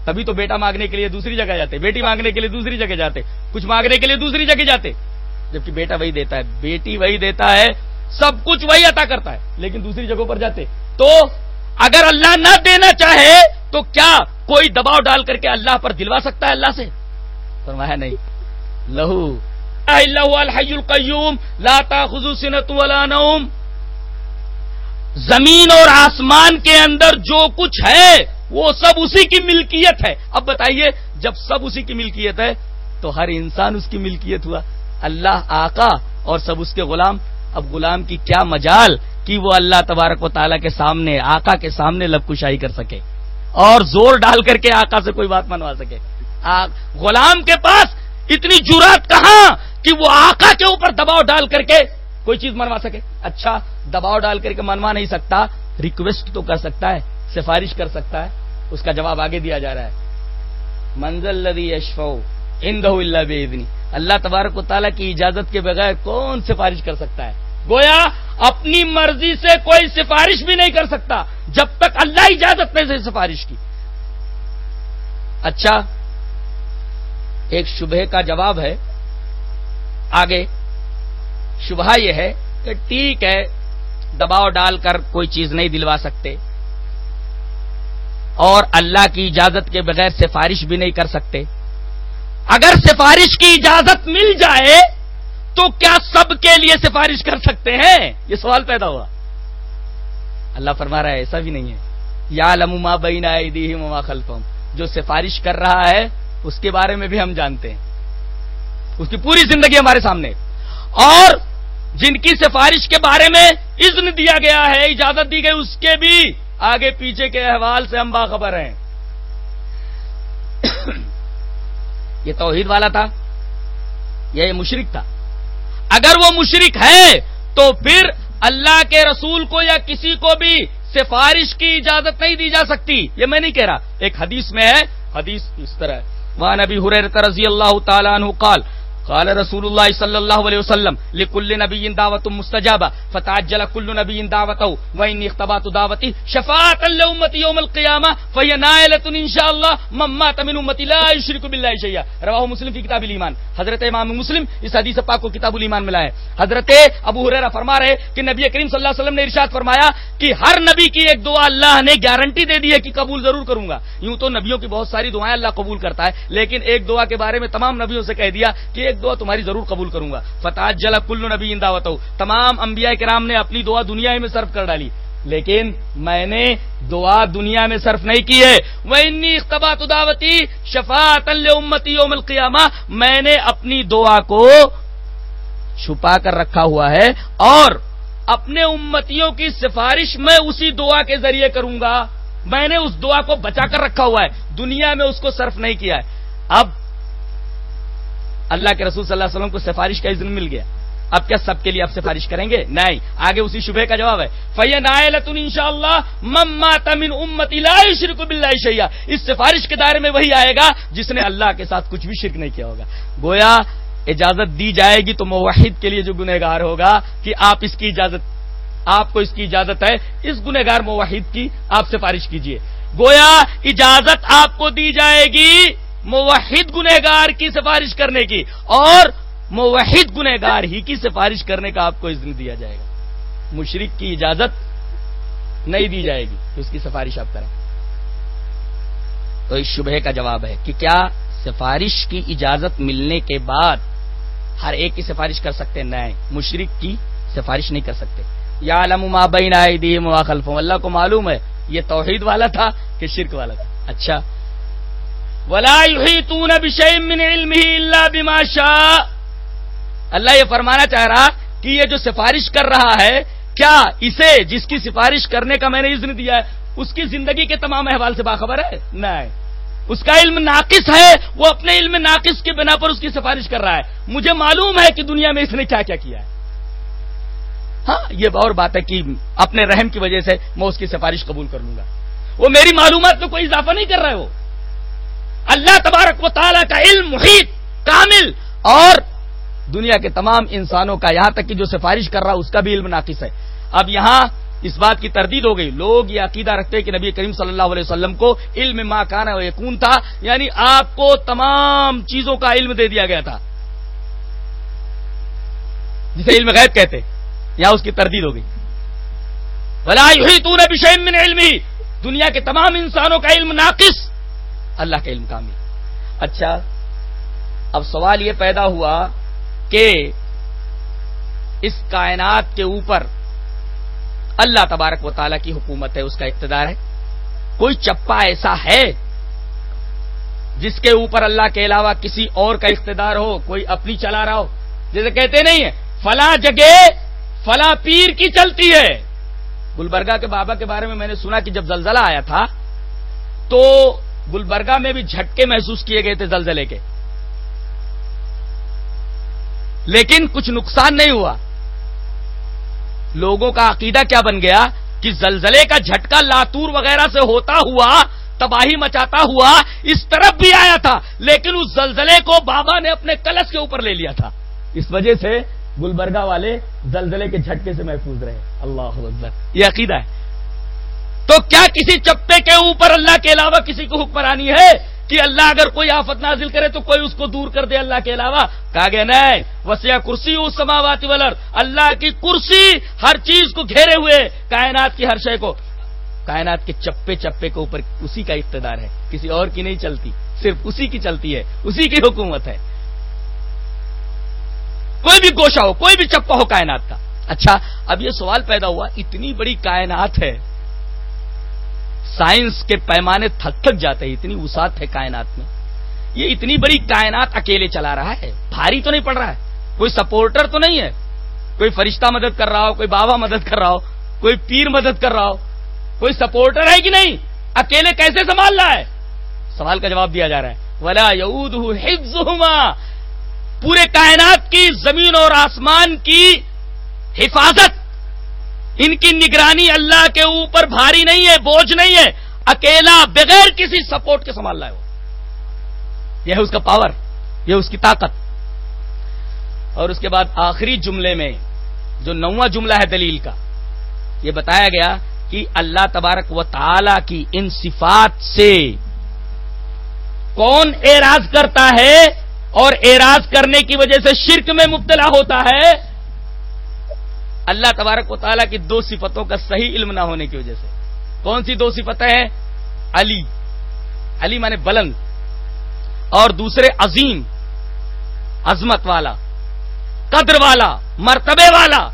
تبھی تو بیٹا مانگنے کے لیے دوسری جگہ جاتے، بیٹی مانگنے کے لیے دوسری جگہ جاتے، کچھ مانگنے کے لیے دوسری جگہ جاتے۔ جبکہ بیٹا وہی دیتا ہے، بیٹی وہی دیتا ہے سب کچھ وہی عطا کرتا ہے۔ لیکن دوسری جگہوں پر جاتے۔ تو اگر اللہ نہ دینا چاہے، تو کیا کوئی دباؤ ڈال کر کے اللہ پر دلوا سکتا ہے اللہ سے؟ فرمایا نہیں۔ لہو۔ اللہ الحی القیوم لاتا خزوصنت ولا نوم۔ زمین اور آسمان کے اندر جو کچھ ہے، وہ سب اسی کی ملکیت ہے۔ اب بتائیے، جب سب اسی کی ملکیت ہے، تو ہر انسان اس کی ملکیت ہوا۔ اللہ آقا اور سب اس کے غلام۔ اب غلام کی کیا مجال کہ وہ اللہ تبارک و تعالیٰ کے سامنے، آقا کے سامنے لب کشائی کر سکے۔ اور زور ڈال کر کے آقا سے کوئی بات منوا سکے۔ غلام کے پاس اتنی جرات کہاں کہ وہ آقا کے اوپر دباؤ ڈال کر کے کوئی چیز منوا سکے۔ اچھا دباؤ ڈال کر کے منوا نہیں سکتا ریکویسٹ تو کر سکتا ہے، سفارش کر سکتا ہے، اس کا جواب آگے دیا جا رہا ہے۔ منزل لدی یشفو ہند اللہ بے اللہ تبارک و تعالیٰ کی اجازت کے بغیر کون سفارش کر سکتا ہے؟ گویا اپنی مرضی سے کوئی سفارش بھی نہیں کر سکتا، جب تک اللہ اجازت میں سے سفارش کی۔ اچھا ایک شبہ کا جواب ہے۔ آگے، شبہ یہ ہے کہ ٹھیک ہے، دباؤ ڈال کر کوئی چیز نہیں دلوا سکتے۔ اور اللہ کی اجازت کے بغیر سفارش بھی نہیں کر سکتے۔ اگر سفارش کی اجازت مل جائے تو کیا سب کے لیے سفارش کر سکتے ہیں؟ یہ سوال پیدا ہوا۔ اللہ فرما رہا ہے، ایسا بھی نہیں ہے۔ یا لما بینا مما خلفم جو سفارش کر رہا ہے، اس کے بارے میں بھی ہم جانتے ہیں۔ اس کی پوری زندگی ہمارے سامنے۔ اور جن کی سفارش کے بارے میں اذن دیا گیا ہے، اجازت دی گئی، اس کے بھی آگے پیچھے کے احوال سے ہم باخبر ہیں۔ یہ توحید والا تھا یا یہ مشرق تھا۔ اگر وہ مشرق ہے تو پھر اللہ کے رسول کو یا کسی کو بھی سفارش کی اجازت نہیں دی جا سکتی۔ یہ میں نہیں کہہ رہا، ایک حدیث میں ہے، حدیث اس طرح ہے۔ وہاں نبی حریرت رضی اللہ تعالیٰ عنہ قال قال رسول اللہ صلی اللہ علیہ وسلم لکل نبی دعوت مستجابہ فتعجل کل نبی دعوتہ وانی اختبات دعوتي شفاعة دعوتی شفاعت لامتی یوم القیامہ فہی نائلت انشاءاللہ مما تمن امتی لا یشرک باللہ شیئا رواہ مسلم فی کتاب الایمان حضرت امام مسلم اس حدیث پاک کو کتاب الایمان میں لائے حضرت ابو ہریرہ فرما رہے کہ نبی کریم صلی اللہ علیہ وسلم نے ارشاد فرمایا کہ ہر نبی کی ایک دعا اللہ نے گارنٹی دے دی ہے کہ قبول ضرور کروں گا۔ یوں تو نبیوں کی بہت ساری دعائیں اللہ قبول کرتا ہے، لیکن ایک دعا کے بارے میں تمام نبیوں سے کہہ دیا کہ ایک دعا تمہاری ضرور قبول کروں گا۔ فتح جلا کلو نبی دعوت تمام انبیاء کرام نے اپنی دعا دنیا میں صرف کر ڈالی۔ لیکن میں نے دعا دنیا میں صرف نہیں کی ہے۔ وہ انی اختبا دعوتی شفاعت امتی یوم القیامہ میں نے اپنی دعا کو چھپا کر رکھا ہوا ہے اور اپنے امتیوں کی سفارش میں اسی دعا کے ذریعے کروں گا۔ میں نے اس دعا کو بچا کر رکھا ہوا ہے۔ دنیا میں اس کو صرف نہیں کیا ہے۔ اب اللہ کے رسول صلی اللہ علیہ وسلم کو سفارش کا اذن مل گیا۔ اب کیا سب کے لیے آپ سفارش کریں گے؟ نہیں۔ آگے اسی شبہ کا جواب ہے۔ فین ان شاء اللہ مما تمن امت شرک بلّہ شیا اس سفارش کے دائرے میں وہی آئے گا جس نے اللہ کے ساتھ کچھ بھی شرک نہیں کیا ہوگا۔ گویا اجازت دی جائے گی تو موحد کے لیے جو گنہگار ہوگا کہ آپ اس کی اجازت آپ کو اس کی اجازت ہے۔ اس گنہگار موحد کی آپ سفارش کیجیے۔ گویا اجازت آپ کو دی جائے گی موحد گنہگار کی سفارش کرنے کی اور موحد گنہگار ہی کی سفارش کرنے کا آپ کو اذن دیا جائے گا۔ مشرق کی اجازت نہیں دی جائے گی کہ اس کی سفارش آپ کریں۔ تو اس شبہ کا جواب ہے کہ کیا سفارش کی اجازت ملنے کے بعد ہر ایک کی سفارش کر سکتے؟ نہیں مشرق کی سفارش نہیں کر سکتے۔ یا علم ما بین ایدیہم و خلفہم، اللہ کو معلوم ہے، یہ توحید والا تھا کہ شرک والا تھا۔ اچھا ولا يحيطون بشيء من علمه الا بما شاء۔ اللہ یہ فرمانا چاہ رہا کہ یہ جو سفارش کر رہا ہے، کیا اسے جس کی سفارش کرنے کا میں نے اذن دیا ہے، اس کی زندگی کے تمام احوال سے باخبر ہے؟ نہیں۔ اس کا علم ناقص ہے، وہ اپنے علم ناقص کے بنا پر اس کی سفارش کر رہا ہے۔ مجھے معلوم ہے کہ دنیا میں اس نے کیا کیا کیا ہے۔ ہاں یہ اور بات ہے کہ اپنے رحم کی وجہ سے میں اس کی سفارش قبول کر لوں گا۔ وہ میری معلومات میں کوئی اضافہ نہیں کر رہا ہے وہ۔ اللہ تبارک و تعالیٰ کا علم، محیط، کامل اور دنیا کے تمام انسانوں کا یہاں تک کہ جو سفارش کر رہا اس کا بھی علم ناقص ہے۔ اب یہاں اس بات کی تردید ہو گئی۔ لوگ یہ عقیدہ رکھتے کہ نبی کریم صلی اللہ علیہ وسلم کو علم ماں کانا یقون تھا یعنی آپ کو تمام چیزوں کا علم دے دیا گیا تھا۔ جسے علم غیب کہتے یہاں اس کی تردید ہو گئی۔ بلا تو نے من علمی دنیا کے تمام انسانوں کا علم ناقص۔ اللہ کا علم کامل۔ اچھا اب سوال یہ پیدا ہوا کہ اس کائنات کے اوپر اللہ تبارک و تعالیٰ کی حکومت ہے، اس کا اقتدار ہے۔ کوئی چپا ایسا ہے جس کے اوپر اللہ کے علاوہ کسی اور کا اقتدار ہو، کوئی اپنی چلا رہا ہو؟ جیسے کہتے نہیں ہے فلاں جگہ، فلاں پیر کی چلتی ہے۔ گلبرگہ کے بابا کے بارے میں میں نے سنا کہ جب زلزلہ آیا تھا تو گلبرگہ میں بھی جھٹکے محسوس کیے گئے تھے زلزلے کے۔ لیکن کچھ نقصان نہیں ہوا۔ لوگوں کا عقیدہ کیا بن گیا کہ زلزلے کا جھٹکا لاتور وغیرہ سے ہوتا ہوا، تباہی مچاتا ہوا اس طرف بھی آیا تھا، لیکن اس زلزلے کو بابا نے اپنے کلش کے اوپر لے لیا تھا۔ اس وجہ سے گلبرگہ والے زلزلے کے جھٹکے سے محفوظ رہے۔ اللہ یہ عقیدہ ہے۔ تو کیا کسی چپے کے اوپر اللہ کے علاوہ کسی کو حکمرانی ہے کہ اللہ اگر کوئی آفت نازل کرے تو کوئی اس کو دور کر دے اللہ کے علاوہ؟ کہا گیا نہیں۔ وسیع کرسی اس سماواتی ولر اللہ کی کرسی ہر چیز کو گھیرے ہوئے کائنات کی ہر شے کو۔ کائنات کے چپے چپے کے اوپر اسی کا اقتدار ہے۔ کسی اور کی نہیں چلتی۔ صرف اسی کی چلتی ہے۔ اسی کی حکومت ہے۔ کوئی بھی گوشہ ہو، کوئی بھی چپا ہو کائنات کا۔ اچھا اب یہ سوال پیدا ہوا، اتنی بڑی کائنات ہے۔ سائنس کے پیمانے تھک تھک جاتے ہیں، اتنی وسعت ہے کائنات میں۔ یہ اتنی بڑی کائنات اکیلے چلا رہا ہے، بھاری تو نہیں پڑ رہا ہے۔ کوئی سپورٹر تو نہیں ہے۔ کوئی فرشتہ مدد کر رہا ہو، کوئی بابا مدد کر رہا ہو، کوئی پیر مدد کر رہا ہو، کوئی سپورٹر ہے کہ نہیں؟ اکیلے کیسے سنبھال رہا ہے؟ سوال کا جواب دیا جا رہا ہے۔ ولا یود پورے کائنات کی، زمین اور آسمان کی حفاظت ان کی نگرانی اللہ کے اوپر بھاری نہیں ہے، بوجھ نہیں ہے۔ اکیلا بغیر کسی سپورٹ کے سنبھال رہا ہے وہ۔ یہ ہے اس کا پاور یہ اس کی طاقت۔ اور اس کے بعد آخری جملے میں، جو نواں جملہ ہے دلیل کا، یہ بتایا گیا کہ اللہ تبارک و تعالی کی ان صفات سے کون اعراض کرتا ہے اور اعراض کرنے کی وجہ سے شرک میں مبتلا ہوتا ہے؟ اللہ تبارک و تعالیٰ کی دو صفتوں کا صحیح علم نہ ہونے کی وجہ سے کون سی دو صفتیں ہیں؟ علی علی مانے بلند اور دوسرے عظیم عظمت والا قدر والا مرتبے والا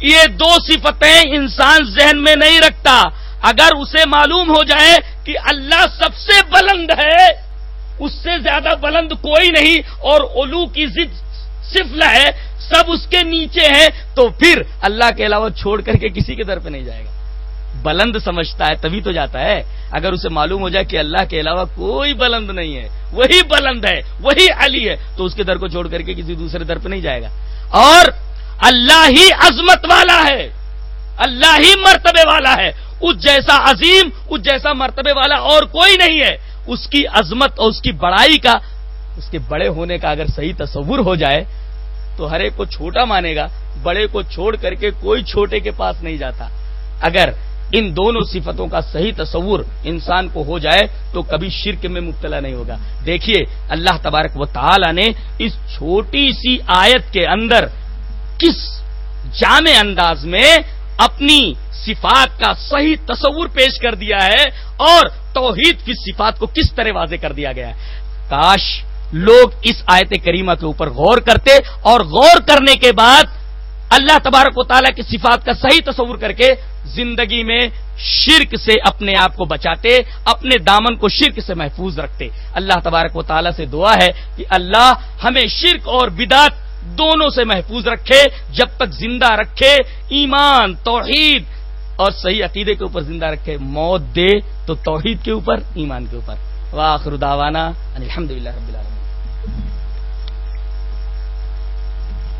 یہ دو صفتیں انسان ذہن میں نہیں رکھتا اگر اسے معلوم ہو جائے کہ اللہ سب سے بلند ہے اس سے زیادہ بلند کوئی نہیں اور الو کی ضد صفل ہے، سب اس کے نیچے ہیں، تو پھر اللہ کے علاوہ چھوڑ کر کے کسی کے در پہ نہیں جائے گا۔ بلند سمجھتا ہے، تبھی تو جاتا ہے۔ اگر اسے معلوم ہو جائے کہ اللہ کے علاوہ کوئی بلند نہیں ہے، وہی بلند ہے، وہی علی ہے، تو اس کے در کو چھوڑ کر کے کسی دوسرے در پہ نہیں جائے گا۔ اور اللہ ہی عظمت والا ہے، اللہ ہی مرتبے والا ہے۔ اس جیسا عظیم، اس جیسا مرتبے والا اور کوئی نہیں ہے۔ اس کی عظمت اور اس کی بڑائی کا اس کے بڑے ہونے کا اگر صحیح تصور ہو جائے تو ہر ایک کو چھوٹا مانے گا، بڑے کو چھوڑ کر کے کوئی چھوٹے کے پاس نہیں جاتا۔ اگر ان دونوں صفتوں کا صحیح تصور انسان کو ہو جائے تو کبھی شرک میں مبتلا نہیں ہوگا۔ دیکھیے، اللہ تبارک و تعالی نے اس چھوٹی سی آیت کے اندر کس جامع انداز میں اپنی صفات کا صحیح تصور پیش کر دیا ہے اور توحید کی صفات کو کس طرح واضح کر دیا گیا ہے۔ کاش لوگ اس آیت کریمہ کے اوپر غور کرتے اور غور کرنے کے بعد اللہ تبارک و تعالیٰ کی صفات کا صحیح تصور کر کے زندگی میں شرک سے اپنے آپ کو بچاتے، اپنے دامن کو شرک سے محفوظ رکھتے۔ اللہ تبارک و تعالیٰ سے دعا ہے کہ اللہ ہمیں شرک اور بدات دونوں سے محفوظ رکھے، جب تک زندہ رکھے، ایمان، توحید اور صحیح عقیدے کے اوپر زندہ رکھے، موت دے تو توحید کے اوپر، ایمان کے اوپر۔ واخر دعوانا الحمد للہ رب العالمین۔